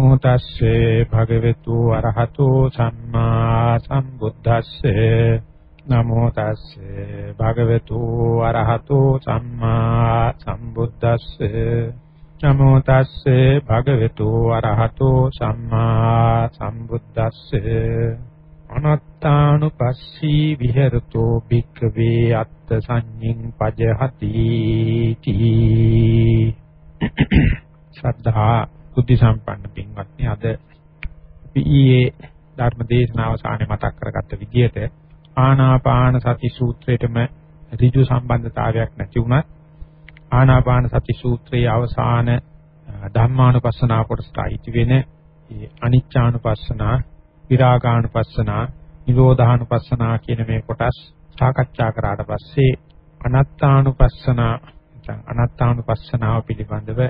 නමෝ තස්සේ භගවතු අරහතෝ සම්මා සම්බුද්දස්සේ නමෝ තස්සේ භගවතු අරහතෝ සම්මා සම්බුද්දස්සේ නමෝ තස්සේ භගවතු අරහතෝ සම්මා සම්බුද්දස්සේ අනත්තානුපස්සී විහෙරතෝ භික්ඛවේ අත්ත සංඤින් පජහති තී ශ්‍රද්ධා බුද්ධ සම්පන්න පින්වත්නි අද අපි ඊයේ ධර්ම දේශනාව සානේ මතක් කරගත්ත විදිහට ආනාපාන සති සූත්‍රයටම ඍජු සම්බන්ධතාවයක් නැති වුණත් ආනාපාන සති සූත්‍රයේ අවසාන ධම්මානුපස්සනා කොටසට අයිති වෙන අනිච්චානුපස්සනා විරාගානුපස්සනා නිරෝධානුපස්සනා කියන මේ කොටස් සාකච්ඡා කරාට පස්සේ අනත්තානුපස්සනා නැත්නම් අනත්තානුපස්සනාව පිළිබඳව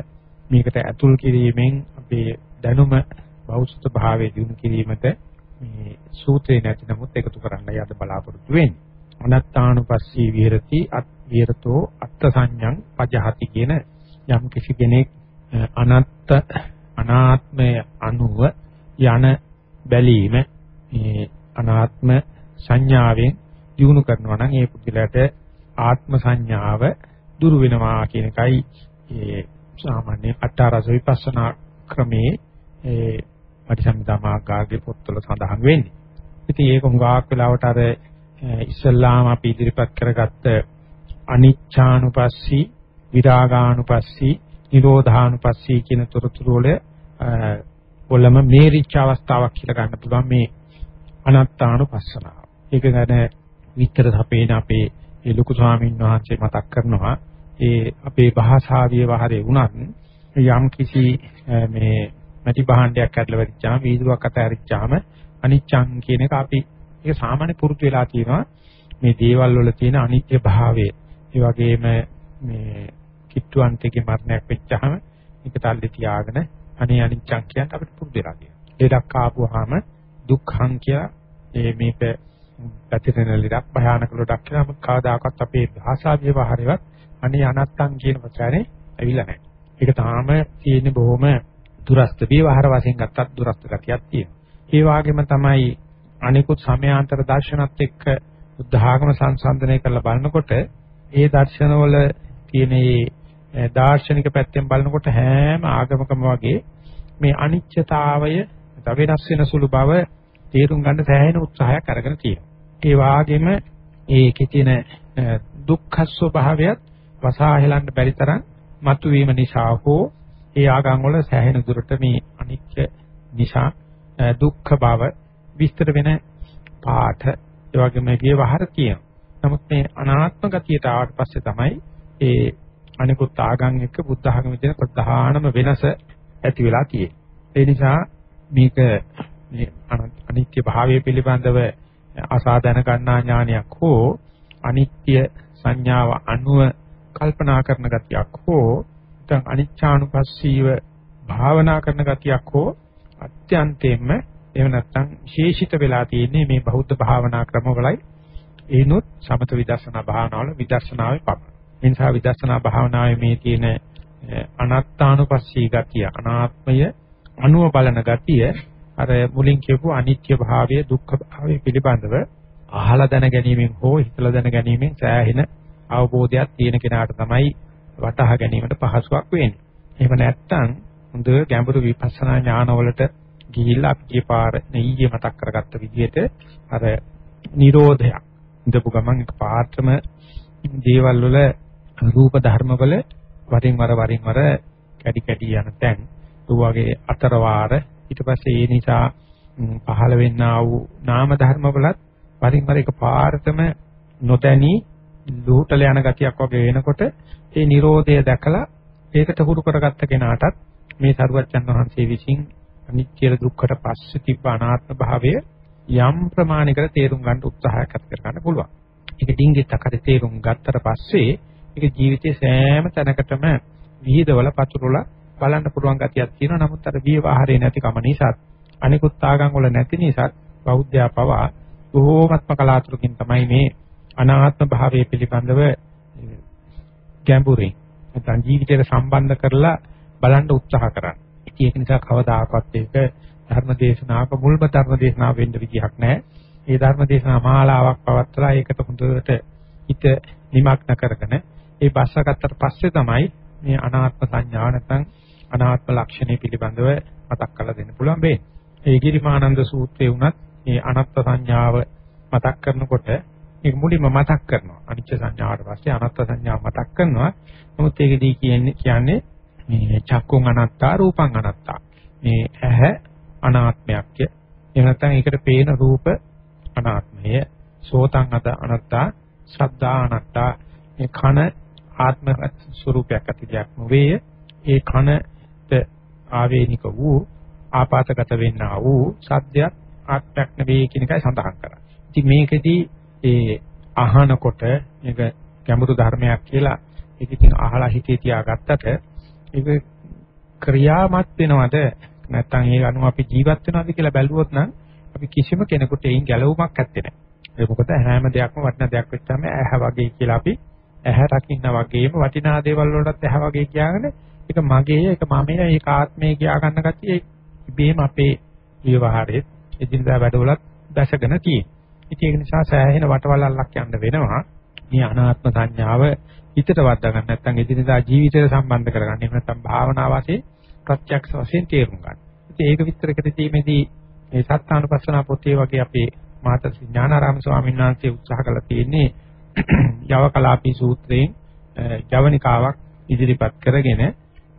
මේකට ඇතුල් කිරීමෙන් අපේ දැනුම බෞද්ධ භාවයේ දිනු කිරීමට මේ සූත්‍රේ නැති නමුත් එකතු කරන්නයි අද බලාපොරොත්තු වෙන්නේ. අනත්තානුපස්සී විහෙරති අත් විහෙරතෝ අත්ථ සංඥං පජහති කියන යම් කිසි කෙනෙක් අනත්ත අනාත්මය අනුව යන බැලීම මේ අනාත්ම සංඥාවෙන් දිනු කරනවා නම් ඒ පුද්ගලයාට ආත්ම සංඥාව දුරු වෙනවා කියන එකයි ඒ සාමාන්‍ය අටාරස විපස්සනා ක්‍රමේ ඒ පටිසම්භිදා මාර්ගයේ පොත්වල සඳහන් වෙන්නේ. ඉතින් ඒක හුඟක් වෙලාවට අර ඉස්සල්ලාම අපි ඉදිරිපත් කරගත්ත අනිච්ඡානුපස්සී විරාගානුපස්සී නිරෝධානුපස්සී කියන තොරතුරු වල කොළම මේරිච්ච අවස්ථාවක් කියලා ගන්න පුළුවන් මේ අනත්තානුපස්සනාව. ඒක ගැන විතර අපේන අපේ ඒ ලොකු ස්වාමීන් වහන්සේ මතක් කරනවා ඒ අපේ භාෂාවේ වහරේ වුණත් යම් කිසි මේ මැටි භාණ්ඩයක් ඇදලා වැටිච්චාම වීදුවක් අත ඇරිච්චාම අනිච්චං කියන එක අපි ඒක සාමාන්‍ය පුරුදු වෙලා තියෙනවා මේ දේවල් වල තියෙන අනිත්‍ය භාවය. ඒ වගේම මේ කිට්ටුවන්තයේ මරණයක් වෙච්චාම ඒක තල්ලි තියාගෙන අනේ අනිච්චං කියන්න අපිට පුරුදු වෙලා තියෙනවා. ලෙඩක් ආපුවාම දුක්ඛං කිය ඒ මේක පැතිරෙන ලෙඩක් භයානක ලෙඩක් කියලා අප කවදාකවත් අපේ භාෂා ව්‍යවහාරයවත් අනේ අනත්තං කියන වචනේ ඇවිල්ලා නැහැ. ඒක තාම තියෙන්නේ බොහොම දුරස්ත ව්‍යවහාර වශයෙන් ගත්තත් දුරස්ත ගතියක් තියෙනවා. ඒ වගේම තමයි අනිකුත් සමයාන්තර දර්ශනත් එක්ක බුද්ධාගම සංසන්දනය කරලා බලනකොට ඒ දර්ශනවල තියෙන ඒ දාර්ශනික පැත්තෙන් බලනකොට හැම ආගමකම වගේ මේ අනිත්‍යතාවය වෙනස් වෙන සුළු බව තේරුම් ගන්න සෑහෙන උත්සාහයක් අරගෙන තියෙනවා. ඒ වාගේම ඒකේ තියෙන දුක්ඛ ස්වභාවයත් වසා හෙලන්න බැරි තරම් මතුවීම නිසා හෝ ඒ ආගම් වල සෑහෙන දුරට මේ අනිත්‍ය නිසා දුක්ඛ බව විස්තර වෙන පාඨ ඒ වගේම විවහාර තියෙනවා. නමුත් මේ අනාත්ම ගතියට ආවට පස්සේ තමයි ඒ අනිකුත් ආගම් එක්ක බුද්ධ ආගමේ තියෙන ප්‍රධානම වෙනස ඇති වෙලා තියෙන්නේ. ඒ නිසා මේක මේ අනිත්‍ය භාවය පිළිබඳව අසාධන ගන්නා ඥානයක් හෝ අනිත්‍ය සංඥාව අනුව කල්පනා කරන ගතියක් හෝ නැත්නම් අනිච්ඡානුපස්සීව භාවනා කරන ගතියක් හෝ අත්‍යන්තයෙන්ම එහෙම නැත්නම් විශේෂිත වෙලා තියෙන්නේ මේ බෞද්ධ භාවනා ක්‍රමවලයි ඒනොත් සමත විදර්ශනා භාවනාවල විදර්ශනාවේ පමණ. ඒ නිසා විදර්ශනා භාවනාවේ මේ තියෙන අනාත්තානුපස්සී ගතිය අනාත්මය අනුව බලන ගතිය අර මුලින් කියපු අනිත්‍ය භාවය දුක්ඛ භාවය පිළිබඳව අහලා දැන ගැනීමෙන් හෝ හිතලා දැන ගැනීමෙන් සෑහෙන අවබෝධයක් තියෙන කෙනාට තමයි වටහා ගැනීමට පහසුවක් වෙන්නේ. එහෙම නැත්නම් හොඳ ගැඹුරු විපස්සනා ඥානවලට ගිහිල්ලා අපි පාර නෙయ్య මතක් කරගත්ත විදිහට අර Nirodhayak ඉඳපු ගමන් එක පාත්‍රම දේවල් වල රූප ධර්ම වල වරින් වර වරින් වර කැඩි කැඩි යන තැන් ඒ වගේ අතර වාර ඊට පස්සේ ඒ නිසා පහළ වෙන්නා වූ නාම ධර්ම වලත් වරින් වර එක පාරතම නොතැනී ලෝටල යන ගතියක් වගේ වෙනකොට ඒ Nirodhaය දැකලා ඒකට හුරු කරගත්ත කෙනාටත් මේ සරුවච්චන් වහන්සේ විසින් අනිත්‍ය දුක්ඛට පස්සේ තිබ්බ අනාත්ම භාවය යම් ප්‍රමාණයකට තේරුම් ගන්න උත්සාහයක් ඇති කර ගන්න පුළුවන්. ඒක ඩිංගිත් අකර තේරුම් ගත්තට පස්සේ ඒක ජීවිතයේ සෑම තැනකටම විහිදවල පතුරලා බලන්න පුළුවන් ගතියක් තියෙනවා. නමුත් අර විවහාරේ නැතිකම නිසා අනිකුත් ආගම් වල නැති නිසා බෞද්ධයා පවා බොහෝමත්ම කලාතුරකින් තමයි මේ අනාත්ම භාවය පිළිබඳව ගැඹුරින් නැත්නම් ජීවිතයට සම්බන්ධ කරලා බලන්න උත්සාහ කරන්නේ. ඒක නිසා කවදාකවත් ඒක ධර්ම දේශනාවක මුල්ම ධර්ම දේශනාව වෙන්න විදිහක් නැහැ. මේ ධර්ම දේශනා මාලාවක් පවත්ලා ඒකට හොඳට හිත නිමග්න කරගෙන ඒ බස්සගත්තට පස්සේ තමයි මේ අනාත්ම සංඥාව නැත්නම් අනාත්ම ලක්ෂණය පිළිබඳව මතක් කරලා දෙන්න පුළුවන් වෙන්නේ. ඒ ගිරිමානන්ද සූත්‍රයේ වුණත් මේ අනාත්ම සංඥාව මතක් කරනකොට ඒක මුලින්ම මතක් කරනවා. අනිච්ච සංඥාවට පස්සේ අනාත්ම සංඥාව මතක් කරනවා. නමුත් ඒකදී කියන්නේ කියන්නේ මේ චක්කුන් අනාත්තා රූපං අනාත්තා. මේ ඇහැ අනාත්මයක්ය. එහෙම නැත්නම් ඒකට පේන රූප අනාත්මය. සෝතං අද අනාත්තා, ශබ්දා අනාත්තා. මේ කන ආත්ම ස්වરૂපයක් ඇති දෙයක් නොවේය. ඒ කනට ආවේනික වූ ආපాతගත වෙන්නා වූ සත්‍යයක් ආත්මයක් නෙවෙයි කියන එකයි සඳහන් කරන්නේ. ඉතින් මේකෙදී ඒ අහනකොට මේක ගැඹුරු ධර්මයක් කියලා ඒක ඉතින් අහලා හිතේ තියාගත්තට ඒක ක්‍රියාමත් වෙනවද නැත්නම් ඒ අනුව අපි ජීවත් වෙනවද කියලා බැලුවොත් නම් අපි කිසිම කෙනෙකුට ඒන් ගැලවුමක් නැත්තේ නෑ. ඒ මොකද හැම දෙයක්ම වටිනා දෙයක් වෙච්චාම ඇහැ වගේ කියලා අපි ඇහැ රකින්න වගේම වටිනා දේවල් වලටත් ඇහැ වගේ කියාගෙන ඒක මගේ ඒක මමයේ ඒක ආත්මය කියා ගන්න ගැතිය ඉබේම අපේ විවහාරයේ එදිනදා වැඩවලත් දැසගෙන තියෙනවා. ඉතින් ඒක නිසා සෑහෙන වටවලල්ලක් යන්න වෙනවා. මේ අනාත්ම සංඥාව හිතට වද්දා ගන්න නැත්නම් එදිනදා ජීවිතයට සම්බන්ධ කරගන්න. එහෙම නැත්නම් භාවනාව වශයෙන් ප්‍රත්‍යක්ෂ වශයෙන් තේරුම් ගන්න. ඉතින් ඒක විස්තර කිරීමේදී මේ සත්‍යානුපස්සනා පොතේ වගේ අපේ මාතර ඥානාරාම ස්වාමීන් වහන්සේ උත්සාහ කළා තියෙන්නේ යවකලාපී සූත්‍රයෙන් ජවනිකාවක් ඉදිරිපත් කරගෙන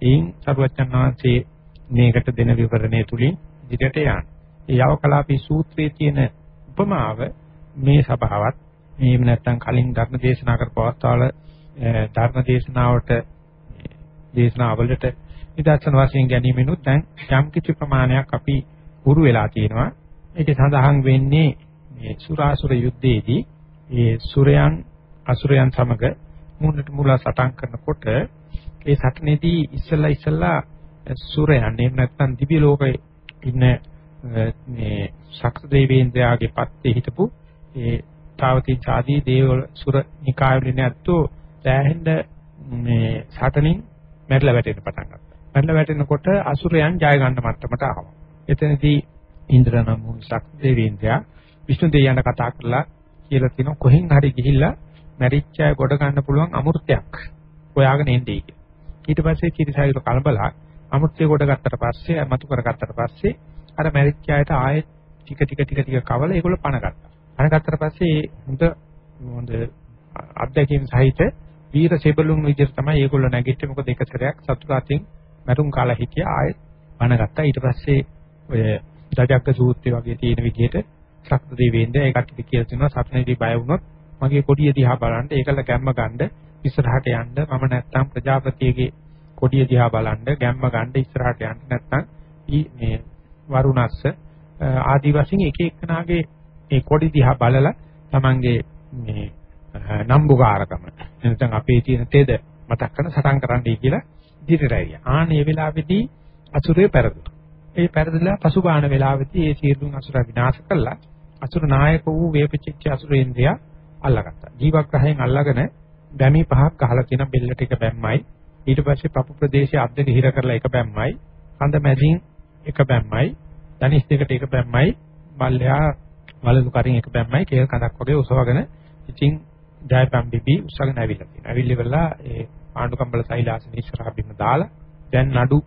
එයින් සරුවච්චන් වහන්සේ මේකට දෙන විවරණය තුලින් ඉදිරියට යනවා. ඒ යවකලාපී සූත්‍රයේ තියෙන උපමාව මේ සභාවත් මේව නැත්තම් කලින් ධර්ම දේශනා කරපු අවස්ථාවල ධර්ම දේශනාවට දේශනාවලට නිදර්ශන වශයෙන් ගැනීමෙනුත් දැන් යම් කිසි ප්‍රමාණයක් අපි උරු වෙලා තියෙනවා. ඒකේ සඳහන් වෙන්නේ මේ සුරාසුර යුද්ධයේදී ඒ සුරයන් අසුරයන් සමග මුන්නට මුලා සටන් කරනකොට ඒ සටනේදී ඉස්සලා ඉස්සලා සුරයන් එහෙම නැත්නම් දිව්‍ය ලෝකේ ඉන්න මේ ශක්‍ර දේවේන්ද්‍රයාගේ පත්තේ හිටපු ඒ තාවති ඡාදී දේව සුර නිකායවලින් ඇත්තෝ දැහැඳ මේ සටනින් මැරලා වැටෙන්න පටන් ගත්තා. මැරලා වැටෙනකොට අසුරයන් ජය ගන්න මට්ටමට ආවා. එතනදී ඉන්ද්‍ර නම් වූ ශක්‍ර දේවේන්ද්‍රයා විෂ්ණු දෙවියන්ට කතා කරලා කියලා තිනු කොහෙන් හරි ගිහිල්ලා මැරිච්ච අය ගොඩ ගන්න පුළුවන් අමෘතයක් හොයාගෙන එන්නේ කියලා. ඊට පස්සේ කිරිසයිර කලබලා අමෘතය ගොඩ ගත්තට පස්සේ මතු කරගත්තට පස්සේ අර මැරිච්ච අයට ආයෙත් ටික ටික ටික ටික කවල ඒගොල්ලෝ පණ ගත්තා. පණ ගත්තට පස්සේ හොඳ හොඳ අත්දැකීම් සහිත වීර සෙබළුන් විදිහට තමයි ඒගොල්ලෝ නැගිට්ටේ. මොකද එක සැරයක් සතුටාතින් මරුන් කාලා හිටියා. ආයෙත් පණ ගත්තා. ඊට පස්සේ ඔය දජක්ක සූත්‍රය වගේ තියෙන විදිහට ශක්ත දෙවියන්ද ඒකට කියලා තියෙනවා සත්නේදී බය වුණොත් මගේ කොඩිය දිහා බලන්න. ඒකල ගැම්ම ගන්න ඉස්සරහට යන්න. මම නැත්තම් ප්‍රජාපතියගේ කොඩිය දිහා බලන්න ගැම්ම ගන්න ඉස්සරහට යන්න. නැත්තම් මේ වරුණස්ස ආදි වශයෙන් එක එකනාගේ ඒ කොඩි දිහා බලලා Tamange මේ නම්බුකාරකම නැත්නම් අපේ තියෙන තෙද මතක් කරන සටන් කරන්නයි කියලා ඉදිරියට ඇරියා. ආන් මේ වෙලාවේදී අසුරේ පෙරදුනා. ඒ පෙරදලා පසුබාන වෙලාවේදී ඒ සියලුම අසුර විනාශ කළා. අසුර නායක වූ වේපචිච්ච අසුරේන්ද්‍රය අල්ලගත්තා. ජීවග්‍රහයෙන් අල්ලගෙන බැමි පහක් ගහලා තියෙන බෙල්ලට එක බැම්මයි. ඊට පස්සේ පපු ප්‍රදේශයේ අද්ද ගිහිර කරලා එක බැම්මයි. කඳ මැදින් එක බැම්මයි ධනිස් දෙකට එක බැම්මයි මල්ලයා වලලු කරින් එක බැම්මයි කේල් කඳක් වගේ උසවගෙන ඉතින් ජයපම් බිබි උසගෙන ඇවිල්ලා තියෙනවා. ඇවිල්ලි වෙලා ඒ ආණ්ඩු කම්බල සෛලාසන ඉස්සරහ බිම දාලා දැන් නඩු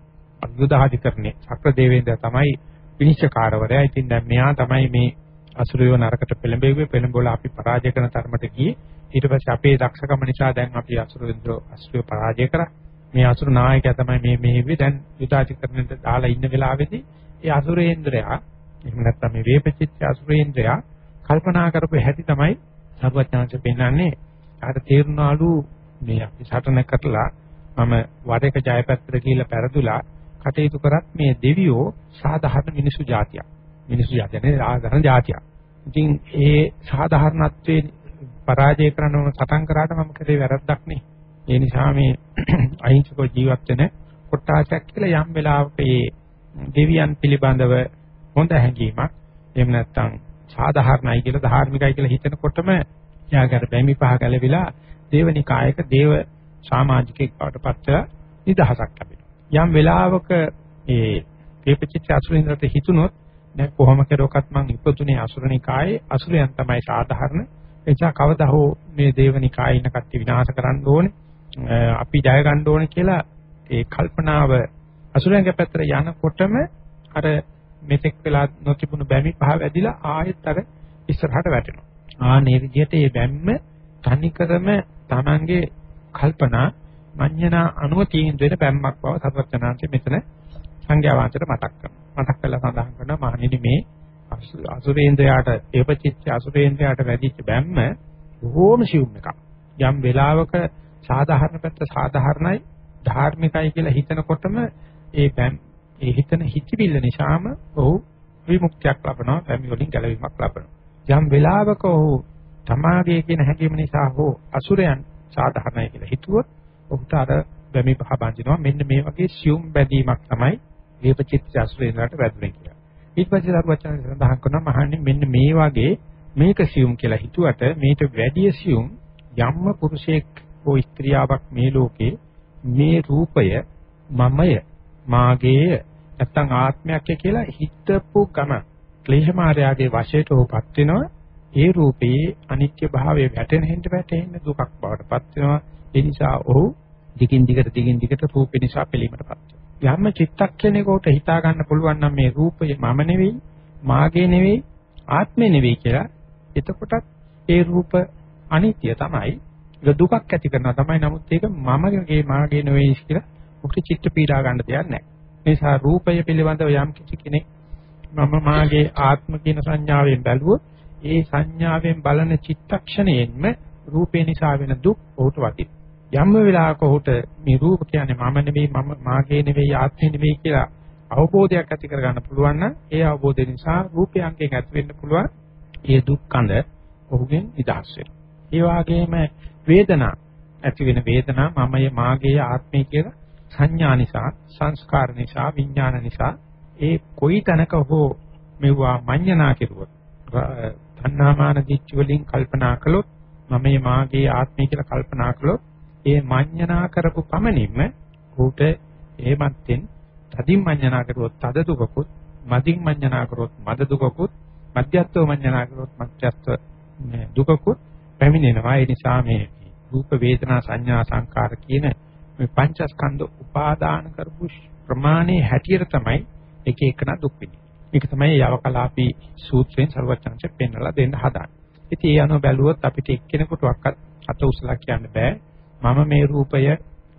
අද්භුතාධිකරණේ සක්‍ර දේවේන්ද්‍ර තමයි විනිශ්චයකාරවරයා. ඉතින් දැන් මෙයා තමයි මේ අසුරියව නරකට පෙළඹෙන්නේ පෙළඹවල අපි පරාජය කරන තරමට ගියේ. ඊට පස්සේ අපේ දක්ෂකම නිසා දැන් අපි අසුරේන්ද්‍ර අසුරිය පරාජය කරා. මේ අසුර නායකයා තමයි මේ මෙහෙවි දැන් යුදාධිකරණයට දාලා ඉන්න වෙලාවේදී ඒ අසුරේන්ද්‍රයා එහෙම නැත්නම් මේ වේපචිත්‍ය අසුරේන්ද්‍රයා කල්පනා කරපු හැටි තමයි සරුවචනංශ පෙන්නන්නේ. ආට තේරුණාලු මේ අපි සටන කරලා මම වරේක ජයපත්‍ර කියලා පෙරදුලා කටයුතු කරත් මේ දෙවියෝ සාධාරණ මිනිසු జాතියක්. මිනිසු జాතියනේ සාධාරණ జాතියක්. ඉතින් ඒ සාධාරණත්වයේ පරාජය කරනව සටන් කරාට මම කලේ වැරද්දක් නේ. ඒ නිසා මේ අහිංසක ජීවත් වෙන කොටාචක් කියලා යම් වෙලාවක මේ දෙවියන් පිළිබඳව හොඳ හැඟීමක්. එහෙම නැත්නම් සාධාරණයි කියලා ධාර්මිකයි කියලා හිතනකොටම එයාකට බැමි පහ ගැලවිලා දේවනිකායක දේව සමාජිකෙක් බවට පත් නිදහසක් ලැබෙනවා. යම් වෙලාවක ඒ වේපචිත්ත අසුරින්ද්‍රට හිතුනොත් දැන් කොහොම කෙරුවකත් මං ඉපදුනේ අසුරනිකායේ? අසුරයන් තමයි සාධාරණ. එනිසා කවදා හෝ මේ දේවනිකායේ ඉන්න කට්ටිය විනාශ කරන්න ඕනේ. අපි ජය ගන්න ඕනේ කියලා ඒ කල්පනාව අසුරයන්ගේ පැත්තට යනකොටම අර මෙතෙක් වෙලා නොතිබුණු බැමි පහ වැදිලා ආයෙත් අර ඉස්සරහට වැටෙනවා. ආනේ විදිහට මේ බැම්ම තනිකරම Tamange කල්පනා මඤ්ඤණා අනුව තියෙන දෙන බැම්මක් බව සර්වඥාන්සේ මෙතන සංඥා වාචයට මතක් කරනවා. මතක් කරලා සඳහන් කරනවා මහණෙනි මේ අසුරේන්ද්‍රයාට ඒපචිත්‍ය අසුරේන්ද්‍රයාට වැඩිච්ච බැම්ම බොහෝම සිවුම් එකක්. යම් වෙලාවක සාධාරණ පැත්ත සාධාරණයි ධාර්මිකයි කියලා හිතනකොටම ඒ බැම් ඒ හිතන හිතවිල්ල නිසාම ඔහු විමුක්තියක් ලබනවා, පැමි වලින් ගැලවීමක් ලබනවා. යම් වෙලාවක ඔහු තමාගේ කියන හැඟීම නිසා හෝ අසුරයන් සාධාරණයි කියලා හිතුවොත් ඔහුට අර බැමි පහ බඳිනවා. මෙන්න මේ වගේ සියුම් බැඳීමක් තමයි වේපචිත්ත අසුරේන්ද්‍රට වැදුනේ කියලා. ඊට පස්සේ දරුවචන සඳහන් කරනවා මහන්නේ මෙන්න මේ වගේ මේක සියුම් කියලා හිතුවට මේට වැඩි සියුම් යම්ම පුරුෂයෙක් හෝ ස්ත්‍රියාවක් මේ ලෝකේ මේ රූපය මමය මාගේය නැත්තම් ආත්මයක් කියලා හිතපු ගම ක්ලේශ මායාවේ වශයට උපත් වෙනවා. ඒ රූපේ අනිත්‍ය භාවය වැටෙන හින්ද වැටෙන දුකක් බවට පත් වෙනවා. ඒ නිසා ඔහු දිගින් දිගට දිගින් දිගට රූපේ නිසා පිළීමටපත් වෙනවා. යම් චිත්තක්ෂණයකට හිතා ගන්න පුළුවන් නම් මේ රූපය මම නෙවෙයි මාගේ නෙවෙයි ආත්මේ නෙවෙයි කියලා එතකොටත් ඒ රූප අනිත්‍ය තමයි. ඒක දුකක් ඇති කරනවා තමයි. නමුත් ඒක මමගේ මාගේ නෙවෙයි කියලා උක්ති චිත්ත පීඩා ගන්න දෙයක් නැහැ. ඒ නිසා රූපය පිළිබඳව යම් කිසි කෙනෙක් මම මාගේ ආත්ම කියන සංඥාවෙන් බැලුවොත් ඒ සංඥාවෙන් බලන චිත්තක්ෂණයෙන්ම රූපේ නිසා වෙන දුක් ඔහුට වදින. යම් වෙලාවක ඔහුට මේ රූප කියන්නේ මම නෙවෙයි මම මාගේ නෙවෙයි ආත්මේ නෙවෙයි කියලා අවබෝධයක් ඇති කරගන්න පුළුවන් නම් ඒ අවබෝධය නිසා රූපයන්ගෙන් ඇති වෙන්න පුළුවන් ඒ දුක් කඳ ඔහුගෙන් නිදහස් වෙනවා. ඒ වගේම වේදනා ඇති වෙන වේදනා මමයේ මාගේ ආත්මය කියලා සංඥා නිසා සංස්කාර නිසා විඥාන නිසා ඒ කොයි තැනක හෝ මෙවුවා මඤ්ඤණා කෙරුවොත් තණ්හාමාන දිච්ච වලින් කල්පනා කළොත් මම මාගේ ආත්මය කියලා කල්පනා කළොත් ඒ මඤ්ඤණා කරපු පමණින්ම ඌට එහෙමත්ෙන් තදින් මඤ්ඤණා කරුවොත් තද දුකකුත් මදින් මඤ්ඤණා කරොත් මද දුකකුත් මධ්‍යස්ථව මඤ්ඤණා කරොත් මධ්‍යස්ථ දුකකුත් පැමිණෙනවා. ඒ නිසා මේ රූප වේදනා සංඥා සංකාර කියන මේ පංචස්කන්ධ උපාදාන කරපු ප්‍රමාණයේ හැටියට තමයි එක එකන දුක් විඳින්නේ. මේක තමයි යවකලාපී සූත්‍රයෙන් ਸਰවඥාන්සේ පෙන්වලා දෙන්න හදාන්නේ. ඉතින් ඒ අනුව බැලුවොත් අපිට එක්කෙනෙකුටවත් අත උසලා කියන්න බෑ. මම මේ රූපය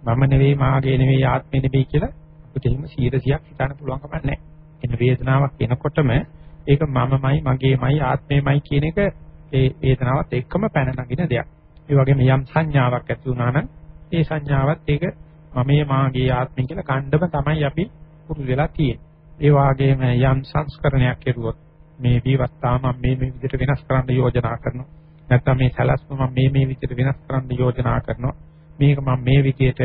මම නෙවෙයි මාගේ නෙවෙයි ආත්මේ නෙවෙයි කියලා අපිට එහෙම 100ක් හිතන්න පුළුවන් කමක් නැහැ. එන වේදනාවක් එනකොටම ඒක මමමයි මගේමයි ආත්මේමයි කියන එක ඒ වේදනාවත් එක්කම පැන නගින දෙයක්. ඒ වගේම යම් සංඥාවක් ඇති වුණා නම් ඒ සංඥාවත් ඒක මමයේ මාගේ ආත්මය කියලා කණ්ඩම තමයි අපි පුරුදු වෙලා තියෙන්නේ. ඒ වාගේම යම් සංස්කරණයක් කෙරුවොත් මේ විවස්ථා මම මේ මේ විදිහට වෙනස් කරන්න යෝජනා කරනවා. නැත්නම් මේ සලස්ම මම මේ මේ විදිහට වෙනස් කරන්න යෝජනා කරනවා. මේක මම මේ විදිහට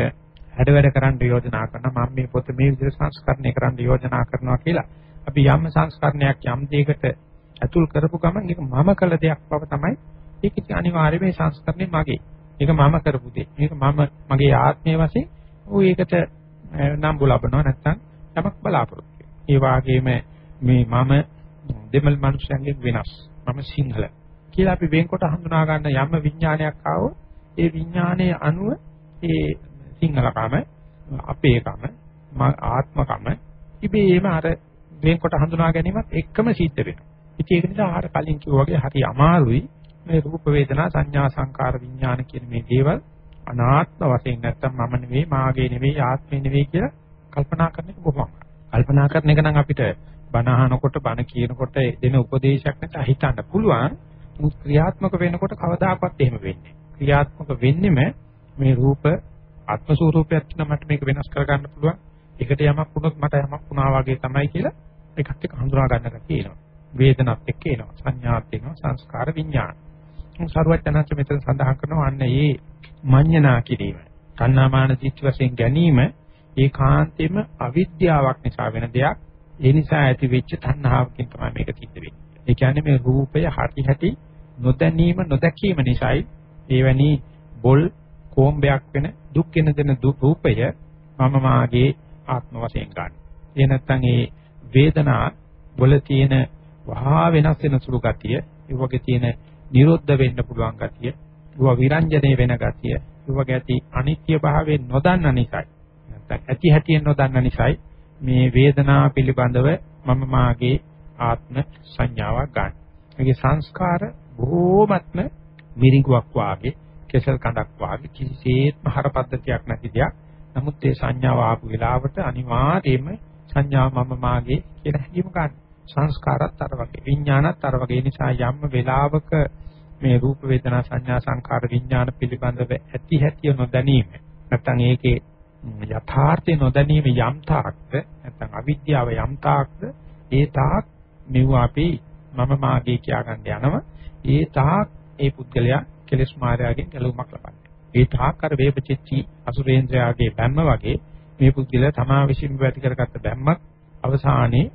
හැඩවැඩ කරන්න යෝජනා කරනවා. මම මේ පොත මේ විදිහට සංස්කරණය කරන්න යෝජනා කරනවා කියලා. අපි යම් සංස්කරණයක් යම් දෙයකට ඇතුල් කරපු ගමන් ඒක මම කළ දෙයක් බව තමයි ඒක ඉතින් අනිවාර්යයෙන් මේ සංස්කරණය මගේ. මේක මම කරපු දෙයක්. මේක මම මගේ ආත්මය වශයෙන් ඌ ඒකට නම්බු ලබනවා නැත්නම් යමක් බලාපොරොත්තු ඒ වාගේම මේ මම දෙමළ මිනිස්යන්ගෙන් වෙනස්. මම සිංහල කියලා අපි වෙන්කොට හඳුනා ගන්න යම් විඥානයක් ආවොත් ඒ විඥානයේ අනුව ඒ සිංහලකම අපේකම ආත්මකම ඉබේම අර වෙන්කොට හඳුනා ගැනීමත් එක්කම සිද්ධ වෙනවා. ඉතින් ඒක නිසා ආහාර කලින් කිව්වා වගේ හරි අමාරුයි මේ රූප වේදනා සංඥා සංකාර විඥාන කියන මේ දේවල් අනාත්ම වශයෙන් නැත්තම් මම නෙවෙයි මාගේ නෙවෙයි ආත්මේ නෙවෙයි කියලා කල්පනා කරන එක බොහොම කල්පනා කරන එක නම් අපිට බණ අහනකොට බණ කියනකොට දෙන උපදේශයක් නැත්නම් හිතන්න පුළුවන්. මුත් ක්‍රියාත්මක වෙනකොට කවදාකවත් එහෙම වෙන්නේ ක්‍රියාත්මක වෙන්නෙම මේ රූප ආත්ම ස්වરૂපයක් නම් මට මේක වෙනස් කර ගන්න පුළුවන්. ඒකට යමක් වුණොත් මට යමක් වුණා වගේ තමයි කියලා එකත් එක්ක හඳුනා ගන්නට කියනවා වේදනත් එක්ක එනවා. සංඥාත් එනවා. සංස්කාර විඥාන. සරුවචනන්ත මෙතන සඳහන් කරනවා අන්න ඒ මඤ්ඤණා කිරීම. කන්නාමාන දිට්ඨි වශයෙන් ගැනීම ඒකාන්තෙම අවිද්‍යාවක් නිසා වෙන දෙයක්. ඒ නිසා ඇති වෙච්ච තණ්හාවකින් තමයි මේක සිද්ධ වෙන්නේ. ඒ කියන්නේ මේ රූපය හරි හැටි නොදැනීම නොදැකීම නිසායි එවැනි බොල් කොම්බයක් වෙන දුක් වෙන දෙන රූපය මම මාගේ ආත්ම වශයෙන් ගන්න. ඒ නැත්නම් ඒ වේදනා වල තියෙන වහා වෙනස් වෙන සුළු ගතිය, ඒ වගේ තියෙන නිරෝධ වෙන්න පුළුවන් ගතිය, ඒවා විරංජනේ වෙන ගතිය, ඒ වගේ ඇති අනිත්‍ය භාවයෙන් නොදන්න නිසායි. නැත්නම් ඇති හැටියෙන් නොදන්න නිසායි මේ වේදනා පිළිබඳව මම මාගේ ආත්ම සංඥාවක් ගන්න. ඒකේ සංස්කාර බොහෝමත්ම මිරිඟුවක් වාගේ, කෙසල් කඳක් වාගේ කිසිසේත්ම හර පද්ධතියක් නැති දෙයක්. නමුත් ඒ සංඥාව ආපු වෙලාවට අනිවාර්යයෙන්ම සංඥා මම මාගේ කියලා හැඟීම ගන්න. සංස්කාරات අර වගේ විඥානත් අර වගේ නිසා යම් වෙලාවක මේ රූප වේදනා සංඥා සංකාර විඥාන පිළිබඳව ඇති හැටිය නොදැනීම. නැත්නම් ඒකේ යථාර්ථය නොදැනීම යම් තාක්ද නැත්නම් අවිද්‍යාව යම් තාක්ද ඒ තාක් මෙව අපි මම මාගේ කියා ගන්න යනව. ඒ තාක් ඒ පුද්ගලයා කෙලෙස් මායාවෙන් ගැලවීමක් ලබන්නේ. ඒ තාක් අර වේපචිත්ති අසුරේන්ද්‍රයාගේ බැම්ම වගේ මේ පුද්ගලයා තමා විසින් ඇති කරගත්ත බැම්මක් අවසානයේ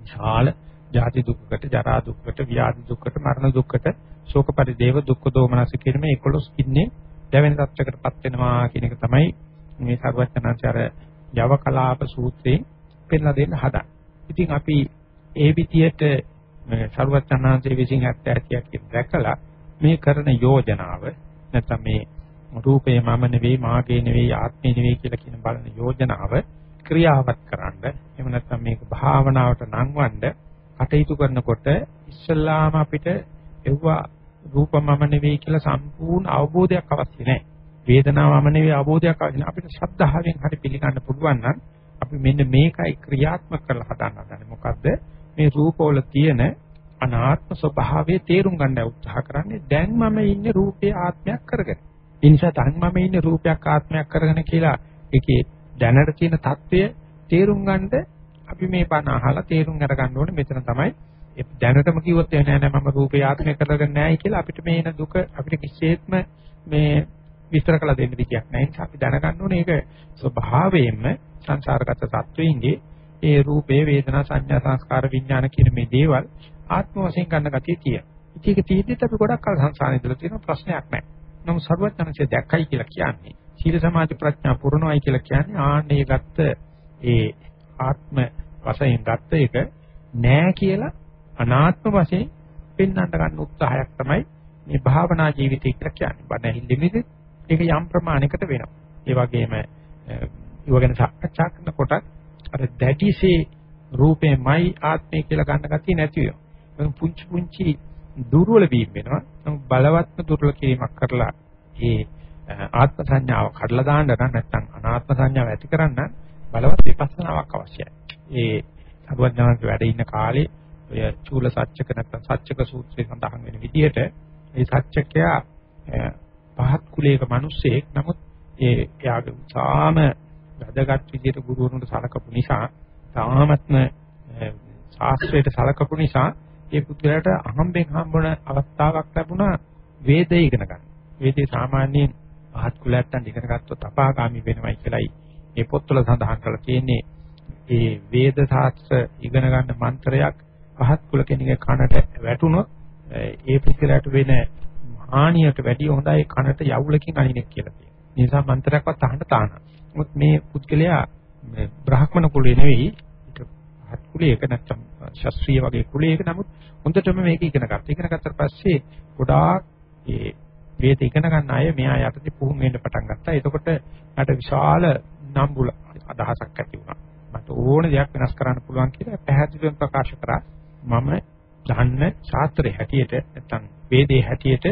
විශාල ජාති දුක්කට ජරා දුක්කට ව්‍යාධි දුක්කට මරණ දුක්කට ශෝක පරිදේව දුක්ඛ දෝමනස කියන මේ 11 ඉන්නේ දැවෙන තත්යකටපත් වෙනවා කියන එක තමයි මේ සර්වඥාචාර යව කලාප සූත්‍රයෙන් පෙන්ලා දෙන්න හදා. ඉතින් අපි ඒ විදියට මේ සර්වඥාන්සේ විසින් ඇත්ත ඇතියක් දැකලා මේ කරන යෝජනාව නැත්නම් මේ රූපේ මම නෙවෙයි මාගේ නෙවෙයි ආත්මේ නෙවෙයි කියලා කියන බලන යෝජනාව ක්‍රියාවත් කරන්න එහෙම නැත්නම් මේක භාවනාවට නංවන්න කටයුතු කරනකොට ඉස්සල්ලාම අපිට එවුවා රූපමම නෙවෙයි කියලා සම්පූර්ණ අවබෝධයක් අවශ්‍ය නැහැ. වේදනාවම නෙවෙයි අවබෝධයක් අවශ්‍ය නැහැ. අපිට ශ්‍රද්ධාවෙන් හරි පිළිගන්න පුළුවන් නම් අපි මෙන්න මේකයි ක්‍රියාත්මක කරලා හදන්න හදන්නේ. මොකද්ද? මේ රූපවල තියෙන අනාත්ම ස්වභාවය තේරුම් ගන්න උත්සාහ කරන්නේ. දැන් මම ඉන්නේ රූපේ ආත්මයක් කරගෙන. ඒ නිසා දැන් මම ඉන්නේ රූපයක් ආත්මයක් කරගෙන කියලා ඒකේ දැනට තියෙන தත්වය තේරුම් ගන්න අපි මේ බණ අහලා තේරුම් අරගන්න ඕනේ. මෙතන තමයි දැනටම කිව්වොත් නෑ නෑ මම රූපේ ආත්මය කරගෙන නෑයි කියලා අපිට මේ එන දුක අපිට කිසිසේත්ම මේ විස්තර කළ දෙන්න විදියක් නෑ නිසා අපි දැනගන්න ඕනේ ඒක ස්වභාවයෙන්ම සංසාරගත සත්වයින්ගේ ඒ රූපේ වේදනා සංඥා සංස්කාර විඥාන කියන මේ දේවල් ආත්ම වශයෙන් ගන්න ගතිය තියෙනවා. ඉතින් ඒක තියෙද්දිත් අපි ගොඩක් කල සංසාරේ ඉඳලා තියෙන ප්‍රශ්නයක් නෑ. නමුත් සර්වඥාන්සේ දැක්කයි කියලා කියන්නේ සීල සමාධි ප්‍රඥා පුරණොයි කියලා කියන්නේ ආන්නේ ගත්ත ඒ ආත්ම වශයෙන් ගත්ත එක නෑ කියලා අනාත්ම වශයෙන් පෙන්වන්න ගන්න උත්සාහයක් තමයි මේ භාවනා ජීවිතය කියලා කියන්නේ. බණ ඇහිල්ලෙමිද ඒක යම් ප්‍රමාණයකට වෙනවා. ඒ වගේම ඊවගෙන සාකච්ඡා කරනකොට අර දැටිසේ රූපේමයි ආත්මය කියලා ගන්න ගැතිය නැති වෙනවා. පුංචි පුංචි දුර්වල වීම වෙනවා. නමුත් බලවත්ම දුර්වල කිරීමක් කරලා ඒ ආත්ම සංඥාව කඩලා දාන්න නැත්නම් අනාත්ම සංඥාව ඇති කරන්න බලවත් විපස්සනාවක් අවශ්‍යයි. ඒ අරුවඥාන්ගේ වැඩ ඉන්න කාලේ ඔය චූල සත්‍යක නැත්නම් සත්‍යක සූත්‍රයේ සඳහන් වෙන විදිහට මේ සත්‍යකයා පහත් කුලයක මිනිස්සෙක් නමුත් ඒ එයාගේ උසාම වැදගත් විදිහට ගුරුවරුන්ට සලකපු නිසා තාමත්ම ශාස්ත්‍රයට සලකපු නිසා ඒ පුද්ගලයාට අහම්බෙන් හම්බුන අවස්ථාවක් ලැබුණා වේදේ ඉගෙන ගන්න. වේදේ සාමාන්‍යයෙන් පහත් කුලයන්ට ඉගෙන ගත්තොත් අපාගාමි වෙනවයි කියලායි මේ පොත්වල සඳහන් කරලා තියෙන්නේ. ඒ වේද ශාස්ත්‍ර ඉගෙන ගන්න මන්ත්‍රයක් පහත් කුල කෙනෙකුගේ කනට වැටුණොත් ඒ පුද්ගලයාට වෙන හානියට වැඩිය හොඳයි කනට යවුලකින් අනිනෙක් කියලා කියනවා. ඒ නිසා මන්ත්‍රයක්වත් අහන්න තාන. මොකද මේ පුද්ගලයා මේ බ්‍රාහ්මණ කුලේ නෙවෙයි පහත් කුලයක නැත්නම් ශාස්ත්‍රීය වගේ කුලයක නමුත් හොඳටම මේක ඉගෙන ගත්තා. ඉගෙන ගත්තට පස්සේ ගොඩාක් ඒ වේද ඉගෙන ගන්න අය මෙහා යටතේ පුහුණු වෙන්න පටන් ගත්තා. එතකොට මට විශාල නම්බුල අදහසක් ඇති වුණා. මට ඕන දෙයක් වෙනස් කරන්න පුළුවන් කියලා පැහැදිලිව ප්‍රකාශ කරා. මම දන්න ශාස්ත්‍රයේ හැටියට නැත්නම් වේදේ හැටියට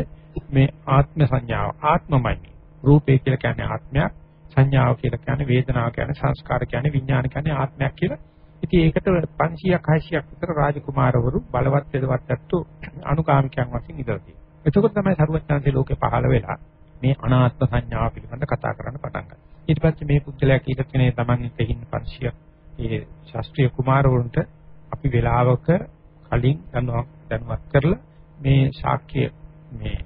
මේ ආත්ම සංඥාව ආත්මමයි. රූපේ කියලා කියන්නේ ආත්මයක්, සංඥාව කියලා කියන්නේ වේදනාව කියන්නේ සංස්කාර කියන්නේ විඥාන කියන්නේ ආත්මයක් කියලා. ඉතින් ඒකට 500ක් 600ක් විතර රාජකුමාරවරු බලවත් දෙදවත් ඇත්තෝ අනුකාමිකයන් වශයෙන් ඉඳලා තියෙනවා. එතකොට තමයි සරුවචාන්සේ ලෝකේ පහළ වෙලා මේ අනාත්ම සංඥාව පිළිබඳ කතා කරන්න පටන් ගත්තා. ඊට පස්සේ මේ පුද්ගලයා කීක කෙනේ Taman එක හින්න 500 ඒ ශාස්ත්‍රීය කුමාරවරුන්ට අපි වෙලාවක කලින් දැනුවත් කරලා මේ ශාක්‍ය මේ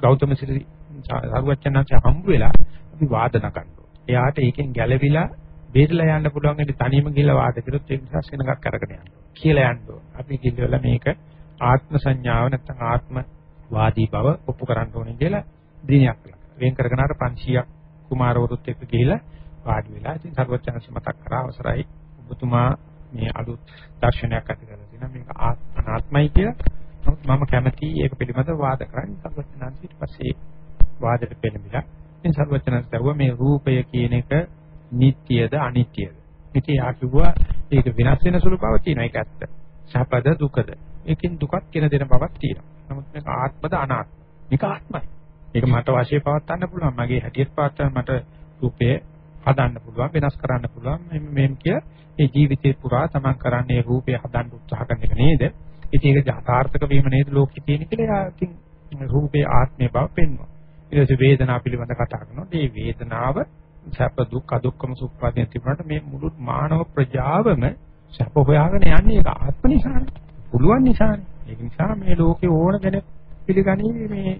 ගෞතම සිරි සරුවචනාංශ හම්බ වෙලා අපි වාදන කරනවා. එයාට ඒකෙන් ගැළවිලා බේරලා යන්න පුළුවන් ඉතින් තනියම ගිහලා වාද කරොත් ඒ නිසා සෙනගක් අරගෙන යනවා. කියලා යන්න ඕන. අපි කිව්වල මේක ආත්ම සංඥාව නැත්නම් ආත්ම වාදී බව ඔප්පු කරන්න ඕනේ කියලා දිනයක් වෙන් කරගෙන අර 500ක් කුමාරවරුත් එක්ක ගිහිලා වාඩි වෙලා ඉතින් සර්වචනස මතක් කරා අවසරයි ඔබ ඔබතුමා මේ අලුත් දර්ශනයක් ඇති කරලා තියෙනවා මේක අනාත්මයි කියලා. නමුත් මම කැමති ඒක පිළිබඳව වාද කරන්න සර්වඥාන්ස ඊට පස්සේ වාදෙට පෙළඹිලා ඉතින් සර්වඥාන්ස දරුවා මේ රූපය කියන එක නිට්ටියද අනිත්‍යද? ඉතින් යා කිව්වා ඒක වෙනස් වෙන සුළු බව තියෙනවා ඒක ඇත්ත. සැපද දුකද? ඒකෙන් දුකක් කියන දෙන බවක් තියෙනවා. නමුත් මේක ආත්මද අනාත්ම. මේක ආත්මයි. ඒක මට වශයෙන් පවත්වන්න පුළුවන්. මගේ හැටියට පවත්වන්න මට රූපය හදන්න පුළුවන්, වෙනස් කරන්න පුළුවන්. මෙන්න කිය මේ ජීවිතේ පුරා තමන් කරන්නේ රූපය හදන්න උත්සාහ කරන එක නේද? ඉතින් ඒක යථාර්ථක වීම නේද ලෝකෙ තියෙන කියලා ඉතින් රූපේ ආත්මය බව පෙන්වනවා. ඊට පස්සේ වේදනාව පිළිබඳ කතා කරනවා. මේ වේදනාව සැප දුක් අදුක්කම සුඛ වශයෙන් තිබුණාට මේ මුළු මානව ප්‍රජාවම සැප හොයාගෙන යන්නේ ඒක ආත්ම නිසානේ. පුළුවන් නිසානේ. ඒක නිසා මේ ලෝකේ ඕන දෙනෙක් පිළිගන්නේ මේ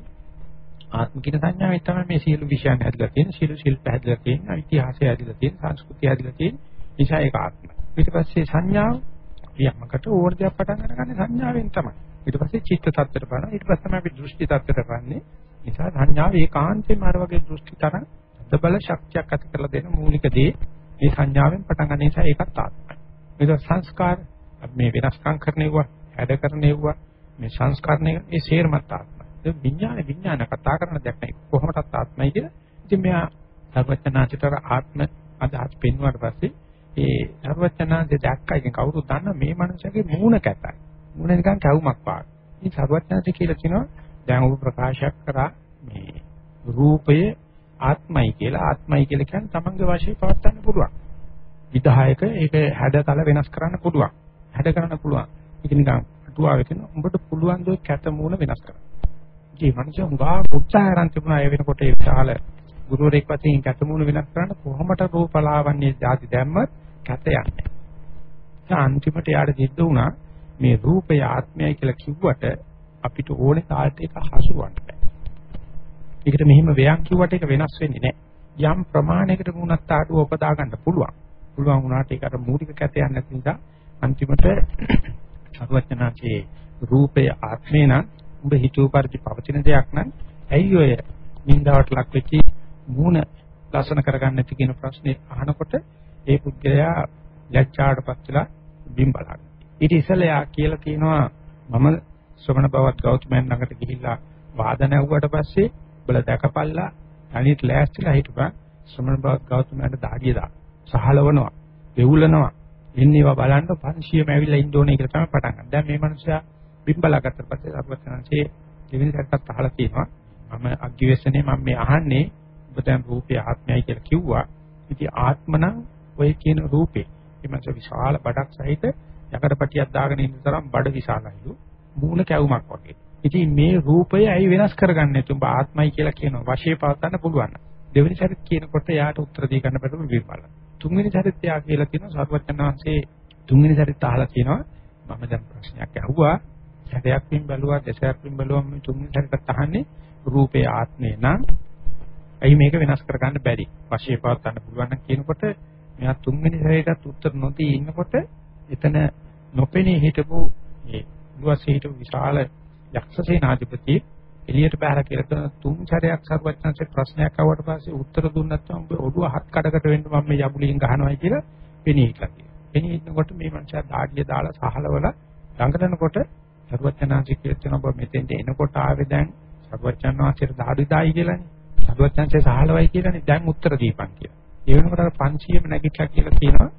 ආත්ම කියන සංඥාවෙන් තමයි මේ සියලු විෂයන් හැදලා තියෙන්නේ, සියලු ශිල්ප හැදලා තියෙන්නේ, ඉතිහාසය හැදලා තියෙන්නේ, සංස්කෘතිය හැදලා තියෙන්නේ. නිසා ඒක ආත්මයි. ඊට පස්සේ සංඥාව යමකට ඕන දෙයක් පටන් අරගන්නේ සංඥාවෙන් තමයි. ඊට පස්සේ චිත්ත tattර බලන ඊට පස්සේ තමයි අපි දෘෂ්ටි tattර බලන්නේ. නිසා සංඥාව ඒකාන්තයෙන්ම අර වගේ දෘෂ්ටි තරම් බල ශක්තියක් ඇති කරලා දෙන මූලික දේ මේ සංඥාවෙන් පටන් ගන්න නිසා ඒකත් ආත්මයි. මේක සංස්කාර මේ වෙනස්කම් කරණේවා, හැඩ කරණේවා, මේ සංස්කරණය මේ සේරමත් ආත්මයි. ඒ විඥාන විඥාන කතා කරන දෙයක් නෙවෙයි. කොහොමදත් ආත්මයි කියලා. ඉතින් මෙයා සර්වඥාචිතර ආත්ම අදහස් පෙන්වුවාට පස්සේ ඒ සර්වඥාන්සේ දැක්කා ඉතින් කවුරුත් දන්න මේ මනුස්සයාගේ මූණ කැතයි. මූණ නිකන් කැවුමක් පාන. ඉතින් සර්වඥාන්සේ කියලා කියනවා දැන් ඔබ ප්‍රකාශයක් කරා මේ රූපයේ ආත්මයි කියලා ආත්මයි කියලා කියන්නේ තමන්ගේ වශයෙන් පවත්වන්න පුළුවන්. විදායක ඒක හැඩතල වෙනස් කරන්න පුළුවන්. හැඩ කරන්න පුළුවන්. ඒක නිකන් අටුවාවේ කියන උඹට පුළුවන් දේ කැත මූණ වෙනස් කරන්න. ඉතින් මනුෂ්‍ය උගා උත්සාහයන් තිබුණා ඒ වෙනකොට ඒ විශාල ගුරුවරයෙක් වශයෙන් කැත මූණ වෙනස් කරන්න කොහොමද රූපලාවන්‍ය જાති දැම්මත් කැත යන්නේ. ඒ අන්තිමට යාට සිද්ධ වුණා මේ රූපය ආත්මයයි කියලා කිව්වට අපිට ඕනේ තාලට ඒක හසුවන්න බෑ. ඒකට මෙහිම වේයන් කිව්වට ඒක වෙනස් වෙන්නේ නැහැ. යම් ප්‍රමාණයකට මුණත් ආඩුව උපදා ගන්න පුළුවන්. පුළුවන් වුණාට ඒක අර මූලික කැතයක් නැති නිසා අන්තිමට සරුවචනාචේ රූපය ආත්මේ නම් උඹ හිතුව පරිදි පවතින දෙයක් නම් ඇයි ඔය නින්දාවට ලක් වෙච්චි මූණ ලස්සන කරගන්න නැති කියන ප්‍රශ්නේ අහනකොට ඒ පුද්ගලයා ලැජ්ජාටපත් වෙලා බිම් බලන්න. ඊට ඉස්සෙල්ලා කියලා කියනවා මම ශ්‍රමණ බවත් ගෞතමයන් ළඟට ගිහිල්ලා වාද නැවුවට පස්සේ උඹලා දැකපල්ලා අනිත් ලෑස්තිලා හිටපන් ශ්‍රමණ බවත් ගෞතමයන්ට දාඩිය දාන. සහලවනවා, වෙවුලනවා. එන්නේවා බලන්න 500ම ඇවිල්ලා ඉන්න ඕනේ කියලා තමයි පටන් ගන්න. දැන් මේ මිනිස්සයා බිම්බලා ගත්ත පස්සේ අපවත්නන්සේ දෙවෙනි සැරටත් අහලා තියෙනවා. මම අග්ගිවේශනේ මම මේ අහන්නේ ඔබ දැන් රූපේ ආත්මයයි කියලා කිව්වා. ඉතින් ආත්මනම් ඔය කියන රූපේ එමස විශාල බඩක් සහිත යකඩපටියක් දාගෙන ඉන්න තරම් බඩ විශාලයිලු. මූණ කැවුමක් වගේ. ඉතින් මේ රූපය ඇයි වෙනස් කරගන්නේ තුඹ ආත්මයි කියලා කියනවා. වශයේ පවත්වන්න පුළුවන්. දෙවෙනි සැරේ කියනකොට යාට උත්තර දී ගන්න බැරුව විපල. තුන්වෙනි සැරේත් යා කියලා කියනවා සර්වඥාන්සේ තුන්වෙනි සැරේත් අහලා කියනවා මම දැන් ප්‍රශ්නයක් අහුවා. සැරයක් වින් බැලුවා දෙසරයක් වින් බැලුවා මේ තුන්වෙනි සැරේට අහන්නේ රූපේ ආත්මේ නම් ඇයි මේක වෙනස් කරගන්න බැරි? වශයේ පවත්වන්න පුළුවන් නම් කියනකොට මෙයා තුන්වෙනි සැරේටත් උත්තර නොදී ඉන්නකොට එතන නොපෙනී හිටපු මේ දුවසේ හිටපු විශාල යක්ෂ සේනාධිපති එළියට බහැලා කියලා කරන තුන් සැරයක් සර්වඥාන්සේ ප්‍රශ්නයක් අහුවට පස්සේ උත්තර දුන්නත් උඹ ඔළුව හත් කඩකට වෙන්න මම මේ යබුලින් ගහනවායි කියලා පෙනී හිටලා කියනවා. පෙනී හිටනකොට මේ මනුස්සයා දාඩිය දාලා සහලවල දඟලනකොට සර්වඥාන්සේ කියලා ඔබ මෙතෙන්ට එනකොට ආවේ දැන් සර්වඥාන්සේට දාඩි දායි කියලානේ. සර්වඥාන්සේ සහලවයි කියලානේ දැන් උත්තර දීපන් කියලා. ඒ වෙනකොට අර 500ම නැගිටලා කියලා කියනවා.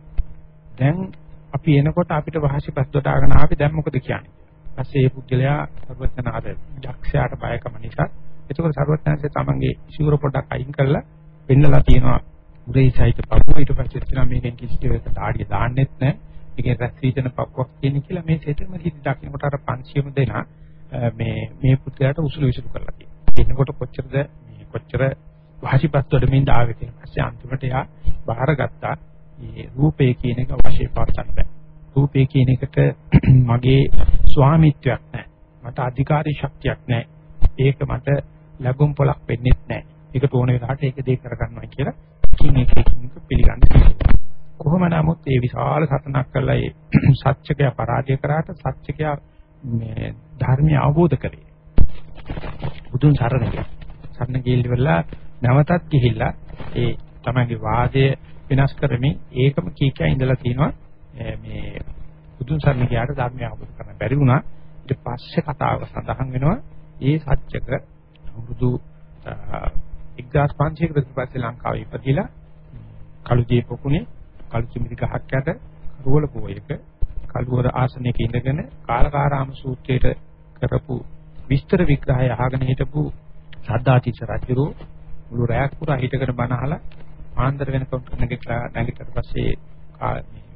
දැන් අපි එනකොට අපිට වහසිපස් දොඩාගෙන ආවේ දැන් මොකද කියන්නේ? පස්සේ මේ පුද්ගලයා සර්වඥාද යක්ෂයාට බයකම නිසා එතකොට සර්වඥාන්සේ තමන්ගේ සිවුර පොඩක් අයින් කරලා පෙන්නලා තියෙනවා උරේසයිත පපුව ඊට පස්සේ තියෙනවා මේකෙන් කිසි කෙනෙක් ඩාඩිය දාන්නෙත් නැහැ ඒකේ රැස් වීදන පපුවක් තියෙන කියලා මේ සෙටම හිත දකින්නකොට අර 500ම දෙනා මේ මේ පුද්ගලයාට උසුළු විසුළු කරලා තියෙනවා එන්නකොට කොච්චරද මේ කොච්චර වාසිපත් වඩමින් ඩාවේ තියෙන පස්සේ අන්තිමට යා බාරගත්තා මේ රූපේ කියන එක වශයෙන් පවත්වන්න බෑ රූපේ කියන එකට මගේ ස්වාමිත්වයක් නැහැ. මට අධිකාරී ශක්තියක් නැහැ. ඒක මට ලැබුම් පොලක් වෙන්නේ නැහැ. ඒකට ඕන වෙලාවට ඒක දෙයක් කරගන්නවා කියලා කින් එක එකින් පිළිගන්න කොහොම නමුත් මේ විශාල සතනක් කළා ඒ සත්‍යකය පරාජය කරාට සත්‍යකය මේ ධර්මය අවබෝධ කරේ. බුදුන් සරණ ගියා. සරණ ගිහිල්ලා නැවතත් ගිහිල්ලා ඒ තමගේ වාදය වෙනස් කරමින් ඒකම කීකියා ඉඳලා තිනවා මේ බුදුන් සරණ ගියාට ධර්මය අවබෝධ කරගන්න බැරි වුණා. ඊට පස්සේ කතාව සඳහන් වෙනවා ඒ සත්‍යක අවුරුදු 1500 කට පස්සේ ලංකාවේ ඉපදිලා කළු දීපකුණේ කළු චිමිරි ගහක් යට කරුවල පොයක කළුවර ආසනයක ඉඳගෙන කාලකාරාම සූත්‍රයට කරපු විස්තර විග්‍රහය අහගෙන හිටපු සද්ධාතිස්ස රජුරෝ මුළු රැයක් පුරා හිටගෙන බණ අහලා ආන්දර වෙනකොට නැගිටලා නැගිටට පස්සේ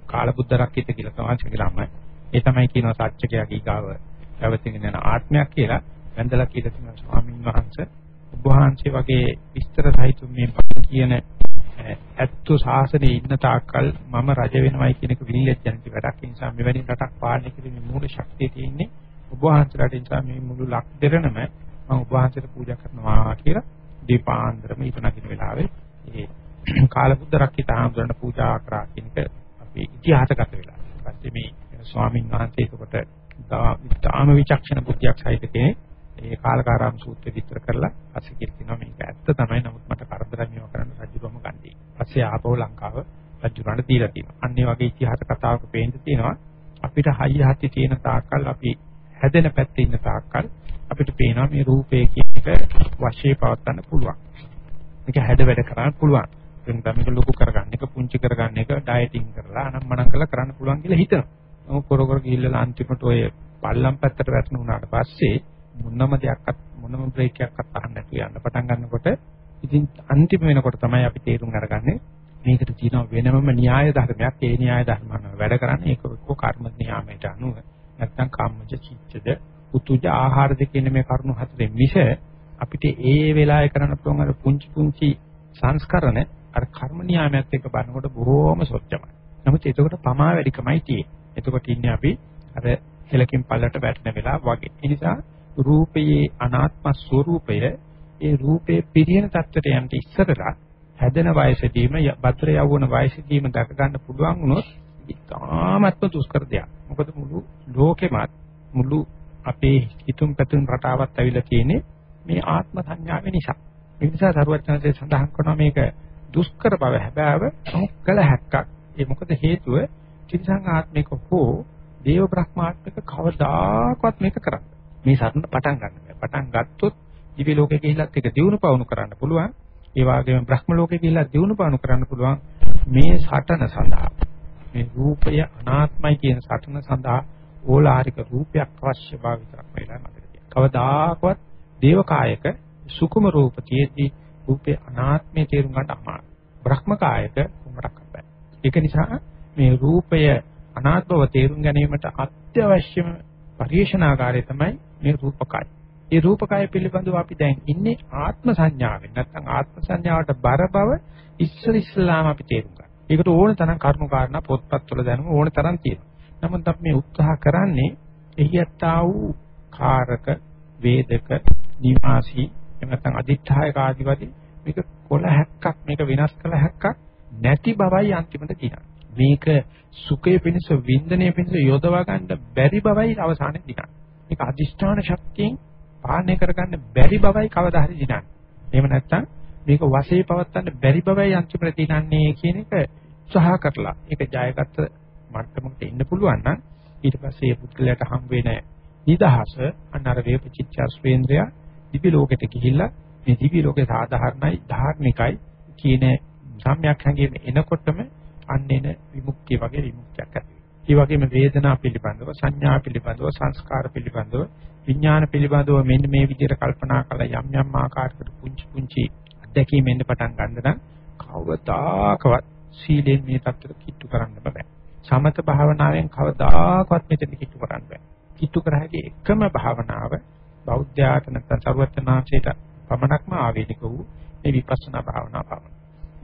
කාලබුද්ධ රක්කිත කියලා තමයි කියලාම ඒ තමයි කියනවා සත්‍යකයාගේ ගාව පැවතෙන යන ආත්මයක් කියලා. වැඳලා කියලා තියෙනවා ස්වාමීන් වහන්සේ. ඔබ වහන්සේ වගේ විස්තර සහිත මේ කියන ඇත්තු ශාසනයේ ඉන්න තාක්කල් මම රජ වෙනවයි කියන එක විල්ලෙත් ජනිත වැඩක්. ඒ නිසා මෙවැනි රටක් පාලනය කිරීමේ මූල ශක්තිය තියෙන්නේ ඔබ වහන්සේලාට. නිසා මේ මුළු ලක් දෙරණම මම ඔබ වහන්සේට පූජා කරනවා කියලා දීපාන්දරම ඊතනකින වෙලාවේ ඒ කාලබුද්ධ රක්කිත ආමරණ පූජා කරා කියන එක අපි ඉතිහාසගත වෙලා. ඊපස්සේ මේ ස්වාමීන් වහන්සේ එතකොට තාම විචක්ෂණ බුද්ධියක් සහිත කෙනෙක් ඒ කාලකාරාම සූත්‍රය විස්තර කරලා පස්සේ කියනවා මේක ඇත්ත තමයි නමුත් මට කරදරයක් මේවා කරන්න රජුවම ගන්නේ. පස්සේ ආපහු ලංකාව රජුරණ දීලා තියෙනවා. අන්න ඒ වගේ ඉතිහාස කතාවක පේන්න තියෙනවා අපිට හයිය හති තියෙන තාක්කල් අපි හැදෙන පැත්තේ ඉන්න තාක්කල් අපිට පේනවා මේ රූපය කියන එක වශයේ පවත්වන්න පුළුවන්. මේක හැඩ වැඩ කරන්න පුළුවන්. එතන තමයි ලොකු කරගන්න එක පුංචි කරගන්න එක ඩයටිං කරලා අනම්මනම් කරලා කරන්න පුළුවන් කියලා හිතනවා. නමුත් කර කර ගිහිල්ලා අන්තිමට ඔය පල්ලම් පැත්තට වැටුණාට පස්සේ මොනම දෙයක්වත් මොනම බ්‍රේක් එකක්වත් අහන්න නැතුව යන්න පටන් ගන්නකොට ඉතින් අන්තිම වෙනකොට තමයි අපි තේරුම් අරගන්නේ මේකට තියෙන වෙනමම න්‍යාය ධර්මයක් ඒ න්‍යාය ධර්ම වැඩ කරන්නේ ඒක එක්ක කර්ම නියාමයට අනුව නැත්නම් කම්මජ චිත්තද උතුජ ආහාරද කියන මේ කරුණු හතරෙන් මිස අපිට ඒ වෙලාවේ කරන්න පුළුවන් අර පුංචි පුංචි සංස්කරණ අර කර්ම නියාමයත් එක්ක බලනකොට බොහෝම සොච්චමයි. නමුත් එතකොට පමා වැඩිකමයි තියෙන්නේ. එතකොට ඉන්නේ අපි අර හෙලකින් පල්ලට වැටෙන වෙලාව වගේ. ඒ නිසා රූපයේ අනාත්ම ස්වરૂපය ඒ රූපේ පිරියන தත්තට යන්න ඉස්සරලා හැදෙන වයසදීම බතර යවුන වයසදීම දක ගන්න පුළුවන් වුණොත් ඉතාමත්ම දුෂ්කර දෙයක්. මොකද මුළු ලෝකෙමත් මුළු අපේ හිතුම් පැතුම් රටාවත් ඇවිල්ලා තියෙන්නේ මේ ආත්ම සංඥාව නිසා. ඒ නිසා සරුවචනසේ සඳහන් කරනවා මේක දුෂ්කර බව හැබෑව කළ හැක්කක්. ඒ මොකද හේතුව තිරිසං ආත්මික හෝ දේව බ්‍රහ්මාත්මික කවදාකවත් මේක කරන්නේ. මේ සරණ පටන් ගන්න බෑ. පටන් ගත්තොත් දිව්‍ය ලෝකෙ ගිහිල්ලත් ඒක දියුණු පවුණු කරන්න පුළුවන්. ඒ වගේම බ්‍රහ්ම ලෝකෙ ගිහිල්ලා දියුණු පවුණු කරන්න පුළුවන්. මේ සටන සඳහා මේ රූපය අනාත්මයි කියන සටන සඳහා ඕලාරික රූපයක් අවශ්‍ය බව විතරක් වෙලා නැතද. කවදාකවත් දේව කායක සුකුම රූප තියෙද්දී රූපේ අනාත්මය තේරුම් ගන්න අමාරුයි. බ්‍රහ්ම කායක කොමඩක් බෑ. ඒක නිසා මේ රූපය අනාත්මව තේරුම් ගැනීමට අත්‍යවශ්‍යම පරිේශනාකාරය තමයි මේ රූපකය. මේ රූපකය පිළිබඳව අපි දැන් ඉන්නේ ආත්ම සංඥාවෙන්. නැත්නම් ආත්ම සංඥාවට බර බව ඉස්සර ඉස්සලාම අපි තේරුම් ගන්න. ඒකට ඕන තරම් කරුණු කාරණා පොත්පත්වල දැනුම ඕන තරම් තියෙනවා. නමුත් අපි මේ උත්සාහ කරන්නේ එහි යත්තා වූ කාරක වේදක නිවාසී එහෙම නැත්නම් අදිඨායක ආදිවාදී මේක කොළ හැක්කක් මේක විනාශ කළ හැක්කක් නැති බවයි අන්තිමට තියෙනවා. මේක සුඛය පිණිස වින්දනය පිණිස යොදවා ගන්න බැරි බවයි අවසානයේ දිනන්නේ. මේක අදිෂ්ඨාන ශක්තියෙන් පාලනය කරගන්න බැරි බවයි කවදා හරි දිනන්නේ. එහෙම නැත්නම් මේක වශයේ පවත්වන්න බැරි බවයි අන්තිමට දිනන්නේ කියන එක උත්සාහ කරලා ඒක ජයගත්ත මට්ටමකට එන්න පුළුවන් නම් ඊට පස්සේ මේ පුද්ගලයාට හම් වෙන නිදහස අන්නර වේපචිත්‍ය ශ්‍රේන්ද්‍රය දිවි ලෝකෙට ගිහිල්ලා මේ දිවි ලෝකේ සාධාරණයි ධාර්මිකයි කියන සම්‍යක් හැඟීම එනකොටම අන්නේන විමුක්තිය වගේ විමුක්තියක් ඇති වෙනවා. ඒ වගේම වේදනා පිළිබඳව, සංඥා පිළිබඳව, සංස්කාර පිළිබඳව, විඥාන පිළිබඳව මෙන්න මේ විදිහට කල්පනා කරලා යම් යම් ආකාරයකට පුංචි පුංචි අත්දැකීම් එන්න පටන් ගන්න නම් කවදාකවත් සීලෙන් මේ தත්තට කිට්ටු කරන්න බෑ. සමත භාවනාවෙන් කවදාකවත් මෙතන කිට්ටු කරන්න බෑ. කිට්ටු කර හැකි එකම භාවනාව බෞද්ධයාට නැත්නම් සරුවත්නාංශයට පමණක්ම ආවේනික වූ මේ විපස්සනා භාවනා පමණ.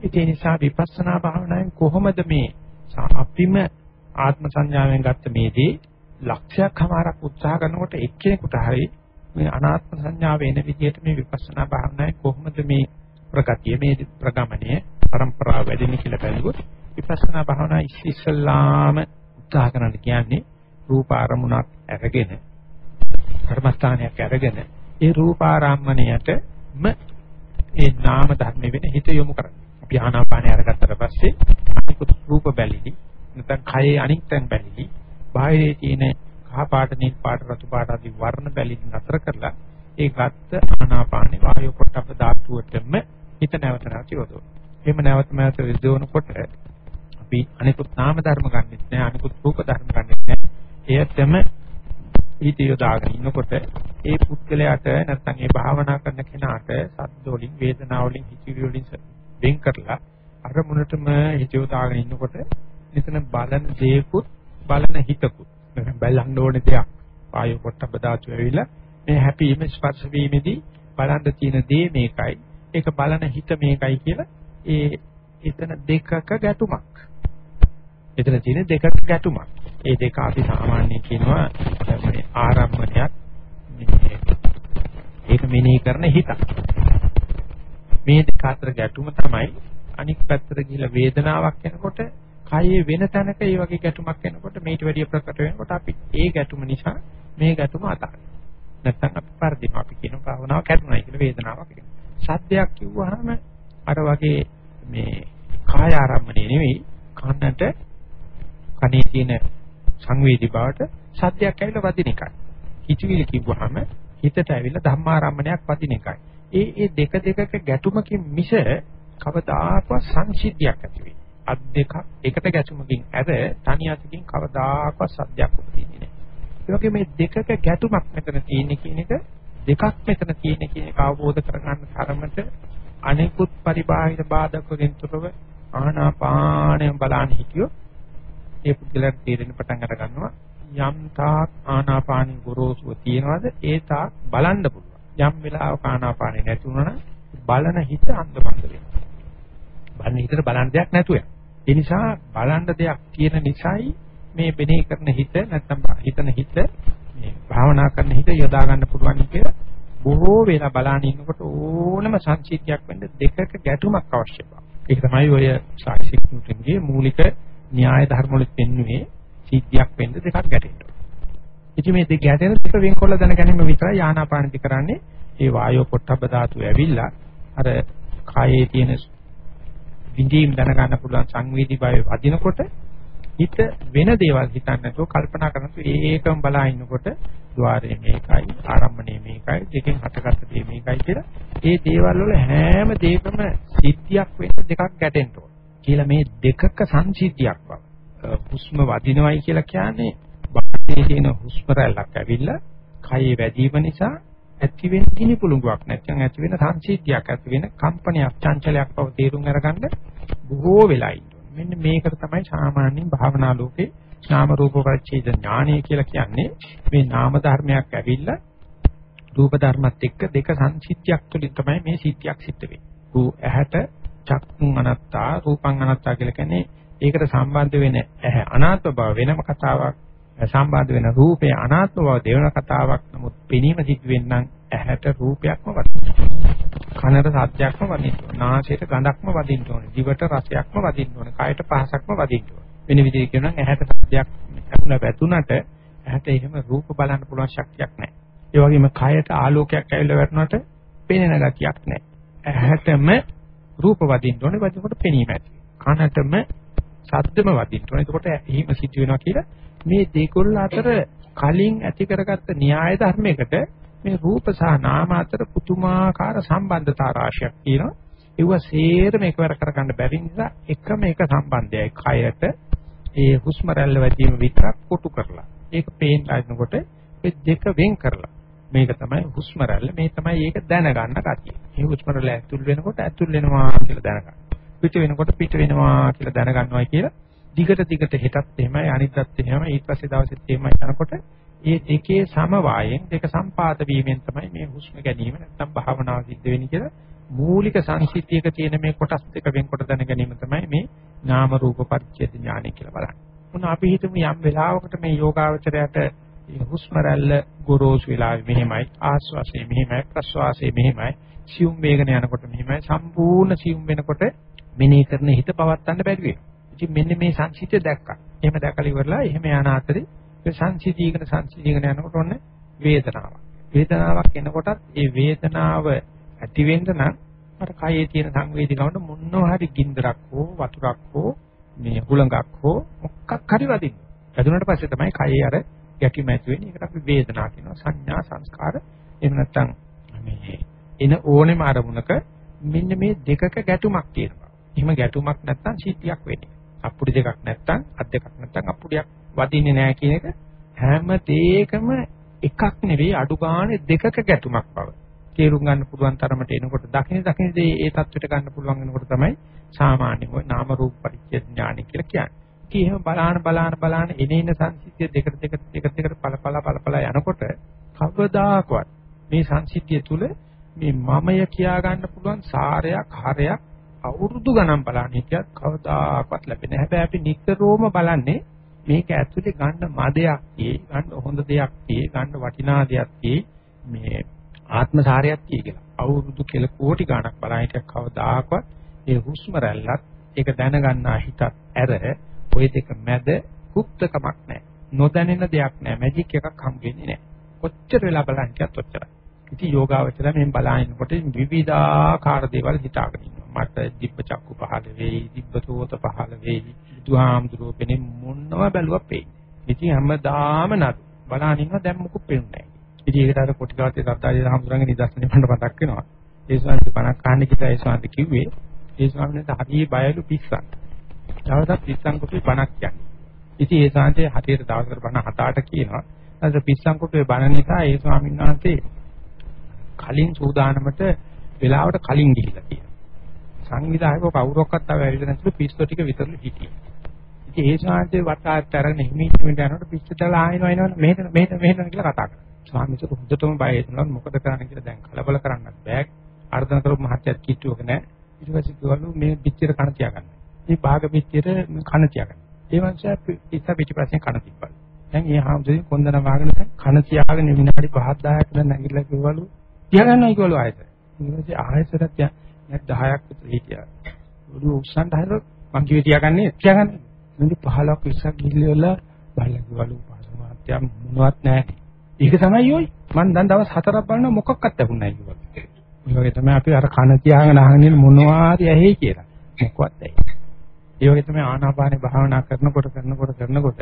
ඒ නිසා විපස්සනා භාවනාවෙන් කොහොමද මේ අපිම ආත්ම සංඥාවෙන් ගත්ත මේ දේ ලක්ෂයක් හමාරක් උත්සාහ කරනකොට එක්කෙනෙකුට හරි මේ අනාත්ම සංඥාව එන විදිහට මේ විපස්සනා භාවනාවේ කොහොමද මේ ප්‍රගතිය මේ ප්‍රගමණය પરම්පරාව වැඩෙන්නේ කියලා බැලුවොත් විපස්සනා භාවනා ඉස්සෙල්ලාම උත්සාහ කරන්න කියන්නේ රූප අරමුණක් අරගෙන කර්මස්ථානයක් අරගෙන ඒ රූපාරම්මණයටම ඒ නාම ධර්ම වෙන හිත යොමු කරන්නේ. අපි ආනාපානය අරගත්තට පස්සේ අනිකුත් රූප බැලිලි නැත්නම් කයේ අනික් තැන් බැලිලි බාහිරේ තියෙන කහ පාට නිල් පාට රතු පාට ආදී වර්ණ බැලිලි නතර කරලා ඒ ගත්ත ආනාපානේ වායු පොට්ටප ධාතුවටම හිත නැවත නැවත යොදවනවා. එහෙම නැවත නැවත යොදවනකොට අපි අනිකුත් නාම ධර්ම ගන්නෙත් නෑ අනිකුත් රූප ධර්ම ගන්නෙත් නෑ. එයතම හිත යොදාගෙන ඉන්නකොට ඒ පුද්ගලයාට නැත්නම් ඒ භාවනා කරන කෙනාට සද්ද වලින් වේදනා වලින් හිතිවිලි වලින් වෙන් කරලා අරමුණටම හිත යොදාගෙන ඉන්නකොට එතන බලන දේකුත් බලන හිතකුත් නැත්නම් බලන්න ඕනේ දෙයක් ආයු පොට්ටබ ධාතු ඇවිල්ලා මේ හැපීම ස්පර්ශ වීමේදී බලන්න තියෙන දේ මේකයි ඒක බලන හිත මේකයි කියලා ඒ එතන දෙකක ගැටුමක්. එතන තියෙන දෙකක ගැටුමක්. ඒ දෙක අපි සාමාන්‍ය කියනවා මේ ආරම්භණයක්. මේ ඒක මෙනෙහි කරන හිත මේ දෙක අතර ගැටුම තමයි අනික් පැත්තට ගිහිලා වේදනාවක් එනකොට කයේ වෙන තැනක ඒ වගේ ගැටුමක් එනකොට මේට වැඩිය ප්‍රකට වෙනකොට අපි ඒ ගැටුම නිසා මේ ගැටුම අතාරිනවා. නැත්තම් අපි පරිදිම අපි කියන භාවනාව කැඩුනයි කියලා වේදනාවක් එනවා. සද්දයක් කිව්වහම අර වගේ මේ කාය ආරම්මණය නෙවෙයි කන්නට කනේ තියෙන සංවේදී බවට සද්දයක් ඇවිල්ලා වදින එකයි. හිතවිලි කිව්වහම හිතට ඇවිල්ලා ධම්මාරම්මණයක් වදින එකයි. ඒ ඒ දෙක දෙකක ගැටුමකින් මිස කවදාකවත් සංසිද්ධියක් ඇති වෙන්නේ. අත් දෙක එකට ගැටුමකින් ඇර තනි අතකින් කවදාකවත් සද්දයක් උපදින්නේ නැහැ. ඒ වගේ මේ දෙකක ගැටුමක් මෙතන තියෙන්නේ කියන එක දෙකක් මෙතන තියෙන්නේ කියන එක අවබෝධ කරගන්න තරමට අනෙකුත් පරිබාහිර බාධක වලින් තොරව ආනාපානය බලන්න හිටියෝ ඒ පුද්ගලයාට තේරෙන පටන් අර ගන්නවා යම් තාක් ආනාපානි ගොරෝසුව තියනවාද ඒ තාක් බලන්න පුළුවන්. යම් වෙලාවක ආනාපානෙ නැති වුණා බලන හිත අන්ධබන්ද වෙනවා. බලන හිතට බලන්න දෙයක් නැතුව. ඒ නිසා බලන්න දෙයක් තියෙන නිසායි මේ බෙනේ කරන හිත නැත්නම් හිතන හිත මේ භාවනා කරන හිත යොදා ගන්න පුළුවන් කියලා බොහෝ වෙලා බලන ඉන්නකොට ඕනම සංසිද්ධියක් වෙන්න දෙකක ගැටුමක් අවශ්‍ය බව. ඒක තමයි ඔය සාක්ෂික නුටන්ගේ මූලික න්‍යාය ධර්ම වල පෙන්වුවේ සිද්ධියක් වෙන්න දෙකක් ගැටෙන්න. ඉතින් මේ දෙක ගැටෙන දෙක වෙන්කොල්ල දැන ගැනීම විතරයි ආනාපානති කරන්නේ. ඒ වායෝ පොට්ටබ්බ ධාතු ඇවිල්ලා අර කායේ තියෙන විඳීම් දැනගන්න පුළුවන් සංවේදී භාවය වදිනකොට හිත වෙන දේවල් හිතන්නේ නැතුව කල්පනා කරනකොට ඒකම බලා ඉන්නකොට ద్వාරයේ මේකයි ආරම්භණයේ මේකයි දෙකෙන් හටගත්ත දේ මේකයි කියලා ඒ දේවල් වල හැම දෙයකම සිද්ධියක් වෙන්න දෙකක් ගැටෙන්න ඕන කියලා මේ දෙකක සංසිද්ධියක් බව හුස්ම වදිනවයි කියලා කියන්නේ බාහිරේ තියෙන හුස්ම රැල්ලක් ඇවිල්ලා කයේ වැදීම නිසා ඇති වෙන කිනි පුළුඟුවක් නැත්නම් ඇති වෙන සංසිද්ධියක් ඇති වෙන කම්පනයක් චංචලයක් බව තේරුම් අරගන්න බොහෝ වෙලා ඉන්නවා. මෙන්න මේකට තමයි සාමාන්‍යයෙන් භාවනා ලෝකේ නාම රූප පරිච්ඡේද ඥානය කියලා කියන්නේ මේ නාම ධර්මයක් ඇවිල්ලා රූප ධර්මත් එක්ක දෙක සංසිද්ධියක් තුළින් තමයි මේ සිද්ධියක් සිද්ධ වෙන්නේ. රූ ඇහැට චක්කුන් අනත්තා රූපං අනත්තා කියලා කියන්නේ ඒකට සම්බන්ධ වෙන ඇහැ අනාත්ම බව වෙනම කතාවක් සම්බන්ධ වෙන රූපය අනාත්ම බව දෙවන කතාවක් නමුත් පෙනීම සිදු වෙන්නම් ඇහැට රූපයක්ම වදිනවා කනට සත්‍යයක්ම වදිනවා නාසයට ගඳක්ම වදින්න ඕනේ. දිවට රසයක්ම වදින්න ඕනේ. කයට පහසක්ම වදින්න ඕනේ. වෙන විදිහට කියනවා ඇහැට සත්‍යයක් ඇතුළ වැදුනට ඇහැට එහෙම රූප බලන්න පුළුවන් ශක්තියක් නැහැ. ඒ වගේම කයට ආලෝකයක් ඇවිල්ලා වැටුනට පෙනෙන ගතියක් නැහැ. ඇහැටම රූප වදින්න ඕනේ. වදිනකොට පෙනීම ඇති. කනටම ශබ්දම වදින්න ඕනේ. එතකොට එහෙම සිදු වෙනවා කියලා මේ දෙකොල්ල අතර කලින් ඇති කරගත්ත න්‍යාය ධර්මයකට මේ රූප සහ නාම අතර පුතුමාකාර සම්බන්ධතා රාශියක් තියෙනවා. ඒව සේරම එකවර කරගන්න බැරි නිසා එකම එක සම්බන්ධයයි කයට ඒ හුස්ම රැල්ල වැදීම විතරක් කොටු කරලා. ඒක පේන්න ගන්නකොට ඒ දෙක වෙන් කරලා. මේක තමයි හුස්ම රැල්ල මේ තමයි ඒක දැනගන්න කතිය. මේ හුස්ම රැල්ල ඇතුල් වෙනකොට ඇතුල් වෙනවා කියලා දැනගන්න. පිට වෙනකොට පිට වෙනවා කියලා දැනගන්නවා කියලා දිගට දිගට හෙටත් එහෙමයි අනිද්දාත් එහෙමයි ඊට පස්සේ දවසෙත් එහෙමයි යනකොට ඒ දෙකේ සමவாயෙන් දෙක සම්පාත වීමෙන් තමයි මේ හුස්ම ගැනීම නැත්තම් භාවනාව සිද්ධ වෙන්නේ කියලා මූලික සංසිද්ධියක තියෙන මේ කොටස් දෙක වෙන්කොට දැන ගැනීම තමයි මේ නාම රූප පරිච්ඡේද ඥානය කියලා බලන්නේ. මොන අපි හිතමු යම් වෙලාවකට මේ යෝගාවචරයට හුස්ම රැල්ල ගොරෝසු වෙලාවෙ මෙහෙමයි ආශ්වාසය මෙහෙමයි ප්‍රශ්වාසය මෙහෙමයි සියුම් වේගන යනකොට මෙහෙමයි සම්පූර්ණ සියුම් වෙනකොට මෙනෙහි කරන හිත පවත්තන්න බැරි වෙනවා. ඉතින් මෙන්න මේ සංසිද්ධිය දැක්කා. එහෙම දැකලා ඉවරලා එහෙම යන අතරේ ඒ සංසිද්ධියකට සංසිද්ධියකට යනකොට ඔන්න වේදනාවක්. වේදනාවක් එනකොටත් ඒ වේදනාව ඇති වෙන්න නම් අර කයේ තියෙන සංවේදීකමට මොනවා හරි ගින්දරක් හෝ වතුරක් හෝ මේ හුලඟක් හෝ මොකක් හරි වදින්න. වැදුනට පස්සේ තමයි කයේ අර ගැටීම ඇති වෙන්නේ. ඒකට අපි වේදනා කියනවා. සංඥා සංස්කාර එහෙම නැත්නම් මේ එන ඕනෙම අරමුණක මෙන්න මේ දෙකක ගැටුමක් තියෙනවා. එහෙම ගැටුමක් නැත්නම් සිද්ධියක් වෙන්නේ. අප්පුඩි දෙකක් නැත්තම් අත් දෙකක් නැත්තම් අප්පුඩියක් වදින්නේ නැහැ කියන එක හැම දෙයකම එකක් නෙවෙයි අඩු ගානේ දෙකක ගැතුමක් බව තේරුම් ගන්න පුළුවන් තරමට එනකොට දකින දකිනදී ඒ தത്വෙට ගන්න පුළුවන් වෙනකොට තමයි සාමාන්‍ය නාම රූප පරිච්ඡේද ඥාන කියලා කියන්නේ. ඉතින් එහෙම බලාන බලාන බලාන එනේන සංසිද්ධිය දෙකට දෙකට දෙකට දෙකට පළපලා පළපලා යනකොට කවදාකවත් මේ සංසිද්ධිය තුල මේ මමය කියා ගන්න පුළුවන් සාරයක් හරයක් අවුරුදු ගණන් බලන්න හිටියත් කවදාකවත් ලැබෙන්නේ නැහැ. හැබැයි අපි නිතරම බලන්නේ මේක ඇතුලේ ගන්න මදයක් tie, ගන්න හොඳ දෙයක් tie, ගන්න වටිනා දෙයක් tie මේ ආත්ම සාරයක් tie කියලා. අවුරුදු කෙල කෝටි ගණක් බලන හිටියක් කවදාකවත් ඒ හුස්ම රැල්ලත් ඒක දැනගන්නා හිතත් ඇර ওই දෙක මැද කුප්තකමක් නැහැ. නොදැනෙන දෙයක් නැහැ. මැජික් එකක් හම් වෙන්නේ නැහැ. කොච්චර වෙලා බලන් හිටියත් ඔච්චරයි. ඉතින් යෝගාවචර මෙන් බලනකොට විවිධාකාර දේවල් හිතාගෙන ඉන්නවා. මට දිබ්බ චක්කු පහළ වෙයි, දිබ්බ සෝත පහළ වෙයි. බුදුහාමුදුරුවෝ පෙනේ මොනව බැලුවා පෙයි. ඉතින් හැමදාම නඩු. බලන ඉන්නවා දැන් මොකුත් පෙන්නේ නැහැ. ඉතින් ඒකට අර කොටි කාලේ සත්තාජේ හාමුදුරන්ගේ නිදර්ශනේ මට මතක් වෙනවා. ඒ ස්වාමීන් බණක් අහන්න කියලා ඒ ස්වාමීන් කිව්වේ ඒ ස්වාමීන් වහන්සේ හරිය බයලු පිස්සන්. දවසක් පිස්සන් කොටුවේ බණක් කියන්නේ. ඉතින් ඒ ස්වාමීන් හරියට දවසකට බණ හත අට කියනවා. අද පිස්සන් කොටුවේ බණ නිසා ඒ ස්වාමීන් වහන්සේ කලින් සූදානමට වෙලාවට කලින් ගිහිල්ලා තියෙනවා. සංවිධායක කවුරක්වත් ආව ඇවිල්ලා නැතුළු පිස්සෝ ටික විතරලු හිටියේ. ඉතින් ඒ ශාන්තේ වටාත් අරගෙන හිමීට මෙන්න යනකොට පිස්සතලා ආයෙනවා එනවනේ මෙහෙට මෙහෙට මෙහෙට කියලා කතා කරා. ස්වාමීන් හොඳටම බය හිතුණා මොකද කරන්න කියලා දැන් කලබල කරන්නත් බෑ. ආර්දන කරපු මහත්යත් කිට්ටුවක නෑ. ඊට පස්සේ කිව්වලු මේ පිටිර කන තියාගන්න. මේ භාග පිටිර කන තියාගන්න. ඒ වන්සයා පිස්ස පිටිපස්සෙන් කන තිබ්බලු. දැන් ඒ හාමුදුරුවෝ කොන්දන වාගෙන කන තියාගෙන විනාඩි 5ක් 10ක් ඉඳන් නැගිටලා කිව්වලු තියාගන්නයි කිව්වලු ආයෙත්. ඊට පස්සේ ආයෙත් දැන් 10ක් විතර හිටියා. ඔළුව උස්සන් හදලා මං කිව්වේ තියාගන්නේ තියාගන්න. මිනිත් 15ක් 20ක් ගිහිල්ලා බලලා කිව්වලු පාසමාත්‍යා මොනවත් නැහැ. ඒක තමයි යෝයි. මං දැන් දවස් හතරක් බලන මොකක්වත් ලැබුණ නැහැ කිව්වා. මේ වගේ තමයි අපි අර කන තියාගෙන අහගෙන ඉන්න මොනවාරි ඇහි කියලා. මොකවත් ඇහි. ඒ වගේ තමයි ආනාපානේ භාවනා කරනකොට කරනකොට කරනකොට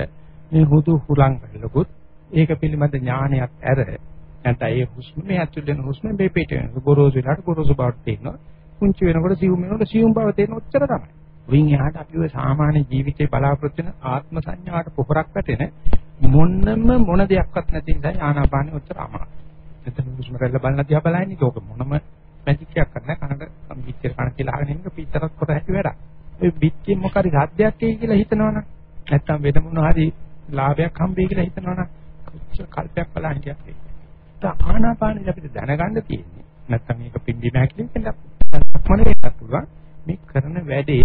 මේ හුදු හුලං වෙලකුත් ඒක පිළිබඳ ඥානයක් ඇර නැත්නම් ඒ හුස්ම මේ ඇතුල් වෙන හුස්ම මේ පිට වෙන ගොරෝසු විලාට ගොරෝසු බවට තියෙනවා. කුංචි වෙනකොට සියුම් වෙනකොට සියුම් බව තේරෙන ඔච්චර තමයි. වින් එහාට අපි ඔය සාමාන්‍ය ජීවිතේ බලාපොරොත්තු වෙන ආත්ම සංඥාවට පොහොරක් වැටෙන මොන්නම මොන දෙයක්වත් නැති නිසා ආනාපානෙ ඔච්චර අමාරුයි. එතන හුස්ම රැල්ල බලන දිහා බලන්නේ ඒක මොනම මැජික් එකක් කරන්නේ කනට පිටර කන කියලා අහගෙන ඉන්න පිටරක් කොට හැටි වැඩක්. ඒ පිටින් මොකරි සාධ්‍යයක් එයි කියලා හිතනවනම් නැත්තම් වෙන මොන හරි ලාභයක් හම්බෙයි කියලා හිතනවනම් කොච්චර කල්පයක් බලන් හිටියක් ඒක. ආනාපානෙ අපිට දැනගන්න තියෙන්නේ නැත්තම් මේක පිම්බීම හැකිලින් කියලා මොන වෙන්නත් පුළුවන් මේ කරන වැඩේ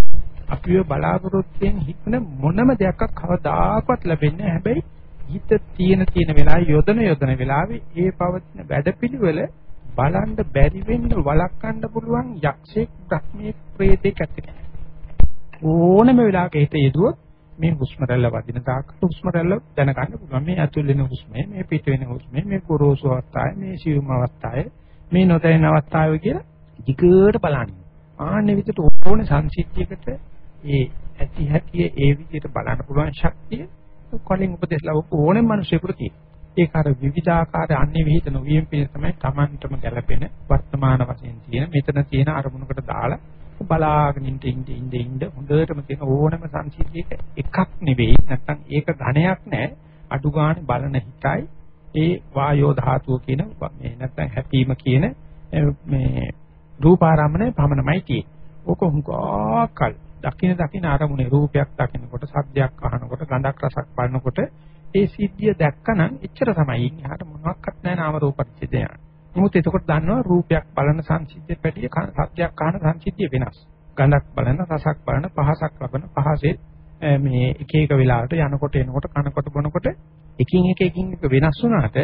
අපිව බලාපොරොත්තුෙන් හිතන මොනම දෙයක්වත් කවදාකවත් ලැබෙන්නේ හැබැයි හිත තියෙන තියෙන වෙලාවේ යොදන යොදන වෙලාවේ ඒ පවතින වැඩපිළිවෙල බලන්න බැරි වෙන්න වළක්වන්න පුළුවන් යක්ෂයෙක් බ්‍රහ්මයෙක් ප්‍රේතෙක් ඇත්තේ ඕනම වෙලාවක හිත යෙදුවොත් මේ හුස්ම රැල්ල වදින තාක් හුස්ම රැල්ල දැනගන්න පුළුවන්. මේ ඇතුල් වෙන හුස්මේ මේ පිට වෙන හුස්මේ මේ ගොරෝසු අවස්ථාවේ මේ සියුම් අවස්ථාවේ මේ නොතැනෙන අවස්ථාවේ කියලා දිගට බලන්න. ආන්නේ විදිහට ඕන සංසිද්ධියකට ඒ ඇති හැටි ඒ විදිහට බලන්න පුළුවන් ශක්තිය කොලින් උපදේශ ලැබුව ඕනෙම මිනිසෙකුට තියෙනවා. ඒක අර විවිධාකාර අන්‍ය විහිිත නොවියෙන් පිළිස තමයි Tamanටම ගැලපෙන වර්තමාන වශයෙන් තියෙන මෙතන තියෙන අරමුණකට දාලා බලාගෙන ඉඳ ඉඳ ඉඳ ඉඳ හොඳටම තියෙන ඕනම සංසිද්ධියක එකක් නෙවෙයි නැත්නම් ඒක ඝණයක් නෑ අඩු ගන්න බලන හිතයි ඒ වායෝ ධාතුව කියන මේ නැත්නම් හැපීම කියන මේ රූපාරම්මණය පමණමයි තියෙන්නේ. ඕක හුඟාකල් දකින දකින අරමුණේ රූපයක් දකිනකොට සද්දයක් අහනකොට ගඳක් රසක් බලනකොට ඒ සිද්ධිය දැක්කනම් එච්චර තමයි. ඉන්නහට මොනවත් නැහැ නාම රූප පරිච්ඡේදය. නමුත් එතකොට දන්නවා රූපයක් බලන සංසිද්ධිය පැටිය සත්‍යයක් අහන සංසිද්ධිය වෙනස්. ගඳක් බලන රසක් බලන පහසක් ලබන පහසේ මේ එක එක වෙලාවට යනකොට එනකොට කනකොට බොනකොට එකින් එක එකින් එක වෙනස් වුණාට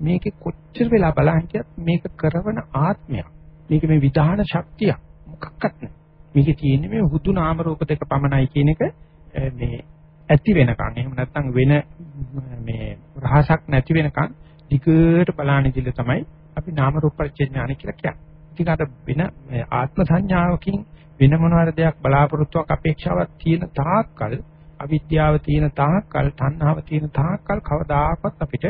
මේකේ කොච්චර වෙලා බලන් හිටියත් මේක කරවන ආත්මයක්. මේක මේ විධාන ශක්තියක් මොකක්වත් නැහැ. මේකේ තියෙන්නේ මේ හුදු නාම රූප දෙක පමණයි කියන එක මේ ඇති වෙනකන් එහෙම නැත්නම් වෙන මේ රහසක් නැති වෙනකන් ටිකට බලන ඉදිරිය තමයි අපි නාම රූප පරිච්ඡේඥාන කියලා කියන්නේ. ඉතින් අර වෙන ආත්ම සංඥාවකින් වෙන මොනවාර දෙයක් බලාපොරොත්තුවක් අපේක්ෂාවක් තියෙන තාක්කල් අවිද්‍යාව තියෙන තාක්කල් තණ්හාව තියෙන තාක්කල් කවදාකවත් අපිට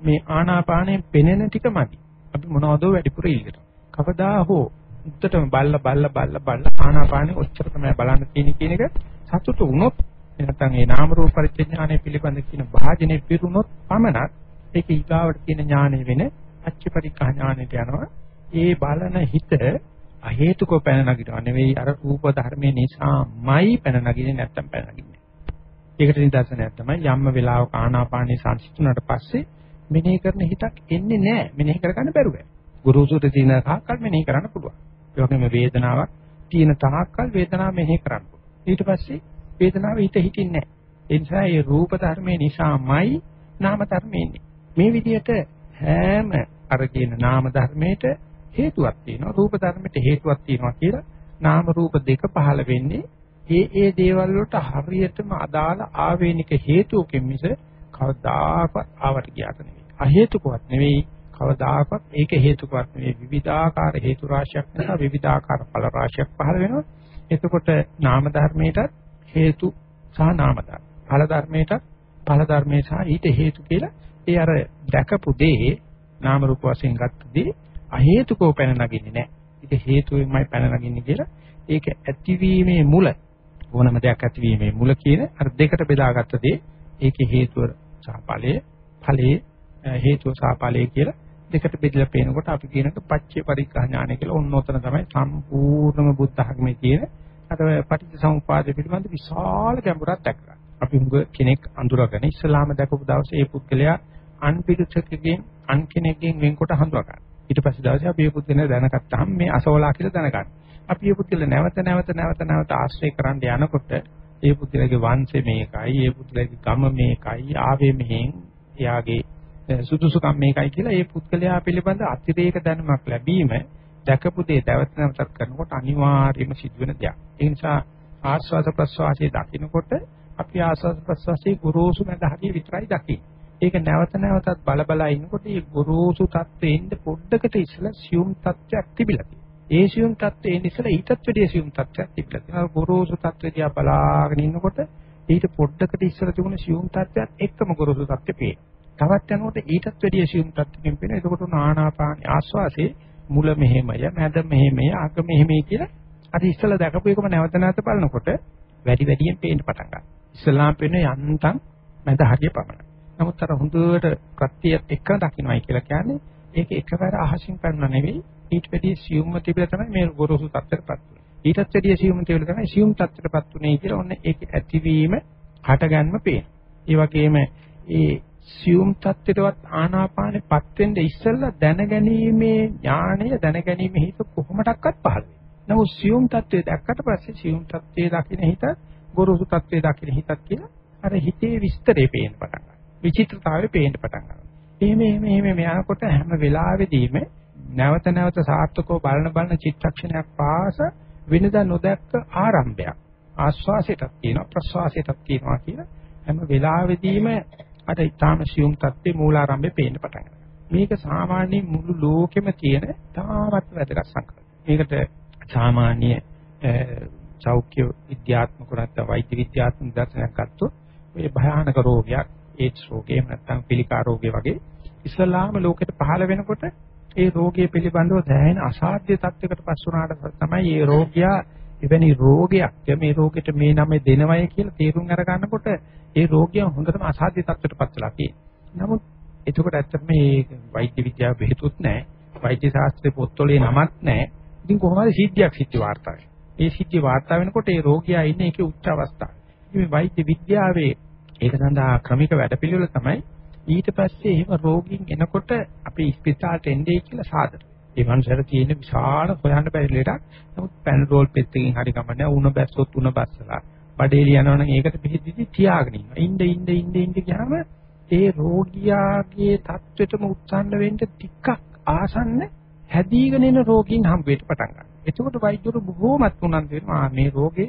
මේ ආනාපානයේ පෙනෙන ටික මදි. අපි මොනවදෝ වැඩිපුර ඉල්ලනවා. කවදා හෝ උත්තරම බල්ල බල්ල බල්ල බල්ල ආනාපානෙ ඔච්චර තමයි බලන්න තියෙන කියන එක සතුටු වුණොත් නැත්නම් ඒ නාම රූප පරිච්ඡේඥානය පිළිබඳ කියන භාජනේ පිරුණොත් පමණක් ඒක ඊගාවට කියන ඥානෙ වෙන අච්චපරිකා ඥානෙට යනවා. ඒ බලන හිත අහේතුකව පැන නගිනවා නෙවෙයි අර රූප ධර්මයේ නිසාමයි පැන නගින්නේ නැත්තම් පැන නගින්නේ. ඒකට නිදර්ශනයක් තමයි යම්ම වෙලාවක ආනාපානී සංසිතුනට පස්සේ මෙනෙහි කරන හිතක් එන්නේ නැහැ. මෙනෙහි කරගන්න බැරුව. ගුරුසුට තියෙන තාක්කල් මෙනෙහි කරන්න පුළුවන්. ඒ වගේම වේදනාවක් තියෙන තාක්කල් වේදනාව මෙනෙහි කරන්න පුළුවන්. ඊට පස්සේ වේදනාව හිත හිටින්නේ නැහැ. ඒ නිසා මේ රූප ධර්මයේ නිසාමයි නාම ධර්මයේ මේ විදිහට හැම අර කියන නාම ධර්මයට හේතුවක් තියෙනවා රූප ධර්මයට හේතුවක් තියෙනවා කියලා නාම රූප දෙක පහළ වෙන්නේ ඒ ඒ දේවල් වලට හරියටම අදාළ ආවේනික හේතුවකින් මිස කවදාකවත් ආවට ගියාට නෙවෙයි. අ හේතුකවත් නෙවෙයි කවදාකවත් ඒක හේතුකවත් නෙවෙයි විවිධාකාර හේතු රාශියක් නිසා විවිධාකාර ඵල රාශියක් පහළ වෙනවා. එතකොට නාම ධර්මයට හේතු සහ නාම ධර්ම. ඵල ධර්මයට ඵල ධර්මයේ සහ ඊට හේතු කියලා ඒ අර දැකපු දේ නාම රූප වශයෙන් ගත්ත දේ අ හේතුකව පැන නගින්නේ නැහැ. ඒක හේතුවෙන්මයි පැන නගින්නේ කියලා ඒක ඇතිවීමේ මුල ඕනම දෙයක් ඇතිවීමේ මුල කියන අර දෙකට බෙදාගත්ත දේ ඒකේ හේතුව සහ ඵලයේ ඵලයේ හේතුව සහ ඵලයේ කියලා දෙකට බෙදලා පේනකොට අපි කියනක පච්චේ පරික්ඛා ඥානය කියලා ඔන්න ඔතන තමයි සම්පූර්ණම බුද්ධ ධර්මයේ තියෙන අර පටිච්චසමුපාදය පිළිබඳ විශාල ගැඹුරක් දැක්කා. අපි හුඟ කෙනෙක් අඳුරගෙන ඉස්ලාම දැකපු දවසේ ඒ පුද්ගලයා අන් පිටුචකකින් අන් කෙනෙක්ගෙන් වෙන්කොට හඳුනා ගන්න. ඊට පස්සේ දවසේ අපි මේ පුද්ගලයා දැනගත්තාම මේ අසවලා කියලා දැනගන්න. අපි මේ පුද්ගලයා නැවත නැවත නැවත නැවත ආශ්‍රය කරන්න යනකොට ඒ පුද්ගලයාගේ වංශය මේකයි, ඒ පුද්ගලයාගේ ගම මේකයි, ආවේ මෙහෙන්, එයාගේ සුදුසුකම් මේකයි කියලා ඒ පුද්ගලයා පිළිබඳ අතිරේක දැනුමක් ලැබීම දැකපු දේ දැවත නැවතත් කරනකොට අනිවාර්යයෙන්ම සිදුවෙන දෙයක්. ඒ නිසා ආස්වාද ප්‍රසවාසයේ දකින්නකොට අපි ආස්වාද ප්‍රසවාසයේ ගුරුසු මැද හරිය විතරයි දකින්නේ. ඒක නැවත නැවතත් බල බල ඉන්නකොට මේ ගුරුසු තත්ත්වෙින්ද පොඩ්ඩකට ඉස්සලා සියුම් තත්ත්වයක් තිබිලා තියෙනවා. ඒ සියුම් තත්ත්වයෙන් ඉස්සලා ඊටත් වැඩිය සියුම් තත්ත්වයක් තිබිලා තියෙනවා. ගුරුසු තත්ත්වය බලාගෙන ඉන්නකොට ඊට පොඩ්ඩකට ඉස්සලා තිබුණ සියුම් තත්ත්වයක් එක්කම ගුරුසු තත්ත්වෙ පේනවා. තවත් යනකොට ඊටත් වැඩිය සියුම් තත්ත්වකින් පේන. එතකොට ආනාපාන ආස්වාසේ මුල මෙහෙමය, මැද මෙහෙමය, අග මෙහෙමයි කියලා අර ඉස්සලා දැකපු එකම නැවත නැවත බලනකොට වැඩි වැඩියෙන් පේන්න පටන් ගන්නවා. ඉස්සලාම පේන යන්තම් මැද හරිය පමණයි. නමුත් අර හොඳට ප්‍රත්‍යයත් එක්ක දකින්නයි කියලා කියන්නේ ඒක එකවර අහසින් පැනන නෙවෙයි ඊට වැඩිය සියුම්ම තිබිලා තමයි මේ ගොරෝසු තත්ත්වයටපත් වෙන්නේ. ඊටත් වැඩිය සියුම් තිබිලා තමයි සියුම් තත්ත්වයටපත් උනේ කියලා ඔන්න ඒක ඇතිවීම හටගන්ම පේන. ඒ වගේම ඒ සියුම් தත්ත්වයටවත් ආනාපානෙපත් වෙන්න ඉස්සෙල්ලා දැනගැනීමේ ඥාණය දැනගැනීමේ හිත කොහොමඩක්වත් පහළ වෙන්නේ. නමුත් සියුම් தත්ත්වය දැක්කට පස්සේ සියුම් தත්ත්වයේ දකින්න හිත ගොරෝසු தත්ත්වයේ දකින්න හිතක් කියලා අර හිතේ විස්තරේ පේන්න පටන් ගන්නවා. විචිත්‍රතාවය පේන්න පටන් ගන්නවා. එහෙම එහෙම එහෙම යනකොට හැම වෙලාවෙදීම නැවත නැවත සාර්ථකව බලන බලන චිත්තක්ෂණයක් පාස වෙනදා නොදැක්ක ආරම්භයක් ආස්වාසයටත් තියෙනවා ප්‍රස්වාසයටත් තියෙනවා කියලා හැම වෙලාවෙදීම අර ඊටාම සියුම් தත්ත්වේ මූලාරම්භේ පේන්න පටන් ගන්නවා. මේක සාමාන්‍ය මුළු ලෝකෙම තියෙන තාමත් වැදගත් සංකල්ප. මේකට සාමාන්‍ය සෞඛ්‍ය විද්‍යාත්මක නැත්නම් වෛද්‍ය විද්‍යාත්මක දර්ශනයක් ගත්තොත් මේ භයානක රෝගයක් ඒඩ්ස් රෝගේ නැත්නම් පිළිකා රෝගේ වගේ ඉස්ලාම ලෝකෙට පහළ වෙනකොට ඒ රෝගය පිළිබඳව දැනෙන අසාධ්‍ය තත්යකට පස් වුණාට තමයි මේ රෝගියා එවැනි රෝගයක් මේ රෝගෙට මේ නම දෙනවයි කියලා තේරුම් අරගන්නකොට ඒ රෝගියා හොඳටම අසාධ්‍ය තත්ත්වයකට පත් වෙලා තියෙනවා. නමුත් එතකොට ඇත්තට මේ වෛද්‍ය විද්‍යාව බෙහෙතුත් නැහැ. වෛද්‍ය ශාස්ත්‍රයේ පොත්වලේ නමක් නැහැ. ඉතින් කොහොමද සිද්ධියක් සිද්ධ වාර්තා ඒ සිද්ධිය වාර්තා වෙනකොට ඒ රෝගියා ඉන්නේ ඒකේ උච්ච අවස්ථාවේ. මේ වෛද්‍ය විද්‍යාවේ ඒක සඳහා ක්‍රමික වැඩපිළිවෙල තමයි ඊට පස්සේ එහෙම රෝගීන් එනකොට අපි ස්පිතාලට එන්නේ කියලා සාදර. ඒ මනුස්සයාට තියෙන විශාල හොයන්න බැරි ලෙඩක්. නමුත් පැනඩෝල් පෙත්තකින් හරි කමන්නේ උණ බැස්සොත් උණ බස්සලා. බඩේලි යනවනම් ඒකට පිළිදිදි තියාගෙන ඉන්නවා. ඉන්න ඉන්න ඉන්න ඉන්න ගියාම ඒ රෝගියාගේ தත්වෙටම උත්සන්න වෙන්න ටිකක් ආසන්න හැදීගෙන එන රෝගීන් හම්බ වෙන්න පටන් ගන්නවා. එතකොට වෛද්‍යවරු බොහෝමත් උනන්දු වෙනවා මේ රෝගය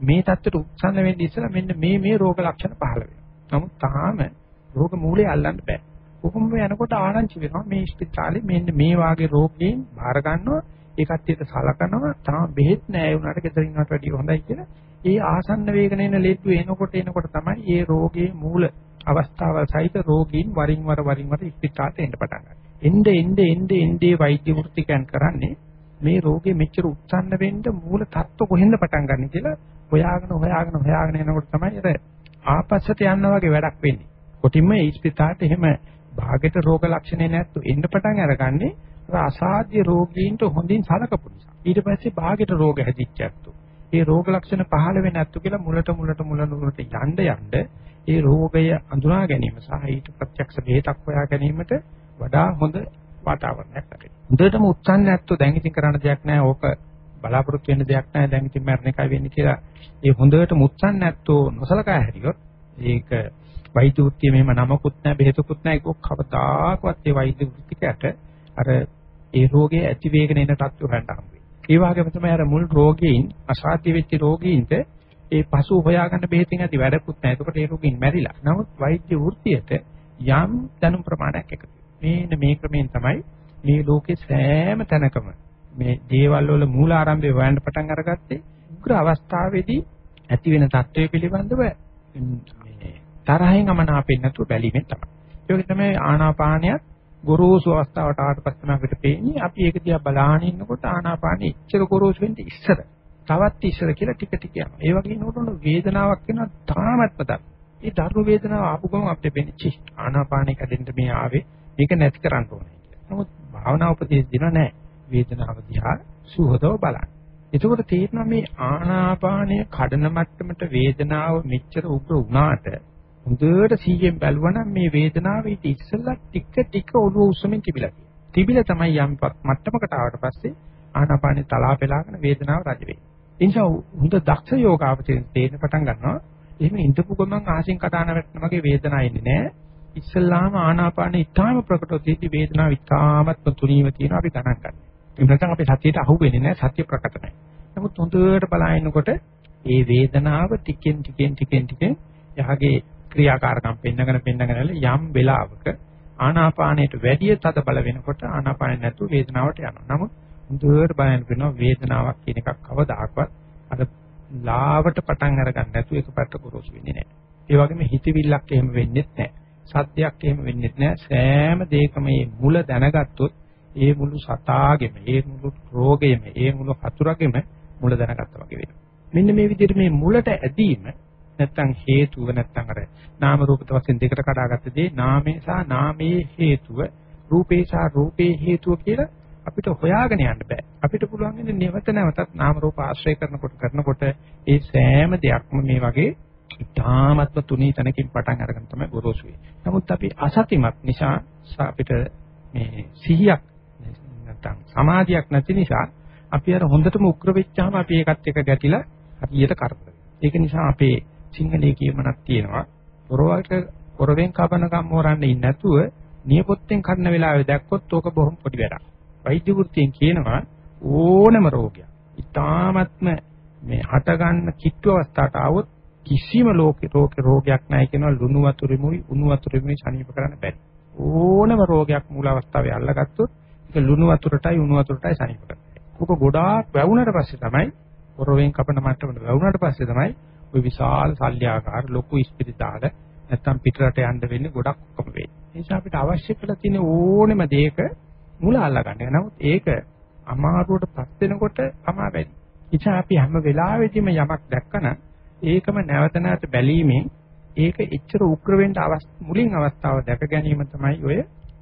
මේ தත්වෙට උත්සන්න වෙන්න ඉස්සලා මෙන්න මේ මේ රෝග ලක්ෂණ පහළ වෙනවා. නමුත් තාම රෝග මූලයේ අල්ලන්න බෑ. කොහොම යනකොට ආරංචි වෙනවා මේ ස්පිතාලේ මෙන්න මේ වාගේ රෝගීන් බාර ගන්නවා ඒ කට්ටියට සලකනවා තාම බෙහෙත් නෑ ඒ උනාට ගෙදර ඉන්නවට වැඩිය හොඳයි කියලා. ඒ ආසන්න වේගන එන ලෙඩු එනකොට එනකොට තමයි මේ රෝගයේ මූල අවස්ථාවල් සහිත රෝගීන් වරින් වර වරින් වර ඉස්පිතාලට එන්න පටන් ගන්නවා. එnde එnde එnde එnde වෛද්‍ය වෘත්තිකයන් කරන්නේ මේ රෝගේ මෙච්චර උත්සන්න වෙන්න මූල තත්ත්ව කොහෙන්ද පටන් ගන්න කියලා හොයාගෙන හොයාගෙන හොයාගෙන යනකොට තමයි අර ආපස්සට යන්න වගේ වැඩක් වෙන්නේ. කොටින්ම ඉස්පිතාලට එහෙම භාගයට රෝග ලක්ෂණ නැත්තු එන්න පටන් අරගන්නේ අසාධ්‍ය රෝගීන්ට හොඳින් සලකපු නිසා. ඊට පස්සේ භාගයට රෝග හැදිච්ච ඇත්තු. ඒ රෝග ලක්ෂණ පහළ වෙන්නේ නැත්තු කියලා මුලට මුලට මුල නුරට යන්න යන්න ඒ රෝගය අඳුනා ගැනීම සහ ඊට ප්‍රත්‍යක්ෂ බෙහෙතක් හොයා ගැනීමට වඩා හොඳ වාතාවරණයක් ලැබෙනවා. හොඳටම උත්සන්න නැත්තු දැන් ඉතින් කරන්න දෙයක් නැහැ. ඕක බලාපොරොත්තු වෙන්න දෙයක් නැහැ. දැන් ඉතින් මරණ එකයි වෙන්නේ කියලා. ඒ හොඳට මුත්සන්න නැත්තු නොසලකා හැරියොත් ඒක වෛද්‍ය වෘත්තිය මෙහෙම නමකුත් නැහැ බෙහෙතකුත් නැහැ ඒක කවදාකවත් ඒ වෛද්‍ය වෘත්තිකයට අර ඒ රෝගේ ඇති වේගෙන එන තත්ත්ව ගන්න හම්බ වෙනවා. ඒ වගේම තමයි අර මුල් රෝගීන් අසාධ්‍ය වෙච්ච රෝගීන්ට ඒ පසු හොයාගන්න බෙහෙතින් ඇති වැඩකුත් නැහැ. ඒකට ඒ රෝගීන් මැරිලා. නමුත් වෛද්‍ය වෘත්තියට යම් දැනුම් ප්‍රමාණයක් එකතු වෙනවා. මේ ක්‍රමයෙන් තමයි මේ ලෝකේ සෑම තැනකම මේ දේවල් වල මූල ආරම්භය හොයන්න පටන් අරගත්තේ උග්‍ර අවස්ථාවේදී ඇති වෙන තත්ත්වය පිළිබඳව තරහෙන් අමනාපෙන් නැතුව බැලීමෙන් තමයි. ඒක තමයි ආනාපානියත් ගොරෝසු අවස්ථාවට ආවට පස්සේ අපිට පේන්නේ අපි ඒක දිහා බලාගෙන ඉන්නකොට ආනාපානෙ ඉච්ඡර ගොරෝසු වෙන්නේ ඉස්සර. තවත් ඉස්සර කියලා ටික ටික යනවා. ඒ වගේ නෝටන වේදනාවක් වෙනවා තාමත්ම තමයි. ඒ දරුණු වේදනාව ආපු ගමන් අපිට වෙන්නේ චි ආනාපානෙ කඩෙන්න මේ ආවේ මේක නැති කරන්න ඕනේ කියලා. නමුත් භාවනා උපදේශ දෙන නැහැ. වේදනාව දිහා සුහදව බලන්න. එතකොට තේරෙනවා මේ ආනාපානය කඩන මට්ටමට වේදනාව මෙච්චර උග්‍ර වුණාට හොඳට සීයෙන් බැලුවනම් මේ වේදනාව ඊට ඉස්සෙල්ලා ටික ටික ඔළුව උස්සමින් තිබිලා තියෙනවා. තිබිලා තමයි යම් මට්ටමකට ආවට පස්සේ ආනාපානේ තලා පෙලාගෙන වේදනාව රජ වෙන්නේ. ඒ නිසා හොඳ දක්ෂ යෝගාවචරයෙන් තේරෙන පටන් ගන්නවා. එහෙම ඉඳපු ගමන් ආසින් කතාන වැටෙන වගේ වේදනාවක් එන්නේ නැහැ. ඉස්සෙල්ලාම ආනාපානේ ඊටාම ප්‍රකටව තියෙති වේදනාව ඊටාමත් තුනීව තියෙනවා අපි ගණන් ගන්න. ඒ නැත්නම් අපි සතියට අහු වෙන්නේ නැහැ සත්‍ය ප්‍රකට නැහැ. නමුත් හොඳට බලනකොට ඒ වේදනාව ටිකෙන් ටිකෙන් ටිකෙන් ටිකෙන් යහගේ ක්‍රියාකාරකම් පෙන්නගෙන පෙන්නගෙන යම් වෙලාවක ආනාපානයට වැඩි තද බල වෙනකොට ආනාපානෙ නැතු වේදනාවට යනවා. නමුත් හොඳට බලන්න වෙනවා වේදනාවක් කියන එකක් කවදාකවත් අර ලාවට පටන් අරගන්න නැතු එකපැත්ත ගොරෝසු වෙන්නේ නැහැ. ඒ වගේම හිතවිල්ලක් එහෙම වෙන්නේ නැහැ. සත්‍යයක් එහෙම වෙන්නේ නැහැ. සෑම දෙයකම මේ මුල දැනගත්තොත් ඒ මුළු සතාගෙම, ඒ මුළු රෝගෙම, ඒ මුළු හතුරගෙම මුල දැනගත්තා වගේ වෙනවා. මෙන්න මේ විදිහට මේ මුලට ඇදීම නැත්තම් හේතුව නැත්තම් අර නාම රූපත වශයෙන් දෙකට කඩාගත්ත දේ නාමේ සහ නාමයේ හේතුව රූපේ සහ රූපේ හේතුව කියලා අපිට හොයාගෙන යන්න බෑ. අපිට පුළුවන් ඉන්නේ නැවත නැවතත් නාම රූප ආශ්‍රය කරනකොට කරනකොට ඒ සෑම දෙයක්ම මේ වගේ ඉතාමත්ව තුනී තැනකින් පටන් අරගෙන තමයි ගොරෝසු වෙන්නේ. නමුත් අපි අසතිමත් නිසා අපිට මේ සිහියක් නැත්තම් සමාධියක් නැති නිසා අපි අර හොඳටම උග්‍ර වෙච්චාම අපි ඒකත් එක්ක ගැටිලා හරියට කරදර. ඒක නිසා අපේ සිංහලයේ කියමනක් තියෙනවා. පොරවට පොරවෙන් කපන කම් හොරන්නේ නැතුව නියපොත්තෙන් කන්න වෙලාවේ දැක්කොත් ඕක බොහොම පොඩි වැඩක්. වෛද්‍ය වෘත්තියෙන් කියනවා ඕනම රෝගයක්. ඊටාත්ම මේ හට ගන්න කිට්ටු අවස්ථාවට આવොත් කිසිම ලෝකේ රෝගයක් නැහැ කියනවා ලුණු වතුරෙමුයි උණු වතුරෙමුයි සනීප කරන්න බැහැ. ඕනම රෝගයක් මූල අවස්ථාවේ අල්ලගත්තොත් ඒක ලුණු වතුරටයි උණු වතුරටයි සනීප කරන්නේ. ඕක ගොඩාක් වැවුනට පස්සේ තමයි පොරවෙන් කපන මට්ටමට වැවුනට පස්සේ තමයි ওই විශාල සල්්‍යාකාර ලොකු ඉස්පිරිතාල නැත්තම් පිටරට යන්න වෙන්නේ ගොඩක් ඔක්කොම වෙන්නේ. ඒ නිසා අපිට අවශ්‍ය කරලා තියෙන ඕනෙම දෙයක මුල අල්ලගන්න. නමුත් ඒක අමාරුවටපත් වෙනකොට අමා වැඩි. ඉතින් අපි හැම වෙලාවෙදීම යමක් දැක්කම ඒකම නැවත නැවත බැලීමෙන් ඒක එච්චර උග්‍ර වෙන්න මුලින් අවස්ථාව දැක ගැනීම තමයි ඔය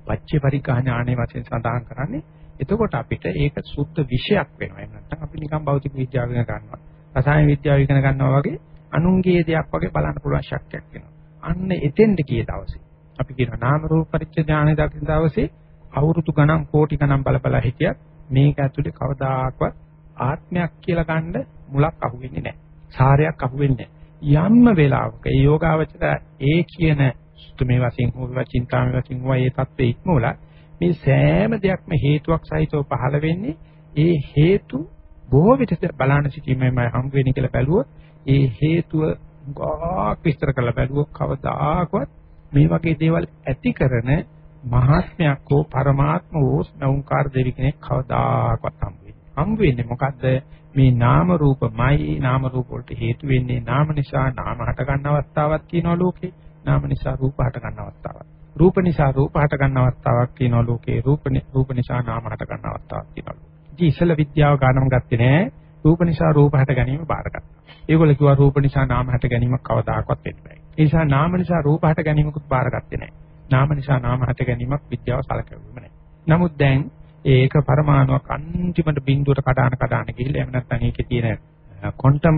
වච්චේ පරිග්‍රහ ඥානයේ වශයෙන් සඳහන් කරන්නේ. එතකොට අපිට ඒක සුද්ධ විෂයක් වෙනවා. එහෙම නැත්නම් අපි නිකන් භෞතික විද්‍යාව ඉගෙන ගන්නවා. රසායන විද්‍යාව ඉගෙන ගන්නවා වගේ අනුන්ගේ දෙයක් වගේ බලන්න පුළුවන් ශක්තියක් වෙනවා. අන්න එතෙන්ද කිය දවසේ. අපි කියන නාම රූප පරිච්ඡ ඥානය දකින දවසේ අවුරුදු ගණන් කෝටි ගණන් බල බල හිටියත් මේක ඇතුලේ කවදාකවත් ආත්මයක් කියලා ගන්න මුලක් අහුවෙන්නේ නැහැ. සාරයක් අහුවෙන්නේ නැහැ. යම්ම වෙලාවක ඒ යෝගාවචර ඒ කියන සුතුමේ වශයෙන් හෝ චින්තාමේ වශයෙන් හෝ ඒ தත්ත්වෙ ඉක්මවලා මේ සෑම දෙයක්ම හේතුවක් සහිතව පහළ වෙන්නේ ඒ හේතු බොහෝ විට බලන්න සිටීමයි හම් වෙන්නේ කියලා බැලුවොත් ඒ හේතුව ගාක් විස්තර කරලා බැලුවොත් කවදාකවත් මේ වගේ දේවල් ඇති කරන මහාත්මයක් හෝ පරමාත්ම හෝ නෞකාර දෙවි කෙනෙක් කවදාකවත් හම් වෙන්නේ හම් වෙන්නේ මොකද්ද? මේ නාම රූපමයි. නාම රූප වලට හේතු වෙන්නේ නාම නිසා. නාම හට ගන්න අවස්ථාවක් තියෙනවා ලෝකේ. නාම නිසා රූප හට ගන්න අවස්ථාවක්. රූප නිසා රූප හට ගන්න අවස්ථාවක් තියෙනවා ලෝකේ. රූප රූප නිසා නාම හට ගන්න අවස්ථාවක් තියෙනවා ඉතින් ඉස්සල විද්‍යාව ගානම ගත්තේ නෑ රූප නිසා රූප හට ගැනීම බාරගත්තා ඒගොල්ලෝ කිව්වා රූප නිසා නාම හට ගැනීමක් කවදාකවත් වෙන්නේ නැහැ ඒ නිසා නාම නිසා රූප හට ගැනීමකුත් බාරගත්තේ නෑ නාම නිසා නාම හට ගැනීමක් විද්‍යාව සලකෙන්නේ නැහැ නමුත් දැන් ඒක පරමාණුවක් අන්තිමට බිඳුවට කඩාන කඩාන ගිහිල්ලා එහෙම නැත්නම් ඒකේ තියෙන ක්වොන්ටම්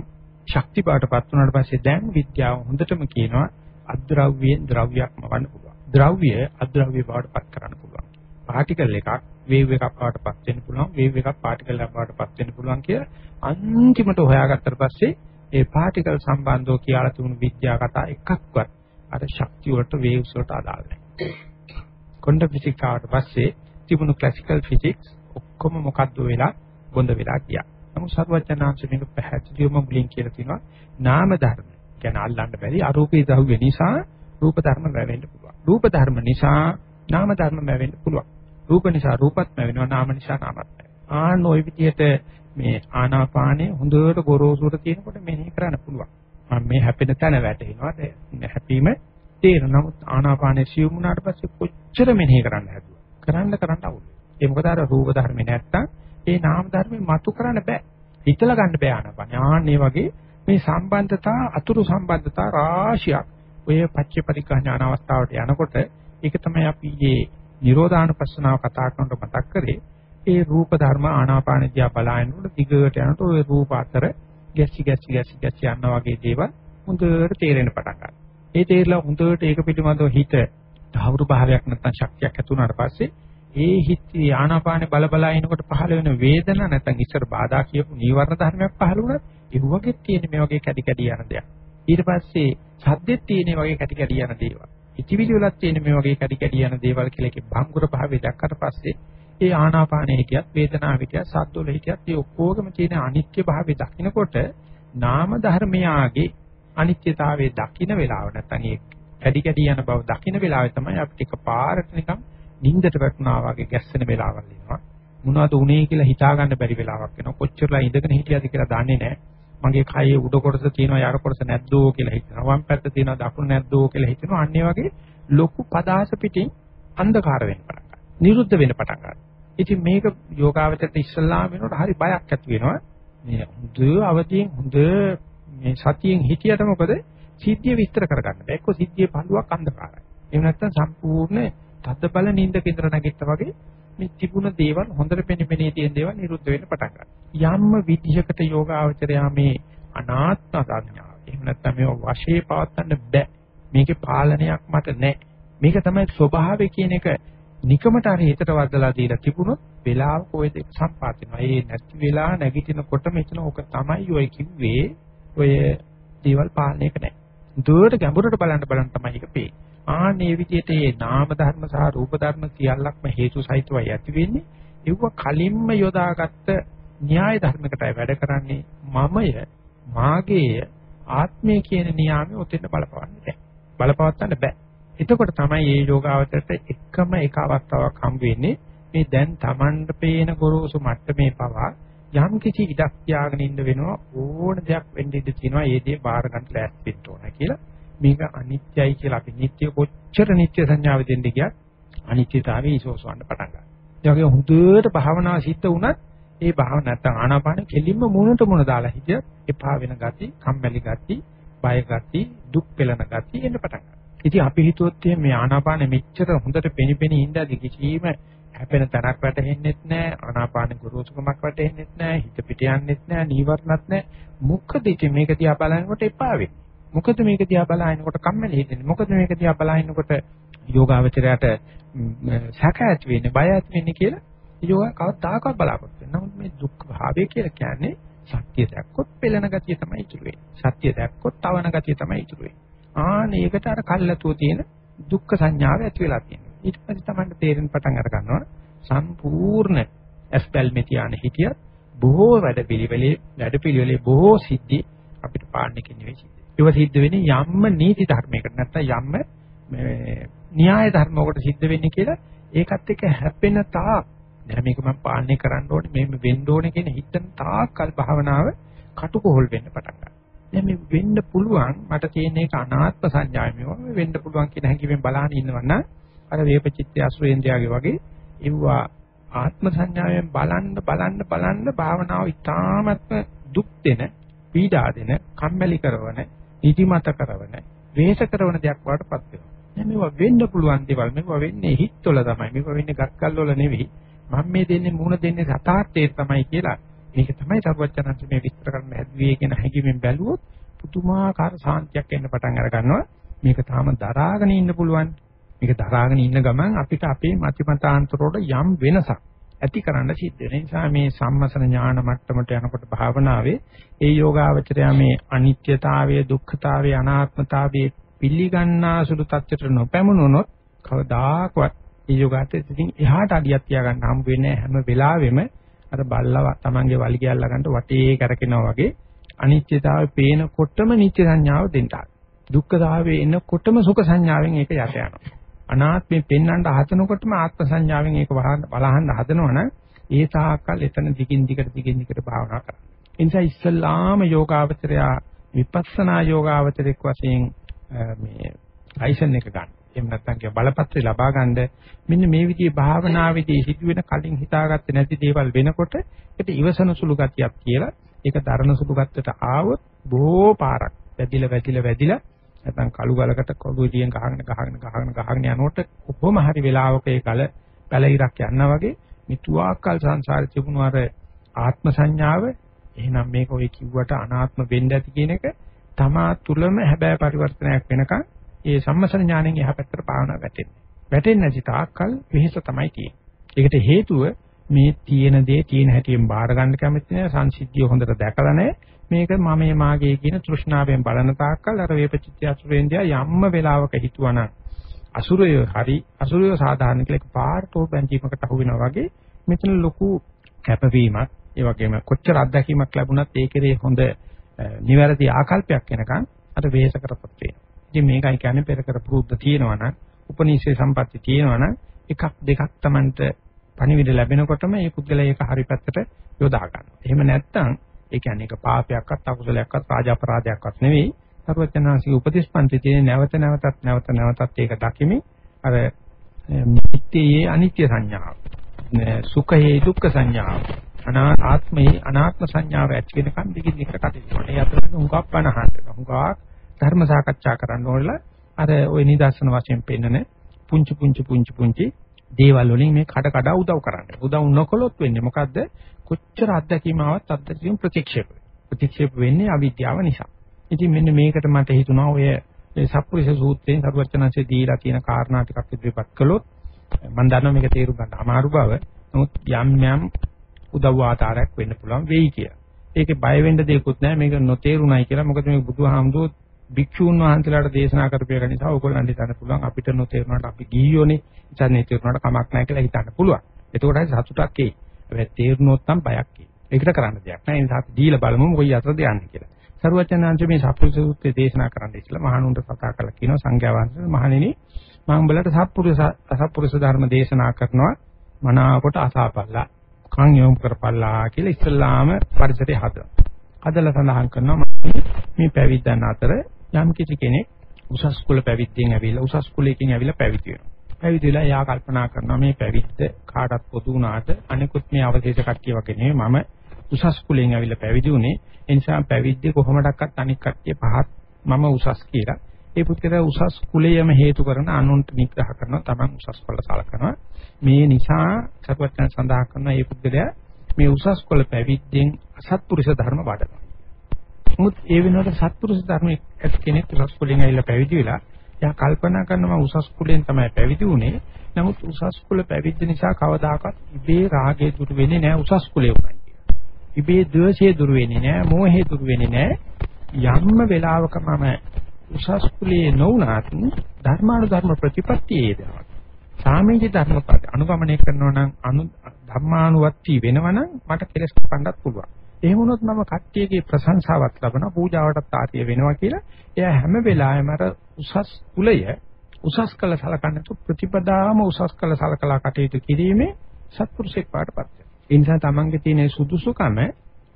ශක්ති බාටපත් වුණාට පස්සේ දැන් විද්‍යාව හොඳටම කියනවා අද්‍රව්‍යයෙන් ද්‍රව්‍යයක්ම වන්න පුළුවන්. ද්‍රව්‍ය අද්‍රව්‍ය බවටපත් කරන්න පුළුවන්. පාටිකල් එකක් වේව් එකක් බවටපත් වෙන්න පුළුවන්. වේව් එකක් පාටිකල් එකක් බවටපත් වෙන්න පුළුවන් කිය අන්තිමට හොයාගත්තට පස්සේ ඒ පාටිකල් සම්බන්ධව කියලා තිබුණු විද්‍යා කතා එකක්වත් අර ශක්තිය වලට වේව්ස් වලට අදාළ නැහැ. ක්වොන්ටම් ෆිසික්ස් ආවට පස්සේ තිබුණු ක්ලාසිකල් ෆිසික්ස් ඔක්කොම මොකද්ද වෙලා බොඳ වෙලා ගියා. නමුත් සර්වඥාන්සේ මේක පැහැදිලිවම මුලින් කියලා තිනවා නාම ධර්ම. කියන්නේ අල්ලන්න බැරි අරූපී ද්‍රව්‍ය නිසා රූප ධර්ම වැවෙන්න පුළුවන්. රූප ධර්ම නිසා නාම ධර්ම වැවෙන්න පුළුවන්. රූප නිසා රූපත් වැවෙනවා නාම නිසා නාමත් වැවෙනවා. ආන්න ওই විදිහට මේ ආනාපානය හොඳට ගොරෝසුට තියෙනකොට මෙනෙහි කරන්න පුළුවන්. මම මේ හැපෙන තැන වැටෙනවා. හැපීම තේරෙන නමුත් ආනාපානයේ සියුම් වුණාට පස්සේ කොච්චර මෙනෙහි කරන්න හැදුවා. කරන්න කරන්න අවුල්. ඒ මොකද අර රූප ධර්මේ නැත්තම් ඒ නාම ධර්මේ මතු කරන්න බෑ. හිතලා ගන්න බෑ ආනපන. ආන්නේ වගේ මේ සම්බන්ධතා අතුරු සම්බන්ධතා රාශියක් ඔය පච්ච පරිකා ඥාන අවස්ථාවට යනකොට ඒක තමයි අපි මේ නිරෝධානුපස්සනාව කතා කරනකොට මතක් කරේ. ඒ රූප ධර්ම ආනාපාන දිහා බලනකොට දිගට යනකොට ওই රූප අතර ගැස්සි ගැස්සි ගැස්සි ගැස්සි යනවා වගේ දේවල් හොඳට තේරෙන්න පටන් ගන්නවා. ඒ තේරලා හොඳට ඒක පිළිබඳව හිත තහවුරු භාවයක් නැත්නම් ශක්තියක් ඇති වුණාට පස්සේ ඒ හිත ආනාපානේ බල බල ඉනකොට පහළ වෙන වේදන නැත්නම් ඉස්සර බාධා කියපු නීවරණ ධර්මයක් පහළ වුණත් ඒ වගේ තියෙන මේ වගේ කැටි කැටි යන දෙයක්. ඊට පස්සේ සද්දෙත් තියෙන වගේ කැටි කැටි යන දේවල්. ඉතිවිලි වලත් තියෙන මේ වගේ කැටි කැටි යන දේවල් කියලා එකේ භංගුර භාවය දැක්කට පස්සේ ඒ ආනාපානේ හිටියත් වේදනාව හිටියත් සද්දවල හිටියත් ඒ ඔක්කොගම තියෙන අනිත්‍ය භාවය දකිනකොට නාම ධර්මයාගේ අනිත්‍යතාවයේ දකින්න වෙලාව නැත්නම් ඒ කැඩි කැඩි යන බව දකින්න වෙලාවේ තමයි අපිට එකපාරට නිකන් නිින්දට වැටුණා වගේ ගැස්සෙන වෙලාවල් එනවා. මොනවද උනේ කියලා හිතා ගන්න බැරි වෙලාවක් එනවා. කොච්චරලා ඉඳගෙන හිටියද කියලා දන්නේ නැහැ. මගේ කයේ උඩ කොටස තියෙනවා යට කොටස නැද්දෝ කියලා හිතනවා. වම් පැත්ත තියෙනවා දකුණු නැද්දෝ කියලා හිතනවා. අන්න ඒ වගේ ලොකු පදාස පිටින් අන්ධකාර වෙන්න පටන් ගන්නවා. නිරුද්ධ වෙන්න පටන් ගන්නවා. ඉතින් මේක යෝගාවචරයට ඉස්සල්ලාම වෙනකොට හරි බයක් ඇති වෙනවා. මේ හොඳ අවදියෙන් හොඳ මේ සතියෙන් හිටියට මොකද සිද්ධිය විස්තර කරගන්න බෑ. එක්ක සිද්ධියේ පළුවක් අන්ධකාරයි. එහෙම නැත්නම් සම්පූර්ණ තද්ද බල නිින්ද කේන්දර නැගිට්ටා වගේ මේ තිබුණ දේවල් හොඳට පෙනෙන්නේ තියෙන දේවල් නිරුද්ධ වෙන්න පටන් ගන්නවා. යම්ම විදිහකට යෝගාවචරයා මේ අනාත්ම සංඥාව. එහෙම නැත්නම් මේව වශයේ පවත්වන්න බෑ. මේකේ පාලනයක් මට නැහැ. මේක තමයි ස්වභාවය කියන එක නිකමට හරි හිතට වදලා දීලා තිබුණොත් වෙලාවක ඔය දෙක සම්පාත වෙනවා. ඒ නැති වෙලා නැගිටිනකොට මෙතන ඕක තමයි ඔය කිව්වේ ඔය දේවල් පාලනයක නැහැ. දුවට ගැඹුරට බලන්න බලන්න තමයි ඒක පේන්නේ. ආන්නේ විදිහට මේ නාම ධර්ම සහ රූප ධර්ම සියල්ලක්ම හේතු සහිතවයි ඇති වෙන්නේ. ඒව කලින්ම යොදාගත්ත න්‍යාය ධර්මයකටයි වැඩ කරන්නේ මමය, මාගේය, ආත්මය කියන නියාමයේ උතෙන් බලපවන්න බෑ. බලපවත්තන්න බෑ. එතකොට තමයි මේ යෝගාවචරයට එකම එක අවස්ථාවක් හම් වෙන්නේ මේ දැන් Tamanට පේන ගොරෝසු මට්ටමේ පවා යම් කිසි ඉඩක් තියාගෙන ඉන්න වෙනවා ඕන දෙයක් වෙන්න ඉඩ තියෙනවා ඒ දේ බාර ගන්න ලෑස්ති වෙන්න ඕන කියලා මේක අනිත්‍යයි කියලා අපි නිට්ටය කොච්චර නිට්ටය සංඥාව දෙන්න ගියත් අනිත්‍යතාවය ඉසෝසවන්න පටන් ගන්නවා. ඒ වගේ හුදුවට භාවනාව සිද්ධ වුණත් ඒ භාවන නැත්තම් ආනාපාන කෙලින්ම මුණට මුණ දාලා හිටියත් එපා වෙන ගති, කම්මැලි ගති, බය ගති, දුක් පෙළන ගති එන්න පටන් ගන්නවා. ඉතින් අපි හිතුවොත් මේ ආනාපාන මෙච්චර හොඳට පෙනිපෙනී ඉඳලා කිසිම හැපෙන තැනක් වැටෙන්නෙත් නැහැ ආනාපාන ගුරුසුකමක් වැටෙන්නෙත් නැහැ හිත පිට යන්නෙත් නැහැ නීවරණත් නැහැ මොකද ඉතින් මේක දිහා බලනකොට එපා වෙන්නේ මොකද මේක දිහා බලනකොට කම්මැලි හිතෙන්නේ? මොකද මේක දිහා බලනකොට යෝගාවචරයට සැක ඇති වෙන්නේ බය ඇති වෙන්නේ කියලා යෝගා කවදාකවත් බලාපොරොත්තු වෙන්නේ නමුත් මේ දුක් භාවය කියලා කියන්නේ සත්‍ය දැක්කොත් පෙළෙන ගතිය තමයි ඉතුරු වෙන්නේ. සත්‍ය දැක්කොත් තවන ගතිය තමයි ඉතුරු වෙන්නේ. ආන ඒකට අර කල්ලාතුව තියෙන දුක්ඛ සංඥාව ඇති වෙලා තියෙනවා. ඊට පස්සේ තමයි තේරෙන පටන් අර ගන්නවා සම්පූර්ණ ඇස්පල්මේ තියාන හිටිය බොහෝ වැඩ පිළිවෙලේ වැඩ පිළිවෙලේ බොහෝ සිද්ධි අපිට පාන්නකින් නෙවෙයි. සිද්ධ. ඒක සිද්ධ වෙන්නේ යම්ම නීති ධර්මයකට නැත්නම් යම්ම මේ න්‍යාය ධර්මයකට සිද්ධ වෙන්නේ කියලා ඒකත් එක්ක හැපෙන තා නෑ මේක මම පාලනය කරන්න ඕනේ මේ වෙන්න ඕනේ කියන හිතන තාක්කල් භාවනාව කටුකොහල් වෙන්න පටන් ගන්නවා. දැන් මේ වෙන්න පුළුවන් මට තියෙන එක අනාත්ම සංඥාවයි මේවා වෙන්න පුළුවන් කියන හැඟීමෙන් බලහන් ඉන්නවනම් අර වේපචිත්‍ය අසුරේන්ද්‍රයාගේ වගේ ඉව්වා ආත්ම සංඥාවෙන් බලන්න බලන්න බලන්න භාවනාව ඉතාමත්ම දුක් දෙන පීඩා දෙන කම්මැලි කරන නිදිමත කරන වේස කරන දෙයක් වඩටපත් වෙනවා. දැන් මේවා වෙන්න පුළුවන් දේවල් මේවා වෙන්නේ හිතවල තමයි. මේවා වෙන්නේ ගස්කල් වල නෙවෙයි. මම මේ දෙන්නේ මුණ දෙන්නේ සතාර්ථයේ තමයි කියලා. මේක තමයි සර්වඥාන්සේ මේ විස්තර කරන්න හැදුවේ කියන හැඟීමෙන් බැලුවොත් පුදුමාකාර සාන්තියක් එන්න පටන් අර ගන්නවා. මේක තාම දරාගෙන ඉන්න පුළුවන්. මේක දරාගෙන ඉන්න ගමන් අපිට අපේ මතිමතාන්තර වල යම් වෙනසක් ඇති කරන්න සිද්ධ වෙන නිසා මේ සම්මසන ඥාන මට්ටමට යනකොට භාවනාවේ ඒ යෝගාවචරය මේ අනිත්‍යතාවය දුක්ඛතාවය අනාත්මතාවය පිළිගන්නාසුළු තත්ත්වයට නොපැමුණුනොත් කවදාකවත් ඒ යෝගාට ඉතින් එහාට අඩියක් තියාගන්න හම්බ වෙන්නේ හැම වෙලාවෙම අර බල්ලා තමන්ගේ වලිගය අල්ලගන්න වටේ කරකිනවා වගේ අනිත්‍යතාවය පේනකොටම නිත්‍ය සංඥාව දෙන්න. දුක්ඛතාවය එනකොටම සුඛ සංඥාවෙන් ඒක යට යනවා. අනාත්මේ පෙන්වන්න හදනකොටම ආත්ම සංඥාවෙන් ඒක බලහන්න හදනවනම් ඒ තාක්කල් එතන දිගින් දිගට දිගින් දිගට භාවනා කරන්න. ඒ නිසා ඉස්සල්ලාම යෝගාවචරය විපස්සනා යෝගාවචරයක් වශයෙන් මේ ලයිසන් එක ගන්න. එහෙම නැත්නම් කිය බලපත්‍රය ලබා ගන්න මෙන්න මේ විදිහේ භාවනාවේදී සිදුවෙන කලින් හිතාගත්තේ නැති දේවල් වෙනකොට ඒකට ඉවසන සුළු ගතියක් කියලා ඒක දරණ සුළු ගත්තට ආවොත් බොහෝ පාරක් වැදිලා වැදිලා වැදිලා නැත්නම් කළු ගලකට කොළු එළියෙන් ගහගෙන ගහගෙන ගහගෙන ගහගෙන යනකොට කොහොම හරි වෙලාවක ඒ කල පැල ඉරක් යනවා වගේ මිතුආකල් සංසාරේ තිබුණු අර ආත්ම සංඥාව එහෙනම් මේක ඔය කිව්වට අනාත්ම වෙන්න ඇති කියන එක තමා තුලම හැබෑ පරිවර්තනයක් වෙනකන් ඒ සම්මසන ඥාණයෙන් එහා පැත්තට පාවන වැටෙන්නේ. වැටෙන්නේ නැති තාක්කල් වෙහෙස තමයි තියෙන්නේ. ඒකට හේතුව මේ තියෙන දේ තියෙන හැටියෙන් බාර ගන්න කැමති නැහැ සංසිද්ධිය හොඳට දැකලා නැහැ මේක මමයේ මාගේ කියන තෘෂ්ණාවෙන් බලන තාක්කල් අර වේපචිත්‍ය අසුරේන්දියා යම්ම වෙලාවක හිතුවනම් අසුරය හරි අසුරය සාධාරණ කියලා පාර්තෝ බැඳීමකට අහු වෙනවා වගේ මෙතන ලොකු කැපවීමක් ඒ වගේම කොච්චර අත්දැකීමක් ලැබුණත් ඒකේ හොඳ නිවැරදි ආකල්පයක් වෙනකන් අර වෙහෙස කරපත් වෙනවා. ඉතින් මේකයි කියන්නේ පෙර කර පුරුද්ද තියෙනවනම් උපනිෂේ සම්පatti තියෙනවනම් එකක් දෙකක් Tamanට පණිවිඩ ලැබෙනකොටම මේ පුද්ගලයා ඒක හරි පැත්තට යොදා ගන්නවා. එහෙම නැත්නම් ඒ කියන්නේ ඒක පාපයක්වත් අකුසලයක්වත් රාජාපරාධයක්වත් නෙවෙයි. සර්වඥාන්සේ උපදේශපන්ති තියෙන නැවත නැවතත් නැවත නැවතත් ඒක දකිමින් අර නිත්‍යයේ අනිත්‍ය සංඥාව. සුඛයේ දුක්ඛ සංඥාව. අනාත්මයේ අනාත්ම සංඥාව ඇති වෙනකන් දිගින් දිගට කටයුතු කරනවා. ඒ අතරේ හුඟක් පණහන්න වෙනවා. හුඟක් ධර්ම සාකච්ඡා කරන්න ඕනලා අර ওই නිදර්ශන වශයෙන් පෙන්නන පුංචි පුංචි පුංචි පුංචි දේවල් වලින් මේ කඩ කඩ උදව් කරන්නේ. උදව් නොකළොත් වෙන්නේ මොකද්ද? කොච්චර අත්දැකීම ආවත් අත්දැකීම් ප්‍රතික්ෂේප ප්‍රතික්ෂේප වෙන්නේ අවිද්‍යාව නිසා. ඉතින් මෙන්න මේකට මට හිතුණා ඔය මේ සප්පුරිස සූත්‍රයෙන් සරුවචනanse දීලා තියෙන කාරණා ටිකක් ඉදිරිපත් කළොත් මම දන්නවා මේක තේරුම් ගන්න අමාරු බව. නමුත් යම් යම් උදව් ආතාරයක් වෙන්න පුළුවන් වෙයි කියලා. ඒකේ බය වෙන්න දෙයක්වත් නැහැ මේක නොතේරුණයි කියලා. මොකද මේ බුදුහාමුදුරුවෝ භික්ෂූන් වහන්සේලාට දේශනා කරපු එක නිසා ඕගොල්ලන්ට හිතන්න පුළුවන් අපිට නොතේරුණාට අපි ගිහියෝනේ ඉතින් තේරුණාට කමක් නැහැ කියලා හිතන්න පුළුවන්. එතකොටයි සතුටක් එයි. හැබැයි තේරුණොත් නම් බයක් එයි. ඒකට කරන්න දෙයක් නැහැ. ඒ නිසා අපි දීලා බලමු මොකයි අතද යන්නේ කියලා. සරුවචනාංශ මේ සප්පුරුෂ සූත්‍රය දේශනා කරන්න ඉස්සලා මහණුන්ට කතා කරලා කියනවා සංඝයා වහන්සේ මහණෙනි මම උඹලට සප්පුරුෂ අසප්පුරුෂ ධර්ම දේශනා කරනවා මනාවකට අසාපල්ලා කන් යොමු කරපල්ලා කියලා ඉස්සල්ලාම පරිසරය හදලා. හදලා සඳහන් කරනවා මේ පැවිද්දන් අතර යම් කිසි කෙනෙක් උසස් කුල පැවිද්දෙන් ඇවිල්ලා උසස් කුලයකින් ඇවිල්ලා පැවිදි වෙනවා. පැවිදි වෙලා යා කල්පනා කරනවා මේ පැවිද්ද කාටත් පොදු වුණාට අනිකුත් මේ අවශේෂ කට්ටිය වගේ නෙවෙයි මම උසස් කුලයෙන් ඇවිල්ලා පැවිදි වුණේ. ඒ නිසා පැවිද්දේ කොහොමඩක්වත් අනික් කට්ටිය පහත් මම උසස් කියලා. ඒ පුත්‍රයා උසස් කුලයම හේතු කරන අනුන්ට නිග්‍රහ කරනවා තමන් උසස් කුල සලකනවා. මේ නිසා සත්වචන සඳහන් කරන මේ පුද්ගලයා මේ උසස් කුල පැවිද්දෙන් අසත්පුරුෂ ධර්ම වඩනවා. නමුත් ඒ වෙනුවට සත්පුරුෂ ධර්ම එක් කෙනෙක් උසස් කුලෙන් ඇවිල්ලා පැවිදි වෙලා එයා කල්පනා කරනවා උසස් කුලෙන් තමයි පැවිදි වුනේ. නමුත් උසස් කුල පැවිද්ද නිසා කවදාකවත් ඉබේ රාගය දුරු වෙන්නේ නැහැ උසස් කුලේ උනයි කියලා. ඉබේ ද්වේෂය දුරු වෙන්නේ නැහැ, මෝහය දුරු වෙන්නේ නැහැ. යම්ම වෙලාවක මම උසස් කුලයේ නොඋනත් ධර්මානුධර්ම ප්‍රතිපත්තියේ දානවා. සාමීච ධර්මපද අනුගමනය කරනවා නම් අනු ධර්මානුවත්ති වෙනවනම් මට කෙලස් කපන්නත් පුළුවන්. එහෙම වුණොත් මම කට්ටියගේ ප්‍රශංසාවක් ලබනවා පූජාවටත් ආතිය වෙනවා කියලා එයා හැම වෙලාවෙම අර උසස් කුලය උසස් කළ සලකන්නට ප්‍රතිපදාම උසස් කළ සලකලා කටයුතු කිරීමේ සත්පුරුෂෙක් පාටපත් ඒ නිසා තමන්ගේ තියෙන සුදුසුකම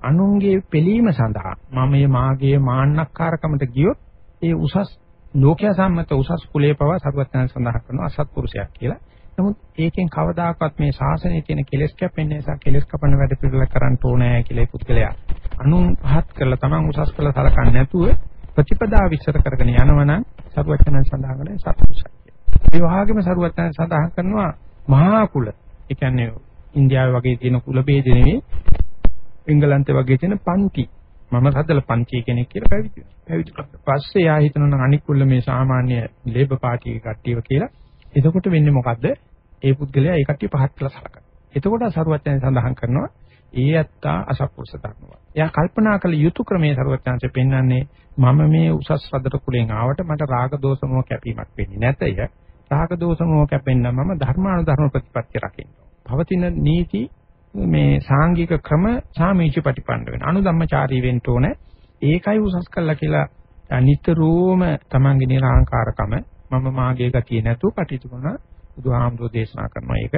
අනුන්ගේ පිළීම සඳහා මමයේ මාගේ මාන්නක්කාරකමට ගියොත් ඒ උසස් ලෝකයා සම්මත උසස් කුලයේ පවා සරුවත්යන් සඳහන් කරනවා අසත්පුරුෂයක් කියලා. නමුත් ඒකෙන් කවදාකවත් මේ ශාසනයේ තියෙන කෙලෙස් කැපෙන්නේ නිසා කෙලෙස් කපන වැඩ පිළිවෙල කරන්න ඕනෑ කියලා පුද්ගලයා අනුන් පහත් කරලා තමන් උසස් කරලා සලකන්නේ නැතුව ප්‍රතිපදා විශ්සර කරගෙන යනවනම් සරුවත්යන් සඳහන් කරන්නේ සත්පුරුෂය. ඒ වගේම සරුවත්යන් සඳහන් කරනවා මහා කුල. ඒ කියන්නේ ඉන්දියාවේ වගේ තියෙන කුල ભેද නෙවෙයි එංගලන්තේ වගේ තියෙන පන්ති. මම හදලා පන්ති කෙනෙක් කියලා පැවිදි වෙනවා. පැවිදි පස්සේ යා හිතනවා නම් අනික් කුල්ල මේ සාමාන්‍ය ලේබර් පාටි කට්ටියව කියලා. එතකොට වෙන්නේ මොකද්ද? ඒ පුද්ගලයා ඒ කට්ටිය පහත් කළා සලකනවා. එතකොට සරුවත්යන් සඳහන් කරනවා ඒ ඇත්තා අසත්පුරුෂ ධර්මවත්. එයා කල්පනා කළ යුතු ක්‍රමයේ සරුවත්යන්සේ පෙන්වන්නේ මම මේ උසස් රදට කුලෙන් ආවට මට රාග දෝෂ මොහ කැපීමක් වෙන්නේ නැතය. රාග දෝෂ මොහ කැපෙන්න මම ධර්මානුධර්ම ප්‍රතිපත්ති රකින්න. පවතින නීති මේ සාංගික ක්‍රම සාමීච ප්‍රතිපන්න වෙන. අනුධම්මචාරී වෙන්න ඕනේ. ඒකයි උසස් කළා කියලා නිතරම තමන්ගේ නිර්ආංකාරකම මම මාගේ ගතිය නැතුව කටයුතු කරන බුදුහාමුදුරෝ දේශනා කරනවා ඒක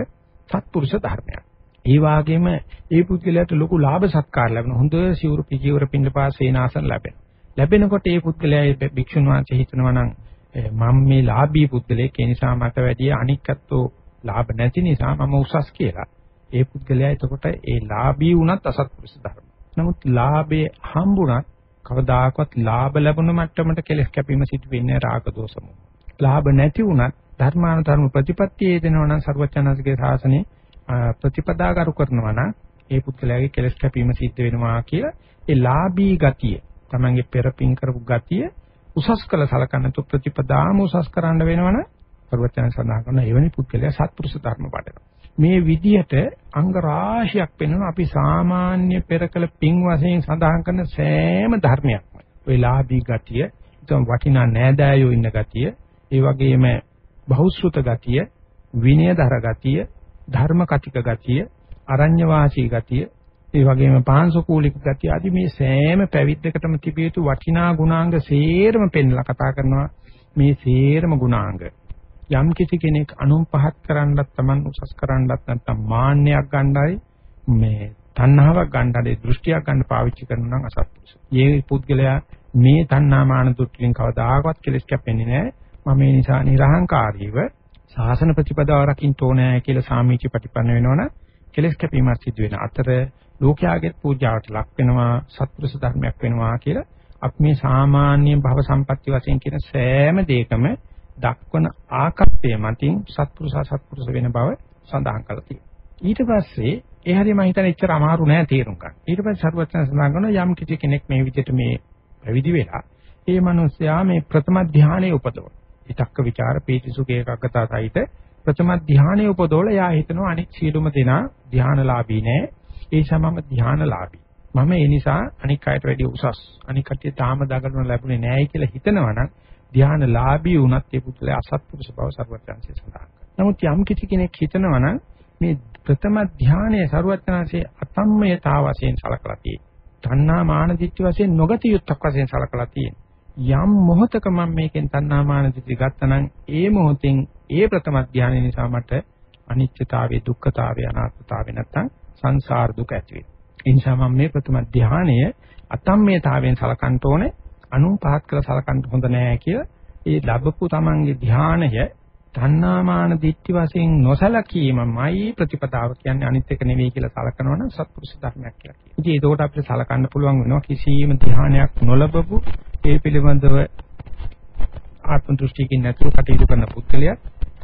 සත්පුරුෂ ධර්මයක්. ඒ වගේම ඒ පුද්ගලයාට ලොකු ලාභ සත්කාර ලැබෙන හොඳ සිවුරු පිජීවර පින්නපා සේනාසන ලැබෙන. ලැබෙනකොට ඒ පුද්ගලයා ඒ භික්ෂුන් වහන්සේ හිතනවා නම් මම මේ ලාභී පුද්ගලයෙක් ඒ නිසා මට වැඩිය අනික්කත්ෝ ලාභ නැති නිසා මම උසස් කියලා. ඒ පුද්ගලයා එතකොට ඒ ලාභී වුණත් අසත්පුරුෂ ධර්ම. නමුත් ලාභයේ හම්බුණත් කවදාකවත් ලාභ ලැබුණ මට්ටමට කෙලස් කැපීම සිදු වෙන්නේ රාග දෝෂම. ලාභ නැති වුණත් ධර්මානුධර්ම ප්‍රතිපත්තියේ දෙනවා නම් සර්වචනසගේ ශාසනේ ප්‍රතිපදාගරු කරනවා නම් ඒ පුද්ගලයාගේ කෙලස් කැපීම සිද්ධ වෙනවා කියලා ඒ ලාභී ගතිය තමන්ගේ පෙරපින් කරපු ගතිය උසස් කළ සලකන්න තු ප්‍රතිපදාම උසස් කරන්න වෙනවනම් සර්වචන සඳහන් කරන එවැනි පුද්ගලයා සත්පුරුෂ ධර්ම පාඩන මේ විදිහට අංග රාශියක් පෙන්වන අපි සාමාන්‍ය පෙරකල පින් වශයෙන් සඳහන් කරන සෑම ධර්මයක්ම. ඔය ලාභී ගතිය, ඊටම වටිනා නෑදෑයෝ ඉන්න ගතිය, ඒ වගේම බහුශ්‍රුත ගතිය, විනයදර ගතිය, ධර්ම කතික ගතිය, අරඤ්‍ය වාසී ගතිය, ඒ වගේම පාංශකූලික ගතිය ආදී මේ සෑම පැවිද්දකටම තිබිය යුතු වටිනා ගුණාංග සේරම පෙන්ලා කතා කරනවා මේ සේරම ගුණාංග. යම් කිසි කෙනෙක් අනුන් පහත් කරන්නත් Taman උසස් කරන්නත් නැත්නම් මාන්නයක් ගන්නයි මේ තණ්හාවක් ගන්නයි දෘෂ්ටියක් ගන්න පාවිච්චි කරනවා නම් අසත්පුරුෂ. මේ පුද්ගලයා මේ තණ්හා මාන දුක්ඛින් කවදාකවත් කෙලස් කැපෙන්නේ නැහැ. මම මේ නිසා නිර්හංකාරීව සාසන ප්‍රතිපදාව රකින්න ඕනෑ කියලා සාමීච ප්‍රතිපන්න වෙනවනම් කෙලස් කැපීමක් සිදු වෙන අතර ලෝකයාගේ පූජාවට ලක් වෙනවා සත්පුරුෂ ධර්මයක් වෙනවා කියලා අපි මේ සාමාන්‍ය භව සම්පatti වශයෙන් කියන සෑම දෙයකම දක්වන ආකප්පය මතින් සත්පුරුෂ සත්පුරුෂ වෙන බව සඳහන් කරලා තියෙනවා. ඊට පස්සේ ඒ හරිය මම හිතන්නේ එච්චර අමාරු නෑ තේරුම් ගන්න. ඊට පස්සේ සරුවචන සඳහන් කරනවා යම් කිසි කෙනෙක් මේ විදිහට මේ පැවිදි වෙලා ඒ මනුස්සයා මේ ප්‍රථම ධානයේ උපදවන. විතක්ක ਵਿਚාර පීතිසුඛ ඒකග්ගතා සහිත ප්‍රථම ධානයේ උපදෝල යා හිතනවා. අනික් සියලුම දෙනා ධානලාභී නෑ. ඒ සමම ධානලාභී. මම ඒ නිසා අනික් අයට වැඩිය උසස්. අනික් කටිය තාම දඟලන ලැබුණේ නෑයි කියලා හිතනවනම් ධානලාභී වුණත් ඒ පුදුලේ අසත්පුරුෂ බව සර්වඥාන්සේ සඳහන් කරනවා. නමුත් යම් කිසි කෙනෙක් හිතනවනම් මේ ප්‍රථම ධානයේ සර්වඥාන්සේ අතම්මයතාව වශයෙන් සලකලා තියෙනවා. තණ්හා මාන දිට්ඨි වශයෙන් නොගතිය යුක්තක් වශයෙන් සලකලා තියෙනවා. යම් මොහතක මම මේකෙන් තණ්හාමාන දිටි ගත්තනම් ඒ මොහොතෙන් ඒ ප්‍රථම ධානය නිසා මට අනිත්‍යතාවයේ දුක්ඛතාවයේ අනාත්මතාවයේ නැත්තම් සංසාර දුක ඇති වෙනවා. ඒ නිසා මම මේ ප්‍රථම ධානය අතම්මේතාවයෙන් සලකන්න ඕනේ අනුන් පහත් කරලා සලකන්න හොඳ නෑ කියලා ඒ ලැබපු තමන්ගේ ධානය තණ්හාමාන දිට්ඨි වශයෙන් නොසලකීමමයි ප්‍රතිපදාව කියන්නේ අනිත් එක නෙවෙයි කියලා සලකනවනම් සත්පුරුෂ ධර්මයක් කියලා කියනවා. ඉතින් ඒකෝට අපිට සලකන්න පුළුවන් වෙනවා කිසියම් ධ්‍යානයක් නොලබපු ඒ පිළිබඳව ආත්ම දෘෂ්ටියකින් නැතුව කටයුතු කරන පුද්ගලයා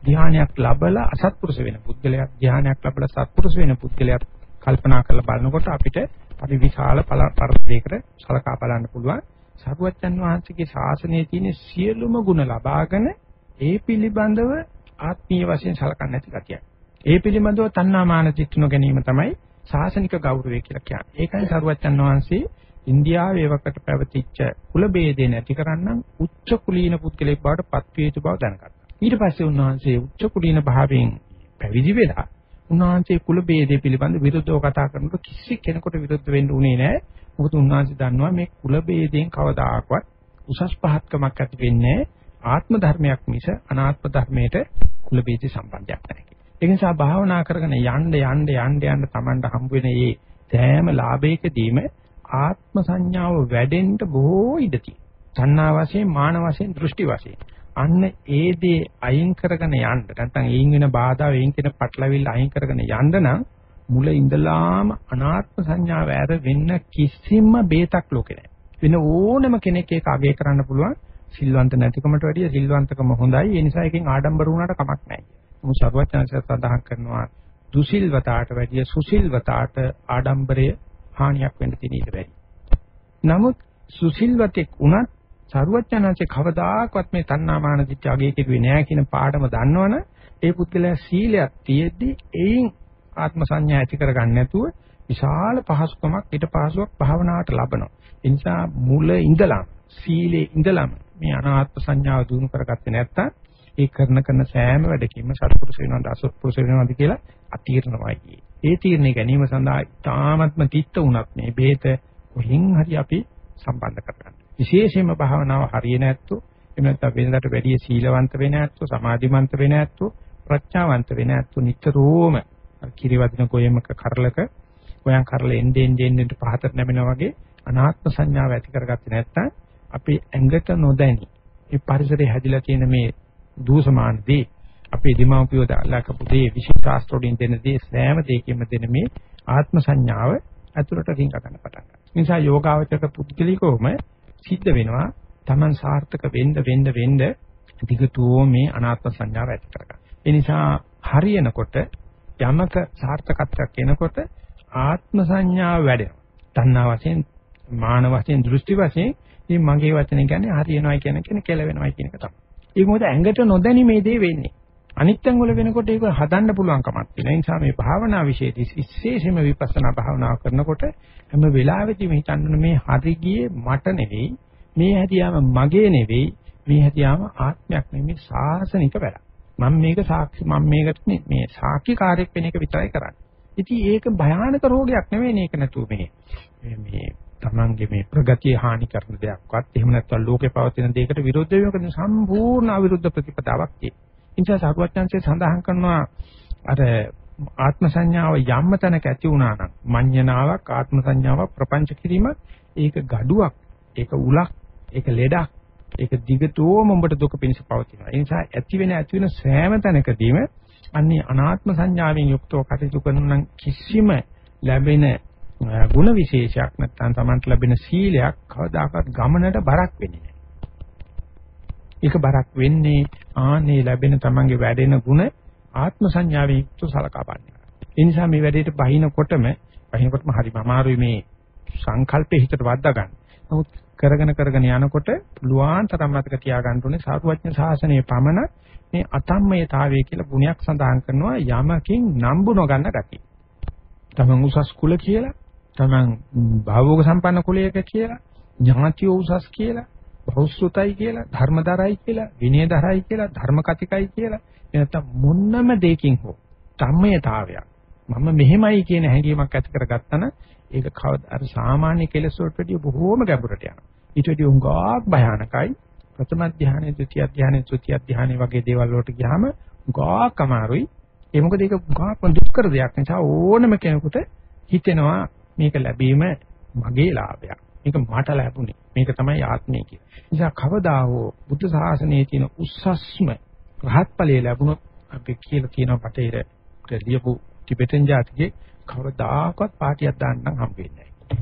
ධ්‍යානයක් ලබලා අසත්පුරුෂ වෙන පුද්ගලයා ධ්‍යානයක් ලබලා සත්පුරුෂ වෙන පුද්ගලයා කල්පනා කරලා බලනකොට අපිට අපි විශාල පරතරයකට සලකා බලන්න පුළුවන්. සරුවච්චන් වහන්සේගේ ශාසනයේ තියෙන සියලුම ගුණ ලබාගෙන ඒ පිළිබඳව ආත්මීය වශයෙන් සලකන්නේ නැති ගතියක්. ඒ පිළිබඳව තණ්හාමාන දිට්ඨි නොගැනීම තමයි සාසනික ගෞරවය කියලා කියන්නේ. ඒකයි සරුවච්චන් වහන්සේ ඉන්දියාවේ වකට පැවතිච්ච කුල ભેදේ නැති කරන්නම් උච්ච කුලීන පුද්ගලෙක් බවට පත්විය යුතු බව දැනගත්තා. ඊට පස්සේ උන්වහන්සේ උච්ච කුලීන භාවයෙන් පැවිදි වෙලා උන්වහන්සේ කුල ભેදේ පිළිබඳ විරුද්ධව කතා කරනකොට කිසි කෙනෙකුට විරුද්ධ වෙන්න උනේ නැහැ. මොකද උන්වහන්සේ දන්නවා මේ කුල ભેදයෙන් කවදාකවත් උසස් පහත්කමක් ඇති වෙන්නේ නැහැ. ආත්ම ධර්මයක් මිස අනාත්ම ධර්මයට කුල ભેදේ සම්බන්ධයක් නැහැ. ඒ නිසා භාවනා කරගෙන යන්න යන්න යන්න යන්න Tamanට හම්බ වෙන මේ සෑම ලාභයකදීම ආත්ම සංඥාව වැඩෙන්න බොහෝ ඉඩ තියෙනවා. තණ්හා වශයෙන්, මාන වශයෙන්, දෘෂ්ටි වශයෙන්. අන්න ඒ දේ අයින් කරගෙන යන්න නැත්නම් ඒන් වෙන බාධා වේන් කියන පටලවිල්ල අයින් කරගෙන යන්න නම් මුල ඉඳලාම අනාත්ම සංඥාව ඇර වෙන්න කිසිම බේතක් ලෝකේ නැහැ. වෙන ඕනම කෙනෙක් ඒක අගය කරන්න පුළුවන් සිල්වන්ත නැතිකමට වැඩිය සිල්වන්තකම හොඳයි. ඒ නිසා එකෙන් ආඩම්බර වුණාට කමක් නැහැ. මොහු සර්වඥාන්සේ සඳහන් කරනවා දුසිල්වතාට වැඩිය සුසිල්වතාට ආඩම්බරය හානියක් වෙන්න තියෙන ඉඩ වැඩි. නමුත් සුසිල්වතෙක් වුණත් සර්වඥාන්සේ කවදාකවත් මේ තණ්හාමාන දිට්ඨිය අගය කෙරුවේ නැහැ කියන පාඩම දන්නවනේ ඒ පුද්ගලයා සීලයක් තියෙද්දි එයින් ආත්ම සංඥා ඇති කරගන්න නැතුව විශාල පහසුකමක් ඊට පහසුවක් භාවනාවට ලබනවා. ඒ නිසා මුල ඉඳලම සීලේ ඉඳලම මේ අනාත්ම සංඥාව දිනු කරගත්තේ නැත්තම් ඒ කරන කරන සෑම වැඩකින්ම සත්පුරුෂ වෙනවද අසත්පුරුෂ වෙනවද කියලා අතීර්ණවයි. ඒ තීරණය ගැනීම සඳහා තාමත්ම තිත්ත වුණත් මේ බේත කොහින් හරි අපි සම්බන්ධ කරගන්න. විශේෂයෙන්ම භාවනාව හරිය නැත්තු එහෙම නැත්නම් වෙනදාට වැඩිය සීලවන්ත වෙන නැත්තු සමාධිමන්ත වෙන නැත්තු ප්‍රඥාවන්ත වෙන නැත්තු නිතරම කිරිවදින ගොයමක කරලක ගොයන් කරල එන්නේ එන්නේ පහතට නැමෙනා වගේ අනාත්ම සංඥාව ඇති කරගත්තේ නැත්නම් අපේ ඇඟට නොදැනි මේ පරිසරයේ හැදිලා තියෙන මේ දූෂමාන දේ අපේ දිමාපියෝ දාලාකපු දේ විශේෂාස්ත්‍රෝඩින් දෙන දේ සෑම දෙයකින්ම දෙන මේ ආත්ම සංඥාව ඇතුළට රිංග ගන්න පටන් ගන්නවා. නිසා යෝගාවචක පුද්ගලිකවම සිද්ධ වෙනවා Taman සාර්ථක වෙන්න වෙන්න වෙන්න දිගටම මේ අනාත්ම සංඥාව ඇති කරගන්න. ඒ නිසා හරියනකොට යමක සාර්ථකත්වයක් එනකොට ආත්ම සංඥාව වැඩෙනවා. තණ්හා වශයෙන්, මාන වශයෙන්, දෘෂ්ටි වශයෙන් ඉතින් මගේ වචනේ කියන්නේ හරියනවා කියන කෙන කෙලවෙනවා කියන එක තමයි. ඒක මොකද ඇඟට නොදැනි මේ දේ වෙන්නේ. අනිත්යෙන් වල වෙනකොට ඒක හදන්න පුළුවන් කමක් තියෙන. ඒ නිසා මේ භාවනා විශේෂයි විශේෂයෙන්ම විපස්සනා භාවනාව කරනකොට හැම වෙලාවෙදිම හිතන්න මේ හරි ගියේ මට නෙවෙයි, මේ හැදියාම මගේ නෙවෙයි, මේ හැදියාම ආත්මයක් නෙමෙයි සාසනික වැඩක්. මම මේක සාක්ෂි මම මේකට මේ සාක්ෂිකාරයක් වෙන එක විතරයි කරන්නේ. ඉතින් ඒක භයානක රෝගයක් නෙවෙයි මේක නැතුව මේ මේ තමන්ගේ මේ ප්‍රගතිය හානි කරන දෙයක්වත් එහෙම නැත්නම් ලෝකේ පවතින දෙයකට විරුද්ධ වෙනකද සම්පූර්ණ අවිරුද්ධ ප්‍රතිපදාවක් තියෙනවා. ඉන්සා සාරවත්යන්සේ සඳහන් කරනවා අර ආත්ම සංඥාව යම්ම තැනක ඇති වුණා නම් මඤ්ඤණාවක් ආත්ම සංඥාවක් ප්‍රපංච කිරීම ඒක gaduwak ඒක උලක් ඒක ලෙඩක් ඒක දිගටම උඹට දුක පිණිස පවතිනවා. ඒ නිසා ඇති වෙන ඇති වෙන සෑම තැනකදීම අන්නේ අනාත්ම සංඥාවෙන් යුක්තව කටයුතු කරන නම් කිසිම ලැබෙන ಗುಣ විශේෂයක් නැත්නම් Tamanට ලැබෙන සීලයක් කවදාකවත් ගමනට බරක් වෙන්නේ නැහැ. ඒක බරක් වෙන්නේ ආනේ ලැබෙන Tamanගේ වැඩෙන ಗುಣ ආත්ම සංඥාවෙන් යුක්ත සලකා බලන්න. ඒ නිසා මේ වැඩේට බහිනකොටම බහිනකොටම හරිම අමාරුයි මේ සංකල්පේ හිතට වද්දා ගන්න. නමුත් කරගෙන කරගෙන යනකොට ලුවාන් තරම් මතක තියාගන්න ඕනේ සාරුවඥ ශාසනයේ පමණ මේ අතම්මයතාවය කියලා ගුණයක් සඳහන් කරනවා යමකින් නම්බු නොගන්න ගතිය. තමන් උසස් කුල කියලා, තමන් භාවෝග සම්පන්න කුලයක කියලා, ඥාතිය උසස් කියලා, බෞද්ධතයි කියලා, ධර්මදරයි කියලා, විනයදරයි කියලා, ධර්මකතිකයි කියලා, එනතම් මොන්නම දෙයකින් හෝ සම්මයතාවයක් මම මෙහෙමයි කියන හැඟීමක් ඇති කරගත්තා නම් ඒක කවදා අර සාමාන්‍ය කෙලෙස් වලට වඩා බොහෝම ගැඹුරට යනවා. ඊට වඩා උඟාක් භයානකයි. ප්‍රථම ධානය, ද්විතිය ධානය, තෘතිය ධානය වගේ දේවල් වලට ගියාම උඟාක් අමාරුයි. ඒ මොකද ඒක උඟාක් දුක්කර දෙයක් නිසා ඕනම කෙනෙකුට හිතෙනවා මේක ලැබීම මගේ ලාභයක්. මේක මට ලැබුණේ. මේක තමයි ආත්මය කියන්නේ. නිසා කවදා හෝ බුද්ධ ශාසනයේ තියෙන උස්සස්ම රහත් ඵලයේ ලැබුණොත් අපි කියලා කියනවා පටේර ලියපු ටිබෙටන් ජාතිකේ කවදාකවත් පාටියක් දාන්න නම් හම්බෙන්නේ නැහැ.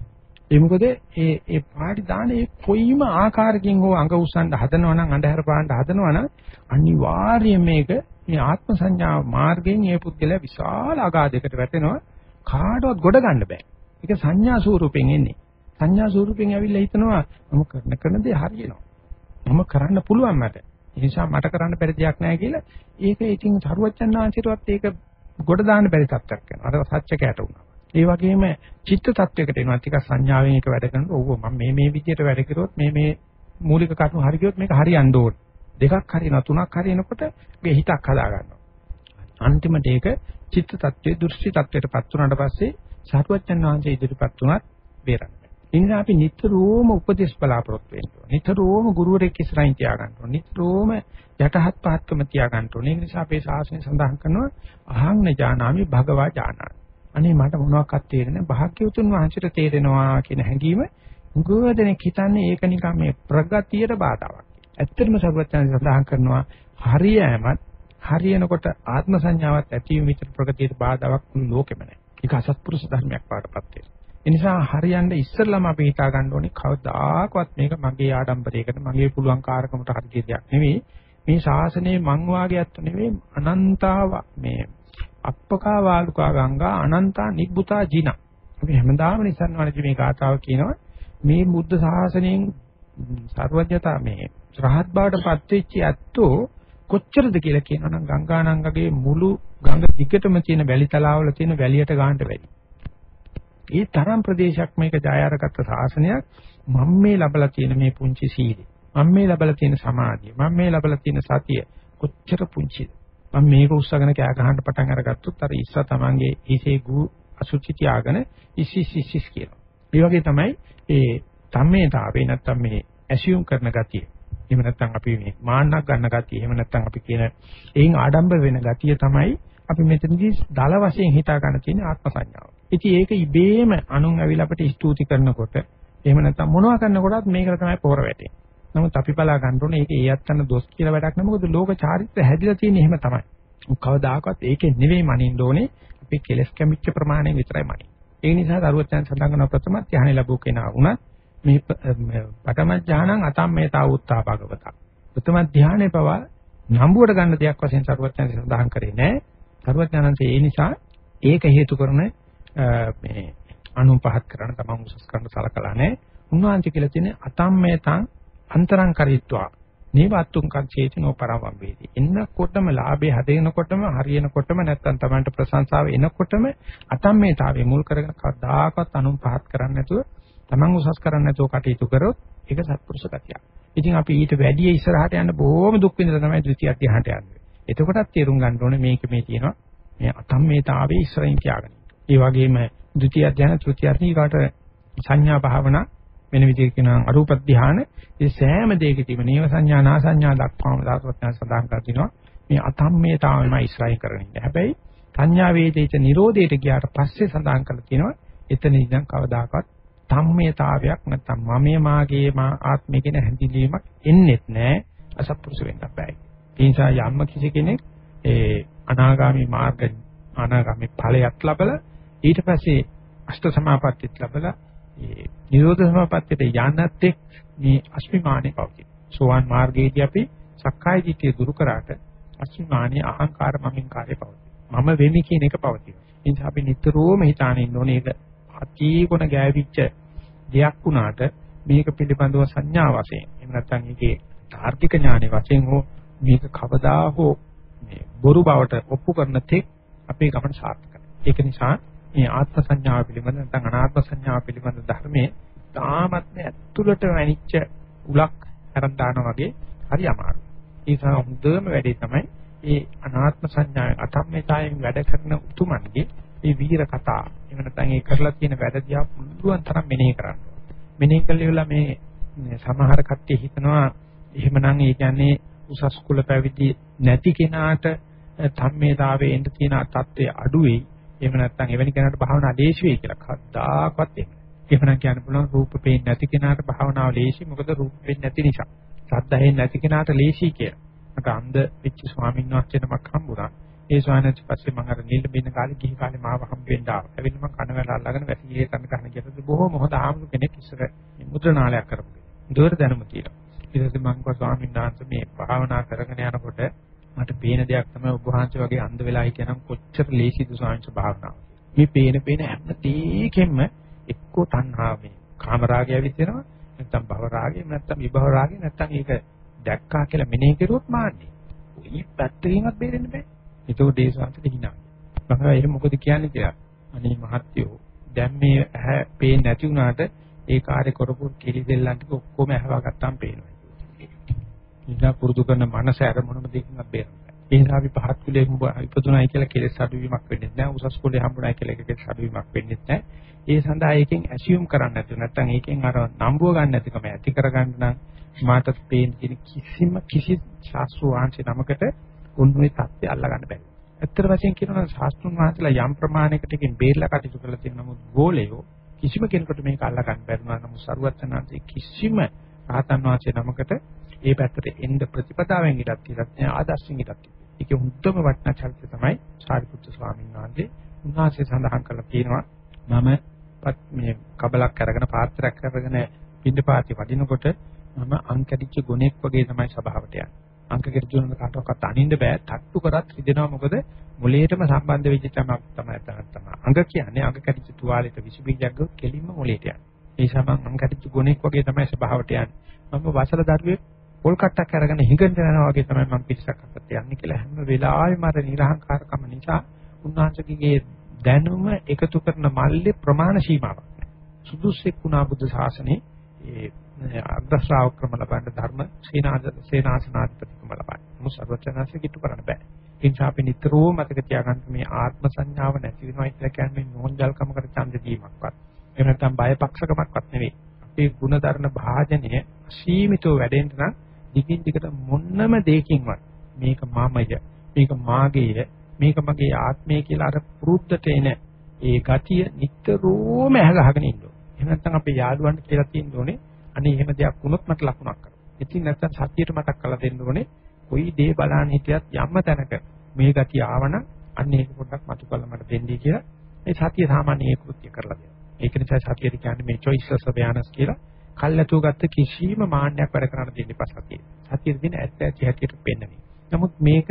ඒ මොකද ඒ ඒ පාටි දාන ඒ කොයිම ආකාරකින් හෝ අඟ උස්සන්න හදනවා නම් අඳුර පාන්න හදනවා නම් අනිවාර්යයෙන් මේක මේ ආත්ම සංඥා මාර්ගයෙන් මේ පුද්ගලයා විශාල අගාධයකට වැටෙනවා කාටවත් ගොඩ ගන්න බෑ. ඒක සංඥා ස්වරූපෙන් එන්නේ. සංඥා ස්වරූපෙන් ඇවිල්ලා හිතනවා මම කරන කරන දේ හරියනවා. මම කරන්න පුළුවන් මට. ඒ නිසා මට කරන්න බැරි දෙයක් නැහැ කියලා ඒක ඉතින් සරුවච්චන් ආංශිතවත් ඒක ගොඩ දාන්න බැරි තත්ත්වයක් වෙනවා. අර සත්‍ය කැට වුණා. ඒ වගේම චිත්ත tattවයකට එනවා. ටිකක් සංඥාවෙන් එක වැඩ කරනකොට ඔව් මම මේ මේ විදිහට වැඩ කරොත් මේ මේ මූලික කරුණු හරි ගියොත් මේක හරියන්න ඕන. දෙකක් හරියනවා තුනක් හරියනකොට මේ හිතක් හදා ගන්නවා. අන්තිමට ඒක චිත්ත tattවේ දෘෂ්ටි tattවයටපත් වුණාට පස්සේ සාරවත්යන් වහන්සේ ඉදිරිපත් වුණත් බේරන්න. ඒ නිසා අපි නිතරම උපදේශ බලාපොරොත්තු වෙන්න ඕනේ. නිතරම ගුරුවරයෙක් ඉස්සරහින් තියාගන්න ඕනේ. නිතරම යටහත් පහත්කම තියාගන්න ඕනේ. ඒ නිසා අපේ ශාසනය සඳහන් කරනවා අහං නජානාමි භගවා ජානාමි. අනේ මට මොනවක්වත් තේරෙන්නේ භාග්‍යවතුන් වහන්සේට තේරෙනවා කියන හැඟීම උගෝදෙනෙක් හිතන්නේ ඒක නිකන් මේ ප්‍රගතියට බාධාවක්. ඇත්තටම සර්වඥයන් සඳහන් කරනවා හරියෑමත් හරියනකොට ආත්ම සංඥාවක් ඇති වීම විතර ප්‍රගතියට බාධාවක් මුළු ලෝකෙම නැහැ. ඒක අසත්පුරුෂ ධර්මයක් පාඩපත් වෙනවා. ඒ නිසා හරියන්න ඉස්සෙල්ලාම අපි හිතා ගන්න ඕනේ කවදාකවත් මේක මගේ ආඩම්බරයකට මගේ පුළුවන් කාර්කමට හරිය දෙයක් නෙවෙයි. මේ ශාසනයේ මං වාගේත් නෙවෙයි අනන්තාව මේ අප්පකා වාලුකා ගංගා අනන්තා නිබ්බුතා ජින. අපි හැමදාම නිසන් වනදි මේ ගාථාව කියනවා මේ බුද්ධ ශාසනයෙන් සර්වඥතා මේ රහත් බවට පත් වෙච්ච ඇත්තෝ කොච්චරද කියලා කියනවනම් ගංගානංගගේ මුළු ගඟ දිගටම තියෙන වැලි තලාවල තියෙන වැලියට ගන්නට වැඩි. ඒ තරම් ප්‍රදේශයක් මේක ජය අරගත්ත ශාසනයක් මම මේ ලබලා තියෙන මේ පුංචි සීලය මම මේ ලබලා තියෙන සමාධිය මම මේ ලබලා තියෙන සතිය කොච්චර පුංචිද මම මේක උස්සගෙන කෑ ගහන්න පටන් අරගත්තොත් අර ඉස්සා තමන්ගේ හිසේ ගු අසුචි තියාගෙන ඉසිස් ඉසිස් කියනවා. ඒ වගේ තමයි ඒ ධම්මේතාවේ නැත්තම් මේ ඇසියුම් කරන ගතිය. එහෙම නැත්තම් අපි මේ මාන්නක් ගන්න ගතිය. එහෙම නැත්තම් අපි කියන එයින් ආඩම්බර වෙන ගතිය තමයි අපි මෙතනදී දල වශයෙන් හිතා ගන්න තියෙන ආත්ම සංඥාව. ඉතින් ඒක ඉබේම අනුන් ඇවිල්ලා අපිට ස්තුති කරනකොට එහෙම නැත්තම් මොනවා කරනකොටත් මේකට තමයි පොර වැටෙන්නේ. නමුත් අපි බලා ගන්න ඕනේ ඒක ඒ අත්තන දොස් කියලා වැඩක් නෑ මොකද ලෝක චාරිත්‍ර හැදිලා තියෙන්නේ එහෙම තමයි. කවදාකවත් ඒකේ නෙවෙයි මනින්න ඕනේ අපි කෙලස් කැමිච්ච ප්‍රමාණය විතරයි මනින්න. ඒ නිසා දරුවචයන් සඳහන් කරන ප්‍රථම ධ්‍යානෙ ලැබුව කෙනා වුණත් මේ පඨම ධ්‍යානං අතම්මේතා උත්තා භගවතා. ප්‍රථම ධ්‍යානෙ පවා නම්බුවට ගන්න දෙයක් වශයෙන් සරුවචයන් සඳහන් කරේ නෑ. සරුවචයන්න්සේ ඒ නිසා ඒක හේතු කරන මේ අනුන් පහත් කරන තමන් උසස් කරන සලකලා නෑ. උන්වහන්සේ කියලා තියෙන්නේ අතම්මේතං අන්තරං කරිත්වා නේවත්තුං කච්චේතිනෝ පරමම් වේදී. එන්නකොටම ලාභේ හදෙනකොටම හරියනකොටම නැත්තම් Tamanට ප්‍රශංසාව එනකොටම අතම්මේතාවේ මුල් කරගෙන කවදාකවත් අනුන් පහත් කරන්නේ නැතුව Taman උසස් කරන්නේ නැතුව කටයුතු කරොත් ඒක සත්පුරුෂ ගතියක්. ඉතින් අපි ඊට වැඩි ඉස්සරහට යන්න බොහොම දුක් විඳලා තමයි ද්විතිය අධ්‍යයනට යන්නේ. එතකොටත් තේරුම් ගන්න ඕනේ මේක මේ තියෙනවා මේ අතම්මේතාවේ ඉස්සරහින් තියාගන්න. ඒ වගේම ද්විතිය අධ්‍යයන තෘතිය අධ්‍යයනකට සංඥා භාවනා වෙන විදිහට කියනවා අරූප ධානය ඒ සෑම දෙයකදීම නේව සංඥා නා සංඥා දක්වාම දාසවත්යන් සඳහන් කර තිනවා මේ අතම්මේතාවමයි ඉස්සරහින් කරන්නේ. හැබැයි සංඥා වේදිත නිරෝධයට ගියාට පස්සේ සඳහන් කරලා තියෙනවා එතන ඉඳන් කවදාකවත් ධම්මේතාවයක් නැත්නම් මමයේ මාගේ මා ආත්මය කියන හැඳින්වීමක් එන්නේත් නැහැ අසත්පුරුෂ වෙන්න බෑ. ඒ නිසා යම්ම කිසි කෙනෙක් ඒ අනාගාමි මාර්ග අනාගාමි ඵලයක් ලබලා ඊට පස්සේ අෂ්ට සමාපත්තිත් ලබලා ඒ නිරෝධ සමාපත්තියට යන්නත් එක් මේ අස්මිමානේ පවතින. සෝවාන් මාර්ගයේදී අපි සක්කාය දිට්ඨිය දුරු කරාට අස්මිමානේ අහංකාර මමින්කාරේ පවතින. මම වෙමි කියන එක පවතින. ඒ නිසා අපි නිතරම හිතාන ඉන්න ඕනේ ඒක අතීකොණ ගෑවිච්ච දෙයක් වුණාට මේක පිළිබඳව සංඥා වශයෙන් එහෙම නැත්නම් ඒකේ තාර්කික ඥානෙ වශයෙන් හෝ මේක කවදා හෝ මේ බොරු බවට ඔප්පු කරන තෙක් අපේ ගමන සාර්ථකයි. ඒක නිසා මේ ආත්ම සංඥාව පිළිබඳ නැත්නම් අනාත්ම සංඥාව පිළිබඳ ධර්මයේ තාමත්ම ඇතුළට වැනිච්ච උලක් අරන් දානවා වගේ හරි අමාරුයි. ඒ නිසා හොඳම වැඩේ තමයි මේ අනාත්ම සංඥාවෙන් අතම්මේතාවෙන් වැඩ කරන උතුමන්ගේ මේ වීර කතා එහෙම නැත්නම් ඒ කරලා තියෙන වැඩ දිහා පුළුවන් තරම් මෙනෙහි කරන්න. මෙනෙහි කළේවලා මේ සමහර කට්ටිය හිතනවා එහෙමනම් ඒ කියන්නේ උසස් කුල පැවිදි නැති කෙනාට ධම්මේතාවයේ එන්න තියෙන தත්ත්වය අඩු වෙයි. එහෙම නැත්නම් එවැනි කෙනාට භාවනා ලේසි වෙයි කියලා කද්දාකවත් එහෙම. එහෙමනම් කියන්න පුළුවන් රූප පේන්නේ නැති කෙනාට භාවනාව ලේසි මොකද රූප පේන්නේ නැති නිසා. ශබ්ද ඇහෙන්නේ නැති කෙනාට ලේසි කියලා. මට අන්ධ වෙච්ච ස්වාමීන් වහන්සේ නමක් හම්බුණා. ඒ ස්වාමීන් වහන්සේ පස්සේ මම අර නිල් බින්න කාලේ ගිහි කාලේ මාව හම්බ වෙන්න ආවා. ඇවිල්ලා මම කන වැල අල්ලගෙන වැසියේ කන කන ගියද බොහොම හොඳ ආමුණු කෙනෙක් ඉස්සර මුද්‍රණාලයක් කරපු. දුවර දැනුම තියෙනවා. ඊට පස්සේ මම කිව්වා ස්වාමීන් වහන්සේ මේ භාවනා කරගෙන යනකොට මට පේන දෙයක් තමයි ඔබ වහන්සේ වගේ අන්ධ වෙලා හිටියනම් කොච්චර ලේසිද ස්වාමීන් වහන්සේ භාවනාව. මේ පේන පේන හැම දෙයකින්ම එක්කෝ තණ්හාවෙන් කාමරාගය විදිනවා නැත්නම් භව රාගය නැත්නම් විභව රාගය නැත්නම් ඒක දැක්කා කියලා මෙනෙහි කරුවොත් මාන්නේ. ওই පැත්තකින්වත් බේරෙන්න බෑ. ඒකෝ දේශාන්තට hina. මම එහෙම මොකද කියන්නේ කියලා. අනේ මහත්යෝ දැන් මේ ඇහැ පේන්නේ නැති වුණාට ඒ කාර්ය කරපු කිලි දෙල්ලන් ටික ඔක්කොම ඇහවා ගත්තාම පේනවා. ඉතින් පුරුදු කරන මනස අර මොනම දෙයකින්වත් බේරෙන්නේ ඒ නිසා අපි පහත් කුලයේ ඉපදුනායි කියලා කෙලෙස් අඩුවීමක් වෙන්නේ නැහැ. උසස් කුලයේ හම්බුනායි කියලා කෙලෙස් අඩුවීමක් වෙන්නේ නැහැ. ඒ සඳහා එකෙන් ඇසියුම් කරන්න නැතුව නැත්නම් ඒකෙන් අර නම්බුව ගන්න නැතිකම ඇති කරගන්න නම් මාට පේන කිසිම කිසි ශාස්ත්‍ර වංශේ නමකට උන්ුවේ தත්ත්වය අල්ලගන්න බැහැ. ඇත්තට වශයෙන් කියනවා ශාස්ත්‍රුන් වහන්සේලා යම් ප්‍රමාණයකටකින් බේරලා කටයුතු කරලා තියෙන නමුත් ගෝලයෝ කිසිම කෙනෙකුට මේක අල්ලා ගන්න බැරිනවා නමුත් සරුවචනාංශේ කිසිම රහතන් වහන්සේ නමකට ඒ පැත්තට එන්න ප්‍රතිපදාවෙන් ඉඩක් තියලා නැහැ ආදර්ශින් ඉඩක් තියලා. ඒකේ උද්දම වටිනා චරිතය තමයි සාරිපුත්‍ර ස්වාමීන් වහන්සේ. උන්වහන්සේ සඳහන් කරලා තියෙනවා මම මේ කබලක් අරගෙන පාත්‍රයක් අරගෙන පින්නපාති වඩිනකොට මම අංකඩිච්ච ගුණෙක් වගේ තමයි සභාවට යන්නේ. අංක කිරජුන කාටවත් අනින්න බෑ. තට්ටු කරත් රිදෙනවා මොකද මොලේටම සම්බන්ධ වෙච්ච තමයි තමයි තමයි. අංග කියන්නේ අංග කැටිච්ච තුවාලෙට විස බීජයක් ගොත් කෙලින්ම මොලේට යන්නේ. ඒ නිසා මම අංග කැටිච්ච ගුණෙක් වගේ තමයි සභාවට යන්නේ. මම වසල දරුවෙක් පොල් කට්ටක් අරගෙන හිඟෙන් යනවා වගේ තමයි මම පිටසක් අතට යන්නේ කියලා හැම වෙලාවෙම අර නිර්හංකාරකම නිසා උන්වහන්සේගේ දැනුම එකතු කරන මල්ලේ ප්‍රමාණ සීමාවක් නැහැ. සුදුස්සෙක් වුණා බුද්ධ ශාසනේ ඒ අග්‍ර ශ්‍රාවක්‍රම ලබන්න ධර්ම සේනාද සේනාසනාධිපතිකම ලබන්න. මොකද සර්වචනාංශ කිට්ටු කරන්න බෑ. ඒ නිසා අපි නිතරම මතක තියාගන්න මේ ආත්ම සංඥාව නැති වෙනවා කියලා කියන්නේ නෝන්ජල්කමකට ඡන්ද දීමක්වත්. එහෙම නැත්නම් බයපක්ෂකමක්වත් නෙවෙයි. අපේ ಗುಣධර්ම භාජනය සීමිතව වැඩෙන්න නම් දිගින් දිගට මොන්නම දෙයකින්වත් මේක මමය මේක මාගේය මේක මගේ ආත්මය කියලා අර පුරුද්දට එන ඒ ගතිය නිතරම ඇහගහගෙන ඉන්න ඕනේ. එහෙම නැත්නම් අපේ යාළුවන්ට කියලා තියෙන්න ඕනේ අනේ එහෙම දෙයක් වුණොත් මට ලකුණක් කරන්න. ඉතින් නැත්නම් සත්‍යයට මතක් කරලා දෙන්න ඕනේ කොයි දේ බලන්න හිටියත් යම්ම තැනක මේ ගතිය ආවනම් අන්න ඒක පොඩ්ඩක් මතු කරලා මට දෙන්නයි කියලා ඒ සතිය සාමාන්‍ය ඒ කෘත්‍ය කරලා දෙනවා. ඒක නිසා සතියට කියන්නේ මේ choices of awareness කියලා කල්ැතුව ගත්ත කිසිම මාන්නයක් වැඩ කරන්න දෙන්නේ පස්සතිය. සතියේ දින ඇත්ත ඇති හැටියට පෙන්වන්නේ. නමුත් මේක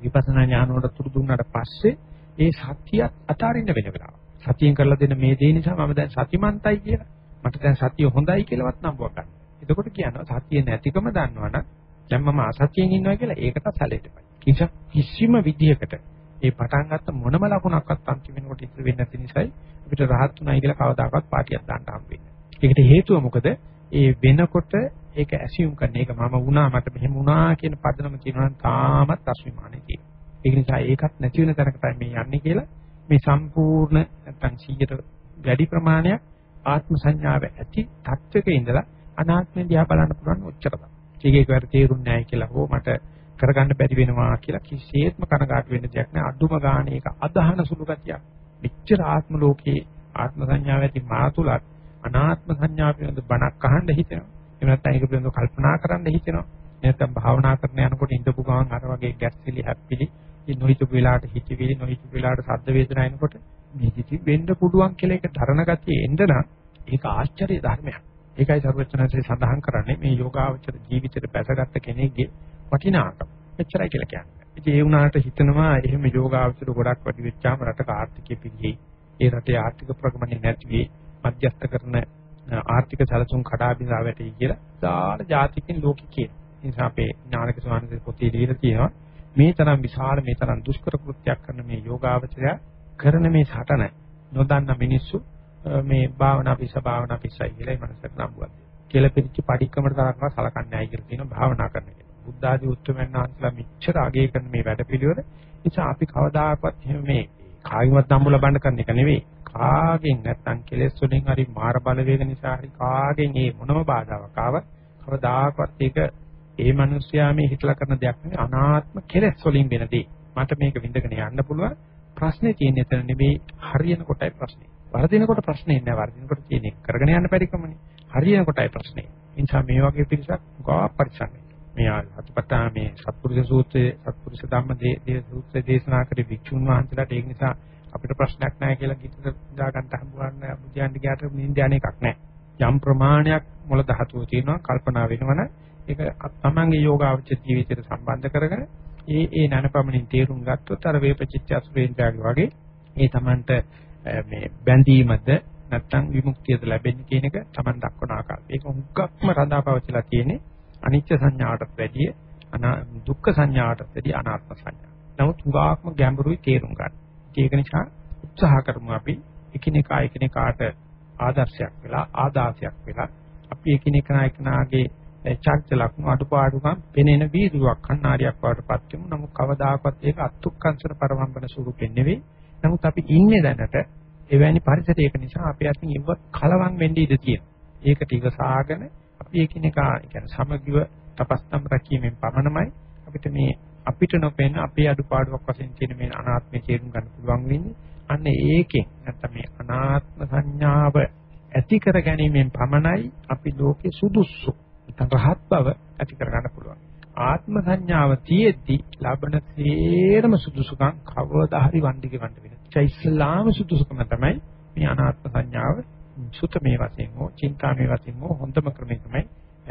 විපස්සනා ඥාන වලට තුරු දුන්නාට පස්සේ ඒ සතියත් අතාරින්න වෙන වෙලාව. සතියෙන් කරලා දෙන මේ දේ නිසා මම දැන් සතිමන්තයි කියලා. මට දැන් සතිය හොඳයි කියලාවත් නම්බුවක් ගන්න. එතකොට කියනවා සතිය නැතිකම දන්නවනම් දැන් මම අසතියෙන් ඉන්නවා කියලා ඒකට සැලෙටපයි. කිසි කිසිම විදියකට ඒ පටන් ගත්ත මොනම ලකුණක්වත් අන්තිම වෙනකොට ඉතුරු වෙන්නේ නැති නිසායි අපිට rahat උනායි කියලා කවදාකවත් පාටියක් දාන්න හම්බෙන්නේ. ඒකට හේතුව මොකද? ඒ වෙනකොට ඒක ඇසියුම් කරන එක මම වුණා මට මෙහෙම වුණා කියන පදනම කියනවා නම් තාමත් අස්විමානේ තියෙනවා. ඒක නිසා ඒකත් නැති වෙන තැනකට මේ යන්නේ කියලා මේ සම්පූර්ණ නැත්තම් 100ට වැඩි ප්‍රමාණයක් ආත්ම සංඥාව ඇති තත්වයක ඉඳලා අනාත්මය දිහා බලන්න පුළුවන් ඔච්චර තමයි. ඒකේක වැඩ තේරුන්නේ නැහැ කියලා හෝ මට කරගන්න බැරි වෙනවා කියලා කිසිසේත්ම කනගාටු වෙන්න දෙයක් නැහැ. අඩුම ගානේ ඒක අදහන සුළු ගතියක්. මෙච්චර ආත්ම ලෝකේ ආත්ම සංඥාව ඇති මාතුලත් අනාත්ම සංඥාව පිළිබඳ බණක් අහන්න හිතෙනවා. එහෙම නැත්නම් ඒක පිළිබඳව කල්පනා කරන්න හිතෙනවා. නැත්නම් භාවනා කරන යනකොට ඉඳපු ගමන් අර වගේ ගැස්සිලි හැප්පිලි ඉන්න හිතපු වෙලාවට හිතවිලි නොහිතපු වෙලාවට සද්ද වේදනා එනකොට මේ කිසි වෙන්න පුළුවන් කියලා ඒක තරණ ගතිය එන්න නම් ඒක ආශ්චර්ය ධර්මයක්. ඒකයි සර්වචනසේ සඳහන් කරන්නේ මේ යෝගාවචර ජීවිතයට බැසගත් කෙනෙක්ගේ වටිනාකම. එච්චරයි කියලා කියන්නේ. ඉතින් ඒ වුණාට හිතනවා එහෙම යෝගාවචර ගොඩක් වැඩි වෙච්චාම රටක ආර්ථිකය පිළිෙයි. ඒ රටේ ආර්ථික ප්‍රගමනය නැති වෙයි. මධ්‍යස්ථ කරන ආර්ථික සැලසුම් කඩා බිඳා වැටෙයි කියලා දාන ජාතිකින් ලෝකෙ කියන. ඒ නිසා අපේ ඥානක සමානසේ පොතේ දීලා තියෙනවා මේ තරම් විශාල මේ තරම් දුෂ්කර කෘත්‍යයක් කරන මේ යෝගාවචරය කරන මේ සටන නොදන්න මිනිස්සු මේ භාවනා පිස්ස භාවනා පිස්සයි කියලා මේ මනසට නම්බුවක්. කියලා පිළිච්ච පරික්‍රමකට තරක්ව සලකන්නේ නැහැ කියලා කියනවා භාවනා කරන එක. බුද්ධ ආදී උත්තරමයන් වහන්සේලා මෙච්චර අගය කරන මේ වැඩ පිළිවෙල නිසා අපි කවදාකවත් එහෙම මේ කායිමත් නම්බු ලබන්න කරන එක නෙවෙයි. කාගෙන් නැත්තම් කෙලෙස් වලින් හරි මාර බලවේග නිසා හරි කාගෙන් මේ මොනම බාධාවක් ආව කවදාකවත් ඒක ඒ මිනිස්යා මේ හිතලා කරන දෙයක් නෙවෙයි අනාත්ම කෙලෙස් වලින් වෙන දේ. මට මේක විඳගෙන යන්න පුළුවන්. ප්‍රශ්නේ තියෙන්නේ එතන නෙවෙයි හරියන කොටයි ප්‍රශ්නේ. වර්ධිනකොට ප්‍රශ්නේ නෑ වර්ධිනකොට තියෙන්නේ කරගෙන යන්න බැරි කමනේ. හරියන කොටයි ප්‍රශ්නේ. ඒ නිසා මේ වගේ පිරිසක් ගා පරිසම් මේ අතිපතා මේ සත්පුරුෂ සූත්‍රයේ සත්පුරුෂ ධම්ම දේ සූත්‍රයේ දේශනා කරේ වික්ෂුන් වහන්සේලාට ඒක නිසා අපිට ප්‍රශ්නයක් නැහැ කියලා කිසිද දා ගන්න හම්බවන්න බුද්ධයන්ට ගියාට නින්දයන් එකක් නැහැ. යම් ප්‍රමාණයක් මොළ ධාතුව තියෙනවා කල්පනා වෙනවනම් ඒක තමන්ගේ යෝගාවචර ජීවිතයට සම්බන්ධ කරගෙන ඒ ඒ නැනපමණින් තේරුම් ගත්තොත් අර වේපචිත්‍ය අසුරේන්ද්‍රාගේ වගේ ඒ තමන්ට මේ බැඳීමද නැත්තම් විමුක්තියද ලැබෙන්නේ කියන එක තමන් දක්වන ආකාරය. ඒක හුඟක්ම රඳාපවතිලා තියෙන්නේ අනිත්‍ය සංඥාවටත් වැඩිය දුක්ඛ සංඥාවටත් වැඩිය අනාත්ම සංඥා. නමුත් හුඟක්ම ගැඹුරුයි තේරුම් ගන්න. ඒක නිසා උත්සාහ කරමු අපි එකිනෙකා එකිනෙකාට ආදර්ශයක් වෙලා ආදාසයක් වෙලා අපි එකිනෙකා එකිනාගේ චර්ච ලක්ෂණ අඩුපාඩුකම් පෙනෙන වීදුවක් කණ්ණාඩියක් වඩටපත් වෙමු. නමුත් කවදාකවත් ඒක අත්ුක්කංශන පරමම්බන ස්වරූපෙන් නෙවෙයි. නමුත් අපි ඉන්නේ දැනට එවැනි පරිසරයක නිසා අපි අතින් ඉව කලවම් වෙන්න ඉඩ තියෙනවා. ඒක ටික සාගෙන අපි එකිනෙකා කියන්නේ සමගිව තපස්තම් රැකීමෙන් පමණමයි අපිට මේ අපිට නොපෙන අපේ අඩුපාඩුවක් වශයෙන් තියෙන මේ අනාත්මය තේරුම් ගන්න පුළුවන් වෙන්නේ. අන්න ඒකෙන් නැත්නම් මේ අනාත්ම සංඥාව ඇති කර ගැනීමෙන් පමණයි අපි ලෝකේ සුදුසු නැත්නම් රහත් බව ඇති කර ගන්න පුළුවන්. ආත්ම සංඥාව තියෙද්දි ලබන සේරම සුදුසුකම් කවදා හරි වන්දික වන්ද වෙනවා. ඒ ඉස්ලාම සුදුසුකම තමයි මේ අනාත්ම සංඥාව සුතමේ වශයෙන් හෝ චින්තාමේ වශයෙන් හෝ හොඳම ක්‍රමය තමයි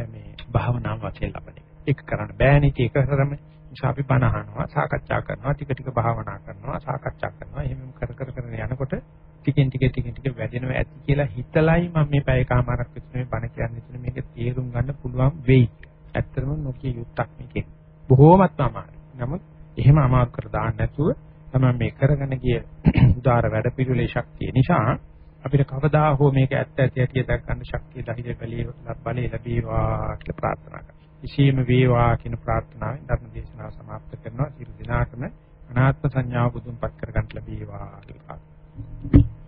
මේ භාවනාව වශයෙන් ලබන්නේ. ඒක කරන්න බෑනේ ඒක කරම නිසා අපි බණ අහනවා සාකච්ඡා කරනවා ටික ටික භාවනා කරනවා සාකච්ඡා කරනවා එහෙම කර කර කර යනකොට ටිකෙන් ටික ටිකෙන් ටික වැඩෙනවා ඇති කියලා හිතලයි මම මේ පැය කාමාරක් විතර මේ බණ කියන්නේ ඉතින් මේක තේරුම් ගන්න පුළුවන් වෙයි. ඇත්තටම නොකිය යුක්තක් මේකේ. බොහෝමත්ම අමාරුයි. නමුත් එහෙම අමාරු කර දාන්න නැතුව තමයි මේ කරගෙන ගිය උදාර වැඩ පිළිවෙලේ ශක්තිය නිසා අපිට කවදා හෝ මේක ඇත්ත ඇති ඇති දක් ගන්න ශක්තිය ධෛර්ය බලය බලය ලැබේවා කියලා ප්‍රාර්ථනා කරනවා. විශේෂම වේවා කියන ප්‍රාර්ථනාවෙන් ධර්ම දේශනාව સમાપ્ત කරනවා. සියලු දිනාටම අනාත්ම සංඥාව බුදුන්පත් කර ගන්න ලැබේවා කියලා.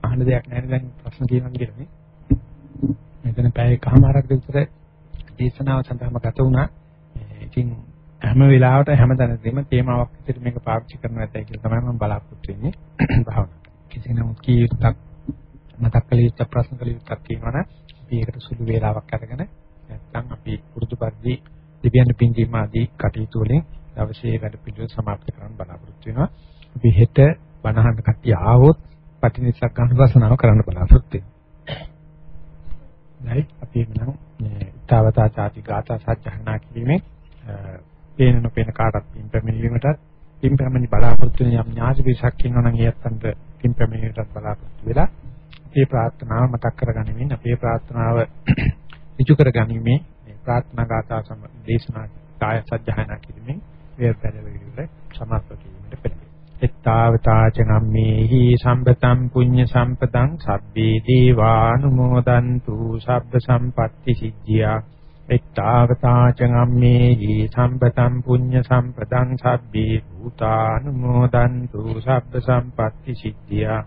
අහන්න දෙයක් නැහැ දැන් ප්‍රශ්න තියෙනවා කියලා නේ. මෙතන පැය කමාරක් විතර දේශනාව සඳහාම ගත වුණා. ඉතින් හැම වෙලාවට හැම තැනදීම තේමාවක් විදිහට මේක පාවිච්චි කරන්න නැතයි කියලා තමයි මම බලාපොරොත්තු වෙන්නේ. භාවනාව. කිසි නමුත් කීයුත්තක් මතක් කළ යුත්තක් ප්‍රශ්න කළ යුත්තක් කියනවනේ අපි ඒකට සුළු වේලාවක් අරගෙන නැත්නම් අපි පුරුදු පරිදි දෙවියන් පින්දීම ආදී කටයුතු වලින් දවසේ වැඩ පිළිවෙල સમાප්ත කරන්න බලාපොරොත්තු වෙනවා. අපි හෙට බණහන් කට්ටිය ආවොත් පටිනිසක් අනුගසනාව කරන්න බලාපොරොත්තු වෙනවා. අපි එනම් ඊතාවතා ചാති ගාථා සජ්ජහනා කිරීමෙන් පේන නොපේන කාටත් පින් පැමිණීමටත් පින් පැමිණි බලාපොරොත්තු වෙන යම් ඥාති විශක් ඉන්නවනම් ඒ අත්තන්ට පින් පැමිණීමටත් බලාපොරොත්තු වෙලා මේ ප්‍රාර්ථනාව මතක් කරගනිමින් අපේ ප්‍රාර්ථනාව ඉටු කරගනිමින් ප්‍රාර්ථනා ගාථා සම දේශනා කාය සත්‍යහනා කිරීමෙන් වේ පෙරවිල සමාප්ත කිරීමට පෙළඹෙනවා එත්තාවතාචනම්මේහි සම්පතම් පුඤ්ඤ සම්පතං සබ්බේ දීවානුමෝදන්තු සබ්බ සම්පatti සිද්ධියා. එත්තාවතාචනම්මේහි සම්පතම් පුඤ්ඤ සම්පතං සබ්බේ භූතානුමෝදන්තු සබ්බ සම්පatti සිද්ධියා.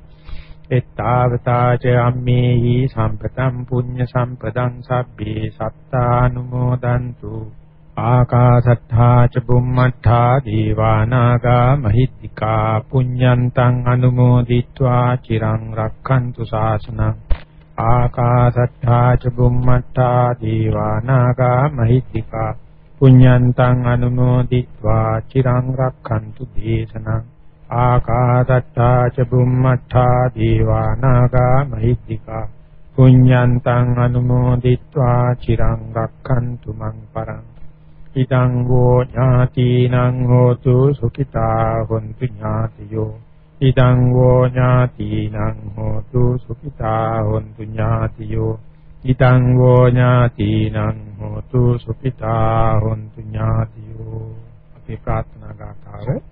එත්තාවතාච අම්මේහි සම්පතම් පුඤ්ඤ සම්පදං සබ්බේ සත්තානුමෝදන්තු. ආකාසත්තා ච බුම්මත්තා දීවානාගා මහිත්‍තිකා පුඤ්ඤන්තං අනුමෝදිත්වා චිරං රක්ඛන්තු ශාසනං. ආකාසත්තා ච බුම්මත්තා දීවානාගා මහිත්‍තිකා පුඤ්ඤන්තං අනුමෝදිත්වා චිරං රක්ඛන්තු දේශනං. ආකාසත්තා ච බුම්මත්තා දීවානාගා මහිත්‍තිකා පුඤ්ඤන්තං අනුමෝදිත්වා චිරං රක්ඛන්තු මං පරං ඉදං වෝ ඥාතිනං හෝතු සුඛිතා හොන්තු ඥාතියෝ ඉදං වෝ ඥාතිනං හෝතු සුඛිතා හොන්තු ඥාතියෝ ඉදං වෝ ඥාතිනං හෝතු සුඛිතා හොන්තු ඥාතියෝ අපි ප්‍රාර්ථනා ගාථාව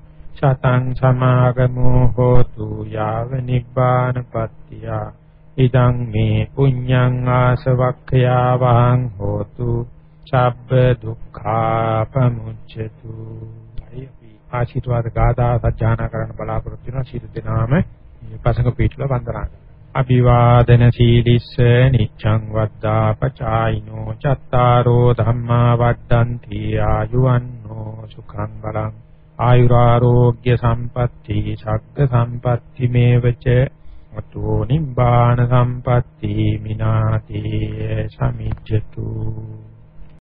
සතං සමාගමෝ හෝතු යාව නිබ්බානපත්තිය ඉදං මේ පුඤ්ඤං ආසවක්ඛයා වහං හෝතු. සබ්බ දුක්ඛා පමුච්ඡතු ආශිර්වාද ගාථා සජ්ජානා කරන්න බලාපොරොත්තු වෙනවා. සියලු දෙනාම මේ පසක පිටුල වන්දනා අභිවාදන සීලිස්ස නිච්ඡං වද්දා පචායිනෝ චත්තාරෝ ධම්මා වද්දන්ති ආයුවන්නෝ සුඛං බලං. ආයුරාෝග්‍ය සම්පatti ශක්ක සම්පatti මේවච අතෝ නිබ්බාන සම්පatti මිනාතේ සමිච්ඡතු.